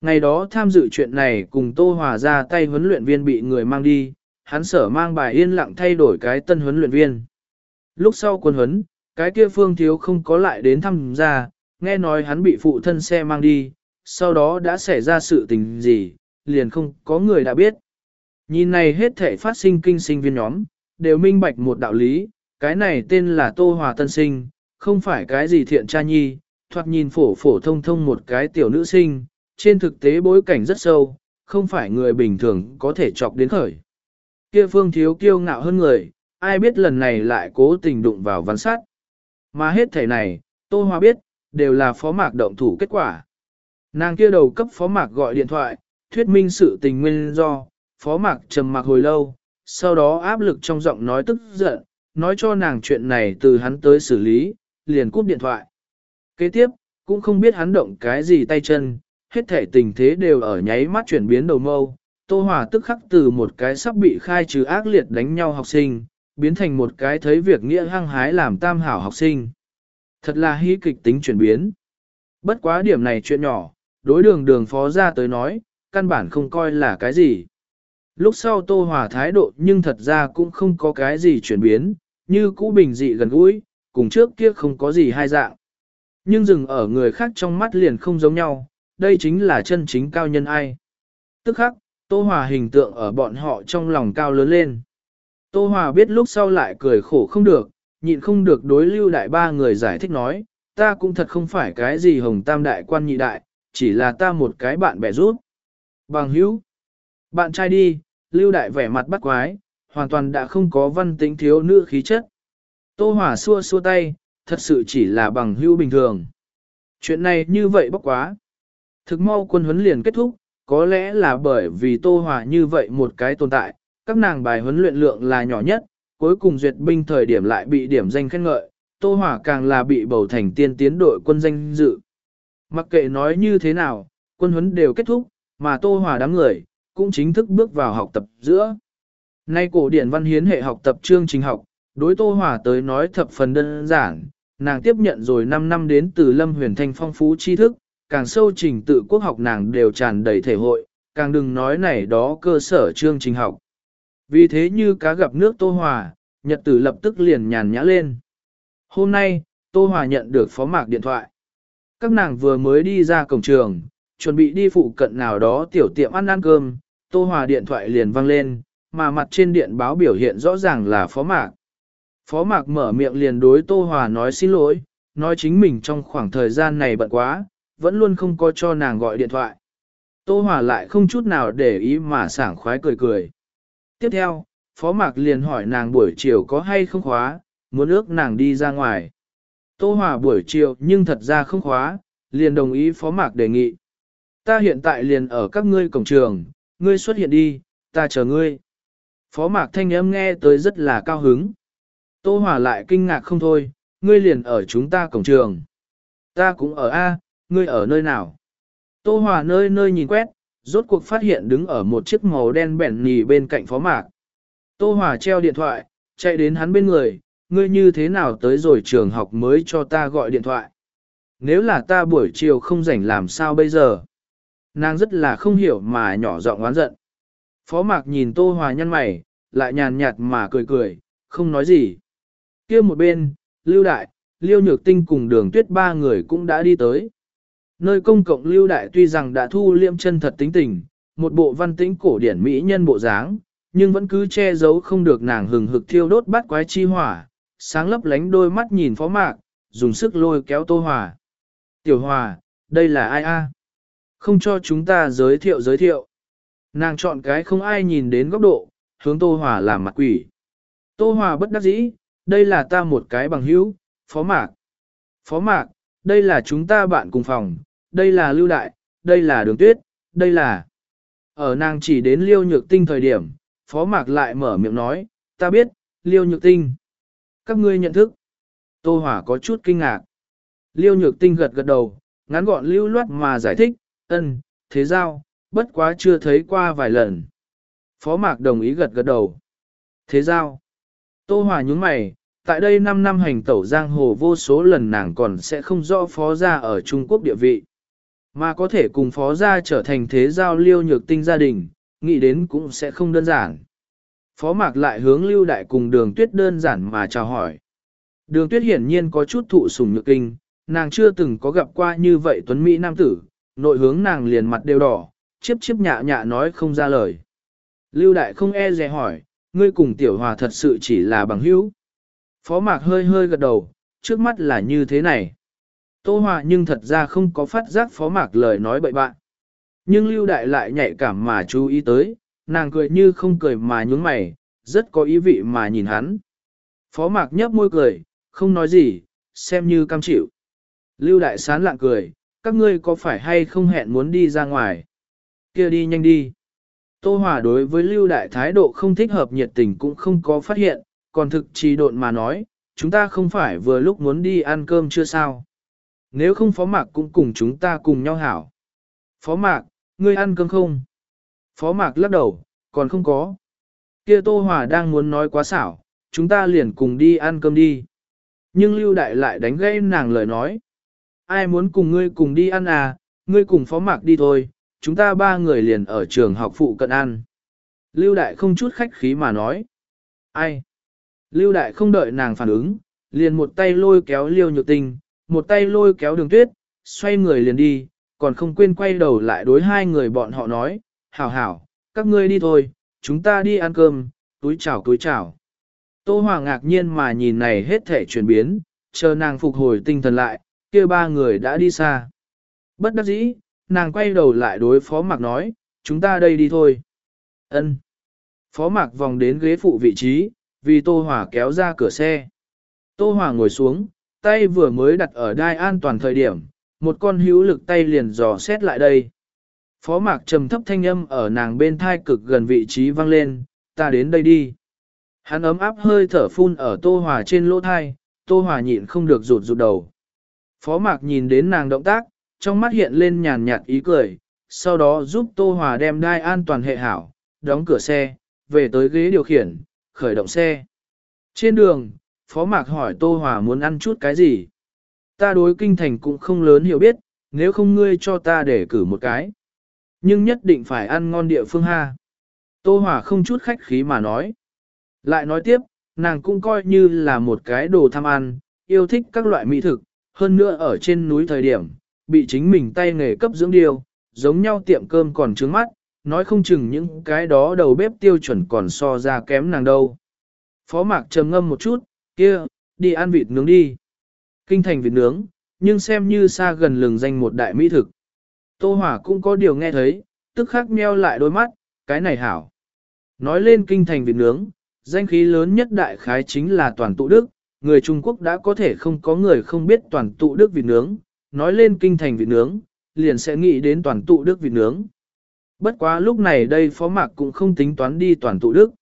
S1: Ngày đó tham dự chuyện này cùng Tô Hòa ra tay huấn luyện viên bị người mang đi, hắn sở mang bài yên lặng thay đổi cái tân huấn luyện viên. Lúc sau quân huấn, cái kia phương thiếu không có lại đến thăm ra, nghe nói hắn bị phụ thân xe mang đi, sau đó đã xảy ra sự tình gì, liền không có người đã biết. Nhìn này hết thể phát sinh kinh sinh viên nhóm, đều minh bạch một đạo lý, cái này tên là Tô Hòa Tân Sinh, không phải cái gì thiện cha nhi, thoạt nhìn phổ phổ thông thông một cái tiểu nữ sinh, trên thực tế bối cảnh rất sâu, không phải người bình thường có thể chọc đến khởi. Kia phương thiếu kiêu ngạo hơn người, ai biết lần này lại cố tình đụng vào văn sát. Mà hết thể này, Tô Hòa biết, đều là phó mạc động thủ kết quả. Nàng kia đầu cấp phó mạc gọi điện thoại, thuyết minh sự tình nguyên do, phó mạc trầm mặc hồi lâu, sau đó áp lực trong giọng nói tức giận, nói cho nàng chuyện này từ hắn tới xử lý, liền cúp điện thoại. Kế tiếp, cũng không biết hắn động cái gì tay chân, hết thể tình thế đều ở nháy mắt chuyển biến đầu mâu. Tô Hòa tức khắc từ một cái sắp bị khai trừ ác liệt đánh nhau học sinh, biến thành một cái thấy việc nghĩa hăng hái làm tam hảo học sinh. Thật là hy kịch tính chuyển biến. Bất quá điểm này chuyện nhỏ, đối đường đường phó ra tới nói, căn bản không coi là cái gì. Lúc sau Tô Hòa thái độ nhưng thật ra cũng không có cái gì chuyển biến, như cũ bình dị gần gũi, cùng trước kia không có gì hai dạng. Nhưng dừng ở người khác trong mắt liền không giống nhau, đây chính là chân chính cao nhân ai. Tức khắc, Tô Hòa hình tượng ở bọn họ trong lòng cao lớn lên. Tô Hòa biết lúc sau lại cười khổ không được, nhịn không được đối lưu đại ba người giải thích nói, ta cũng thật không phải cái gì hồng tam đại quan nhị đại, chỉ là ta một cái bạn bè rút. Bằng hữu, bạn trai đi, lưu đại vẻ mặt bắt quái, hoàn toàn đã không có văn tính thiếu nữ khí chất. Tô Hòa xua xua tay, thật sự chỉ là bằng hữu bình thường. Chuyện này như vậy bốc quá. Thực mau quân huấn liền kết thúc, có lẽ là bởi vì Tô Hòa như vậy một cái tồn tại, các nàng bài huấn luyện lượng là nhỏ nhất, cuối cùng duyệt binh thời điểm lại bị điểm danh khen ngợi, Tô Hòa càng là bị bầu thành tiên tiến đội quân danh dự. Mặc kệ nói như thế nào, quân huấn đều kết thúc, mà Tô Hòa đám người, cũng chính thức bước vào học tập giữa. Nay cổ điển văn hiến hệ học tập chương trình học, đối Tô Hỏa tới nói thập phần đơn giản, nàng tiếp nhận rồi 5 năm đến từ Lâm Huyền Thanh phong phú tri thức, càng sâu trình tự quốc học nàng đều tràn đầy thể hội, càng đừng nói này đó cơ sở chương trình học. Vì thế như cá gặp nước Tô Hòa, nhật tử lập tức liền nhàn nhã lên. Hôm nay, Tô Hòa nhận được phó mạc điện thoại. Các nàng vừa mới đi ra cổng trường, chuẩn bị đi phụ cận nào đó tiểu tiệm ăn ăn cơm, Tô Hòa điện thoại liền vang lên, mà mặt trên điện báo biểu hiện rõ ràng là phó mạc. Phó mạc mở miệng liền đối Tô Hòa nói xin lỗi, nói chính mình trong khoảng thời gian này bận quá, vẫn luôn không có cho nàng gọi điện thoại. Tô Hòa lại không chút nào để ý mà sảng khoái cười cười. Tiếp theo, Phó Mạc liền hỏi nàng buổi chiều có hay không khóa, muốn ước nàng đi ra ngoài. Tô Hòa buổi chiều nhưng thật ra không khóa, liền đồng ý Phó Mạc đề nghị. Ta hiện tại liền ở các ngươi cổng trường, ngươi xuất hiện đi, ta chờ ngươi. Phó Mạc thanh âm nghe tới rất là cao hứng. Tô Hòa lại kinh ngạc không thôi, ngươi liền ở chúng ta cổng trường. Ta cũng ở A, ngươi ở nơi nào? Tô Hòa nơi nơi nhìn quét, rốt cuộc phát hiện đứng ở một chiếc màu đen bẻn nì bên cạnh phó mạc. Tô Hòa treo điện thoại, chạy đến hắn bên người, ngươi như thế nào tới rồi trường học mới cho ta gọi điện thoại. Nếu là ta buổi chiều không rảnh làm sao bây giờ? Nàng rất là không hiểu mà nhỏ giọng oán giận. Phó mạc nhìn Tô Hòa nhăn mày, lại nhàn nhạt mà cười cười, không nói gì. kia một bên, Lưu Đại, Lưu Nhược Tinh cùng đường tuyết ba người cũng đã đi tới. Nơi công cộng lưu đại tuy rằng đã thu liêm chân thật tính tình, một bộ văn tĩnh cổ điển mỹ nhân bộ dáng, nhưng vẫn cứ che giấu không được nàng hừng hực thiêu đốt bát quái chi hỏa, sáng lấp lánh đôi mắt nhìn phó mạc, dùng sức lôi kéo tô hòa. Tiểu hòa, đây là ai a? Không cho chúng ta giới thiệu giới thiệu. Nàng chọn cái không ai nhìn đến góc độ, hướng tô hòa làm mặt quỷ. Tô hòa bất đắc dĩ, đây là ta một cái bằng hữu, phó mạc. Phó mạc, đây là chúng ta bạn cùng phòng, đây là lưu đại, đây là đường tuyết, đây là... Ở nàng chỉ đến liêu nhược tinh thời điểm, phó mạc lại mở miệng nói, ta biết, liêu nhược tinh. Các ngươi nhận thức. Tô Hỏa có chút kinh ngạc. Liêu nhược tinh gật gật đầu, ngắn gọn lưu loát mà giải thích, ân, thế giao, bất quá chưa thấy qua vài lần. Phó mạc đồng ý gật gật đầu. Thế giao. Tô hòa nhúng mày, tại đây 5 năm hành tẩu giang hồ vô số lần nàng còn sẽ không rõ phó gia ở Trung Quốc địa vị. Mà có thể cùng phó gia trở thành thế giao liêu nhược tinh gia đình, nghĩ đến cũng sẽ không đơn giản. Phó mạc lại hướng lưu đại cùng đường tuyết đơn giản mà chào hỏi. Đường tuyết hiển nhiên có chút thụ sủng nhược kinh, nàng chưa từng có gặp qua như vậy tuấn Mỹ nam tử, nội hướng nàng liền mặt đều đỏ, chiếp chiếp nhạ nhạ nói không ra lời. Lưu đại không e dè hỏi, ngươi cùng tiểu hòa thật sự chỉ là bằng hữu. Phó mạc hơi hơi gật đầu, trước mắt là như thế này. Tô Hòa nhưng thật ra không có phát giác phó mạc lời nói bậy bạn. Nhưng lưu đại lại nhạy cảm mà chú ý tới, nàng cười như không cười mà nhún mày, rất có ý vị mà nhìn hắn. Phó mạc nhấp môi cười, không nói gì, xem như cam chịu. Lưu đại sán lạng cười, các ngươi có phải hay không hẹn muốn đi ra ngoài? Kia đi nhanh đi. Tô Hòa đối với lưu đại thái độ không thích hợp nhiệt tình cũng không có phát hiện, còn thực trì độn mà nói, chúng ta không phải vừa lúc muốn đi ăn cơm chưa sao. Nếu không phó mạc cũng cùng chúng ta cùng nhau hảo. Phó mạc, ngươi ăn cơm không? Phó mạc lắc đầu, còn không có. Kia Tô Hòa đang muốn nói quá xảo, chúng ta liền cùng đi ăn cơm đi. Nhưng Lưu Đại lại đánh gây nàng lời nói. Ai muốn cùng ngươi cùng đi ăn à, ngươi cùng phó mạc đi thôi, chúng ta ba người liền ở trường học phụ cận ăn. Lưu Đại không chút khách khí mà nói. Ai? Lưu Đại không đợi nàng phản ứng, liền một tay lôi kéo Liêu Nhược Tinh, một tay lôi kéo Đường Tuyết, xoay người liền đi, còn không quên quay đầu lại đối hai người bọn họ nói, hảo hảo, các ngươi đi thôi, chúng ta đi ăn cơm, túi chào túi chào. Tô Hoàng ngạc nhiên mà nhìn này hết thể chuyển biến, chờ nàng phục hồi tinh thần lại, kia ba người đã đi xa. Bất đắc dĩ, nàng quay đầu lại đối Phó Mạc nói, chúng ta đây đi thôi. Ân. Phó Mạc vòng đến ghế phụ vị trí, vì Tô Hòa kéo ra cửa xe. Tô Hòa ngồi xuống, tay vừa mới đặt ở đai an toàn thời điểm, một con hữu lực tay liền dò xét lại đây. Phó mạc trầm thấp thanh âm ở nàng bên thai cực gần vị trí vang lên, ta đến đây đi. Hắn ấm áp hơi thở phun ở Tô Hòa trên lỗ thai, Tô Hòa nhịn không được rụt rụt đầu. Phó mạc nhìn đến nàng động tác, trong mắt hiện lên nhàn nhạt ý cười, sau đó giúp Tô Hòa đem đai an toàn hệ hảo, đóng cửa xe, về tới ghế điều khiển, khởi động xe. Trên đường, Phó Mạc hỏi Tô Hòa muốn ăn chút cái gì. Ta đối kinh thành cũng không lớn hiểu biết, nếu không ngươi cho ta để cử một cái. Nhưng nhất định phải ăn ngon địa phương ha. Tô Hòa không chút khách khí mà nói. Lại nói tiếp, nàng cũng coi như là một cái đồ tham ăn, yêu thích các loại mỹ thực, hơn nữa ở trên núi thời điểm, bị chính mình tay nghề cấp dưỡng điều, giống nhau tiệm cơm còn trướng mắt, nói không chừng những cái đó đầu bếp tiêu chuẩn còn so ra kém nàng đâu. Phó mạc trầm ngâm một chút, kia, đi ăn vịt nướng đi. Kinh thành vịt nướng, nhưng xem như xa gần lừng danh một đại mỹ thực. Tô Hỏa cũng có điều nghe thấy, tức khắc meo lại đôi mắt, cái này hảo. Nói lên kinh thành vịt nướng, danh khí lớn nhất đại khái chính là toàn tụ đức, người Trung Quốc đã có thể không có người không biết toàn tụ đức vịt nướng, nói lên kinh thành vịt nướng, liền sẽ nghĩ đến toàn tụ đức vịt nướng. Bất quá lúc này đây phó mạc cũng không tính toán đi toàn tụ đức.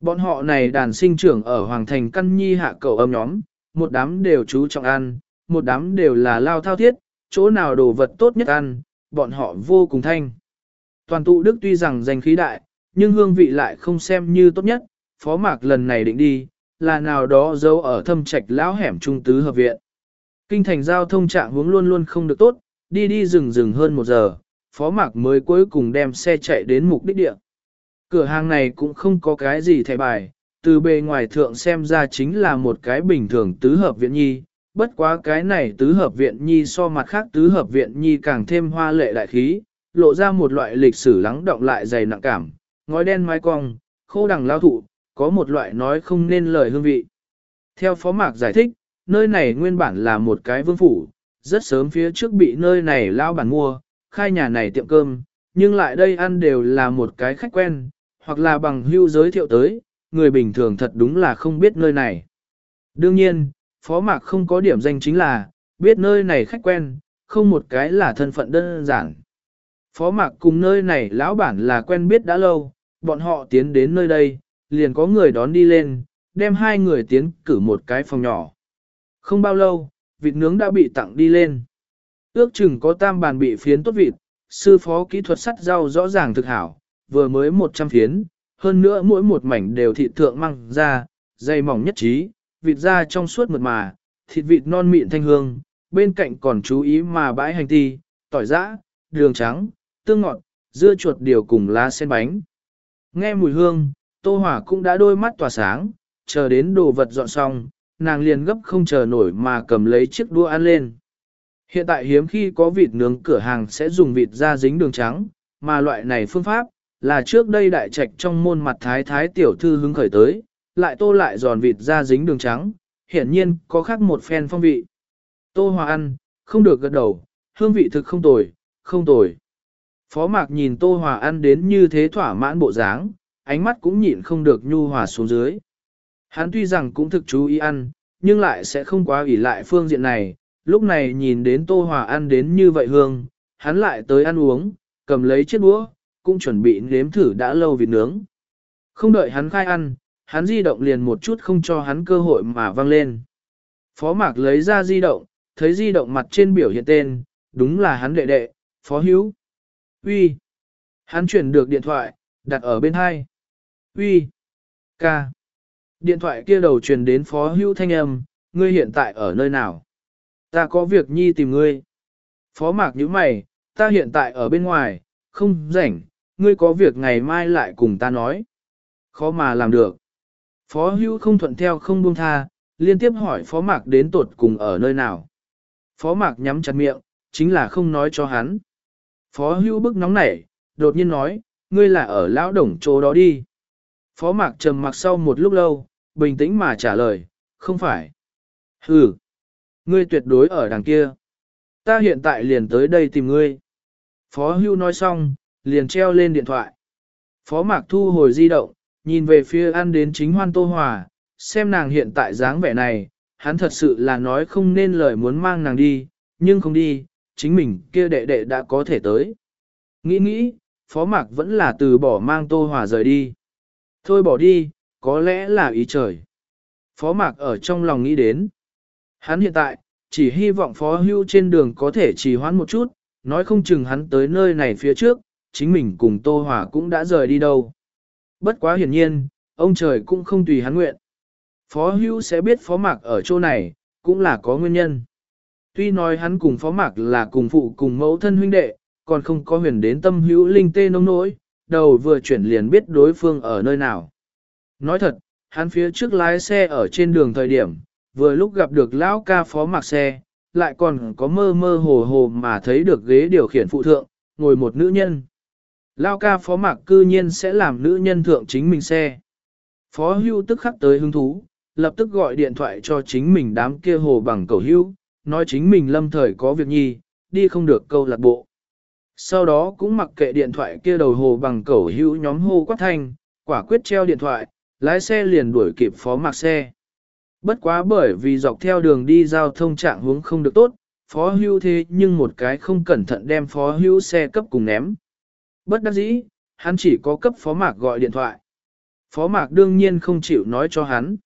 S1: Bọn họ này đàn sinh trưởng ở Hoàng Thành Căn Nhi hạ cầu âm nhóm, một đám đều chú trọng ăn, một đám đều là lao thao thiết, chỗ nào đồ vật tốt nhất ăn, bọn họ vô cùng thanh. Toàn tụ đức tuy rằng danh khí đại, nhưng hương vị lại không xem như tốt nhất, phó mạc lần này định đi, là nào đó giấu ở thâm trạch lão hẻm trung tứ hợp viện. Kinh thành giao thông trạng hướng luôn luôn không được tốt, đi đi rừng rừng hơn một giờ, phó mạc mới cuối cùng đem xe chạy đến mục đích địa. Cửa hàng này cũng không có cái gì thẻ bài, từ bề ngoài thượng xem ra chính là một cái bình thường tứ hợp viện nhi, bất quá cái này tứ hợp viện nhi so mặt khác tứ hợp viện nhi càng thêm hoa lệ đại khí, lộ ra một loại lịch sử lắng động lại dày nặng cảm, ngói đen mái cong, khô đằng lao thụ, có một loại nói không nên lời hương vị. Theo phó mạc giải thích, nơi này nguyên bản là một cái vương phủ, rất sớm phía trước bị nơi này lao bản mua, khai nhà này tiệm cơm, nhưng lại đây ăn đều là một cái khách quen, hoặc là bằng hưu giới thiệu tới, người bình thường thật đúng là không biết nơi này. Đương nhiên, phó mạc không có điểm danh chính là, biết nơi này khách quen, không một cái là thân phận đơn giản. Phó mạc cùng nơi này lão bản là quen biết đã lâu, bọn họ tiến đến nơi đây, liền có người đón đi lên, đem hai người tiến cử một cái phòng nhỏ. Không bao lâu, vịt nướng đã bị tặng đi lên. Ước chừng có tam bàn bị phiến tốt vịt, sư phó kỹ thuật sắt rau rõ ràng thực hảo, vừa mới 100 phiến, hơn nữa mỗi một mảnh đều thịt thượng măng ra, dày mỏng nhất trí, vịt da trong suốt mượt mà, thịt vịt non mịn thanh hương, bên cạnh còn chú ý mà bãi hành ti, tỏi giã, đường trắng, tương ngọt, dưa chuột điều cùng lá sen bánh. Nghe mùi hương, Tô Hỏa cũng đã đôi mắt tỏa sáng, chờ đến đồ vật dọn xong, nàng liền gấp không chờ nổi mà cầm lấy chiếc đũa ăn lên. Hiện tại hiếm khi có vịt nướng cửa hàng sẽ dùng vịt da dính đường trắng, mà loại này phương pháp, là trước đây đại trạch trong môn mặt thái thái tiểu thư hứng khởi tới, lại tô lại giòn vịt da dính đường trắng, hiển nhiên có khác một phen phong vị. Tô Hòa ăn, không được gật đầu, hương vị thực không tồi, không tồi. Phó Mạc nhìn Tô Hòa ăn đến như thế thỏa mãn bộ dáng, ánh mắt cũng nhịn không được nhu hòa xuống dưới. Hắn tuy rằng cũng thực chú ý ăn, nhưng lại sẽ không quá ủy lại phương diện này, lúc này nhìn đến Tô Hòa ăn đến như vậy hương, hắn lại tới ăn uống, cầm lấy chiếc đũa, cũng chuẩn bị nếm thử đã lâu vịt nướng. Không đợi hắn khai ăn, hắn di động liền một chút không cho hắn cơ hội mà văng lên. Phó Mạc lấy ra di động, thấy di động mặt trên biểu hiện tên, đúng là hắn đệ đệ, Phó Hữu. Uy. Hắn chuyển được điện thoại, đặt ở bên hai. Uy. Ca. Điện thoại kia đầu truyền đến Phó Hữu thanh âm, ngươi hiện tại ở nơi nào? Ta có việc nhi tìm ngươi. Phó Mạc như mày, ta hiện tại ở bên ngoài, không rảnh, ngươi có việc ngày mai lại cùng ta nói. Khó mà làm được. Phó hữu không thuận theo không buông tha, liên tiếp hỏi phó mạc đến tột cùng ở nơi nào. Phó mạc nhắm chặt miệng, chính là không nói cho hắn. Phó hữu bức nóng nảy, đột nhiên nói, ngươi là ở lão đồng chỗ đó đi. Phó mạc trầm mặc sau một lúc lâu, bình tĩnh mà trả lời, không phải. Hừ, ngươi tuyệt đối ở đằng kia. Ta hiện tại liền tới đây tìm ngươi. Phó hưu nói xong, liền treo lên điện thoại. Phó mạc thu hồi di động, nhìn về phía ăn đến chính hoan tô hòa, xem nàng hiện tại dáng vẻ này, hắn thật sự là nói không nên lời muốn mang nàng đi, nhưng không đi, chính mình kia đệ đệ đã có thể tới. Nghĩ nghĩ, phó mạc vẫn là từ bỏ mang tô hòa rời đi. Thôi bỏ đi, có lẽ là ý trời. Phó mạc ở trong lòng nghĩ đến. Hắn hiện tại, chỉ hy vọng phó hưu trên đường có thể trì hoãn một chút, nói không chừng hắn tới nơi này phía trước, chính mình cùng Tô Hòa cũng đã rời đi đâu. Bất quá hiển nhiên, ông trời cũng không tùy hắn nguyện. Phó Hưu sẽ biết phó mạc ở chỗ này, cũng là có nguyên nhân. Tuy nói hắn cùng phó mạc là cùng phụ cùng mẫu thân huynh đệ, còn không có huyền đến tâm hữu linh tê nông nỗi, đầu vừa chuyển liền biết đối phương ở nơi nào. Nói thật, hắn phía trước lái xe ở trên đường thời điểm, vừa lúc gặp được lão ca phó mặc xe, lại còn có mơ mơ hồ hồ mà thấy được ghế điều khiển phụ thượng, ngồi một nữ nhân. Lão ca phó mặc cư nhiên sẽ làm nữ nhân thượng chính mình xe. Phó hưu tức khắc tới hứng thú, lập tức gọi điện thoại cho chính mình đám kia hồ bằng cầu hưu, nói chính mình lâm thời có việc nhi, đi không được câu lạc bộ. Sau đó cũng mặc kệ điện thoại kia đầu hồ bằng cầu hưu nhóm hô quát thanh, quả quyết treo điện thoại, lái xe liền đuổi kịp phó mạc xe. Bất quá bởi vì dọc theo đường đi giao thông trạng hướng không được tốt, phó hưu thế nhưng một cái không cẩn thận đem phó hưu xe cấp cùng ném. Bất đắc dĩ, hắn chỉ có cấp phó mạc gọi điện thoại. Phó mạc đương nhiên không chịu nói cho hắn.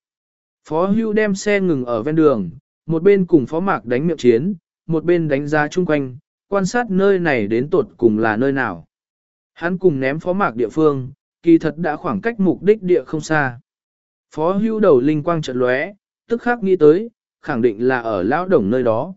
S1: Phó hưu đem xe ngừng ở ven đường, một bên cùng phó mạc đánh miệng chiến, một bên đánh giá chung quanh, quan sát nơi này đến tột cùng là nơi nào. Hắn cùng ném phó mạc địa phương, kỳ thật đã khoảng cách mục đích địa không xa. Phó hưu đầu linh quang trận lóe, tức khắc nghĩ tới, khẳng định là ở lão đồng nơi đó.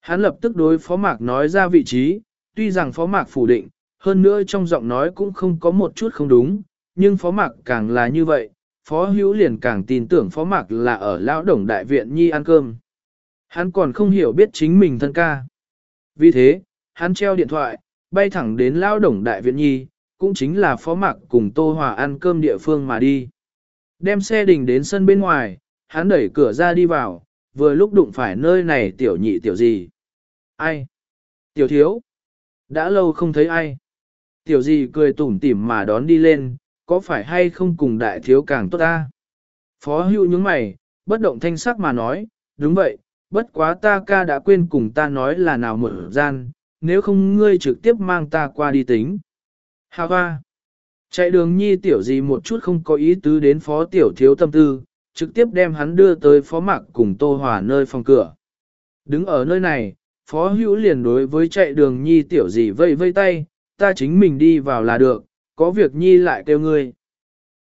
S1: Hắn lập tức đối phó mạc nói ra vị trí, tuy rằng phó mạc phủ định, hơn nữa trong giọng nói cũng không có một chút không đúng, nhưng phó mạc càng là như vậy, phó hữu liền càng tin tưởng phó mạc là ở lão đồng đại viện nhi ăn cơm. Hắn còn không hiểu biết chính mình thân ca. Vì thế, hắn treo điện thoại, bay thẳng đến lão đồng đại viện nhi, cũng chính là phó mạc cùng Tô Hòa ăn cơm địa phương mà đi. Đem xe đình đến sân bên ngoài, hắn đẩy cửa ra đi vào, vừa lúc đụng phải nơi này tiểu nhị tiểu gì. Ai? Tiểu thiếu? Đã lâu không thấy ai. Tiểu gì cười tủm tỉm mà đón đi lên, có phải hay không cùng đại thiếu càng tốt ta? Phó hữu những mày, bất động thanh sắc mà nói, đúng vậy, bất quá ta ca đã quên cùng ta nói là nào mở gian, nếu không ngươi trực tiếp mang ta qua đi tính. Hà hoa! Chạy đường nhi tiểu gì một chút không có ý tứ đến phó tiểu thiếu tâm tư, trực tiếp đem hắn đưa tới phó mạc cùng tô hòa nơi phòng cửa. Đứng ở nơi này, phó hữu liền đối với chạy đường nhi tiểu gì vây vây tay, ta chính mình đi vào là được, có việc nhi lại kêu ngươi.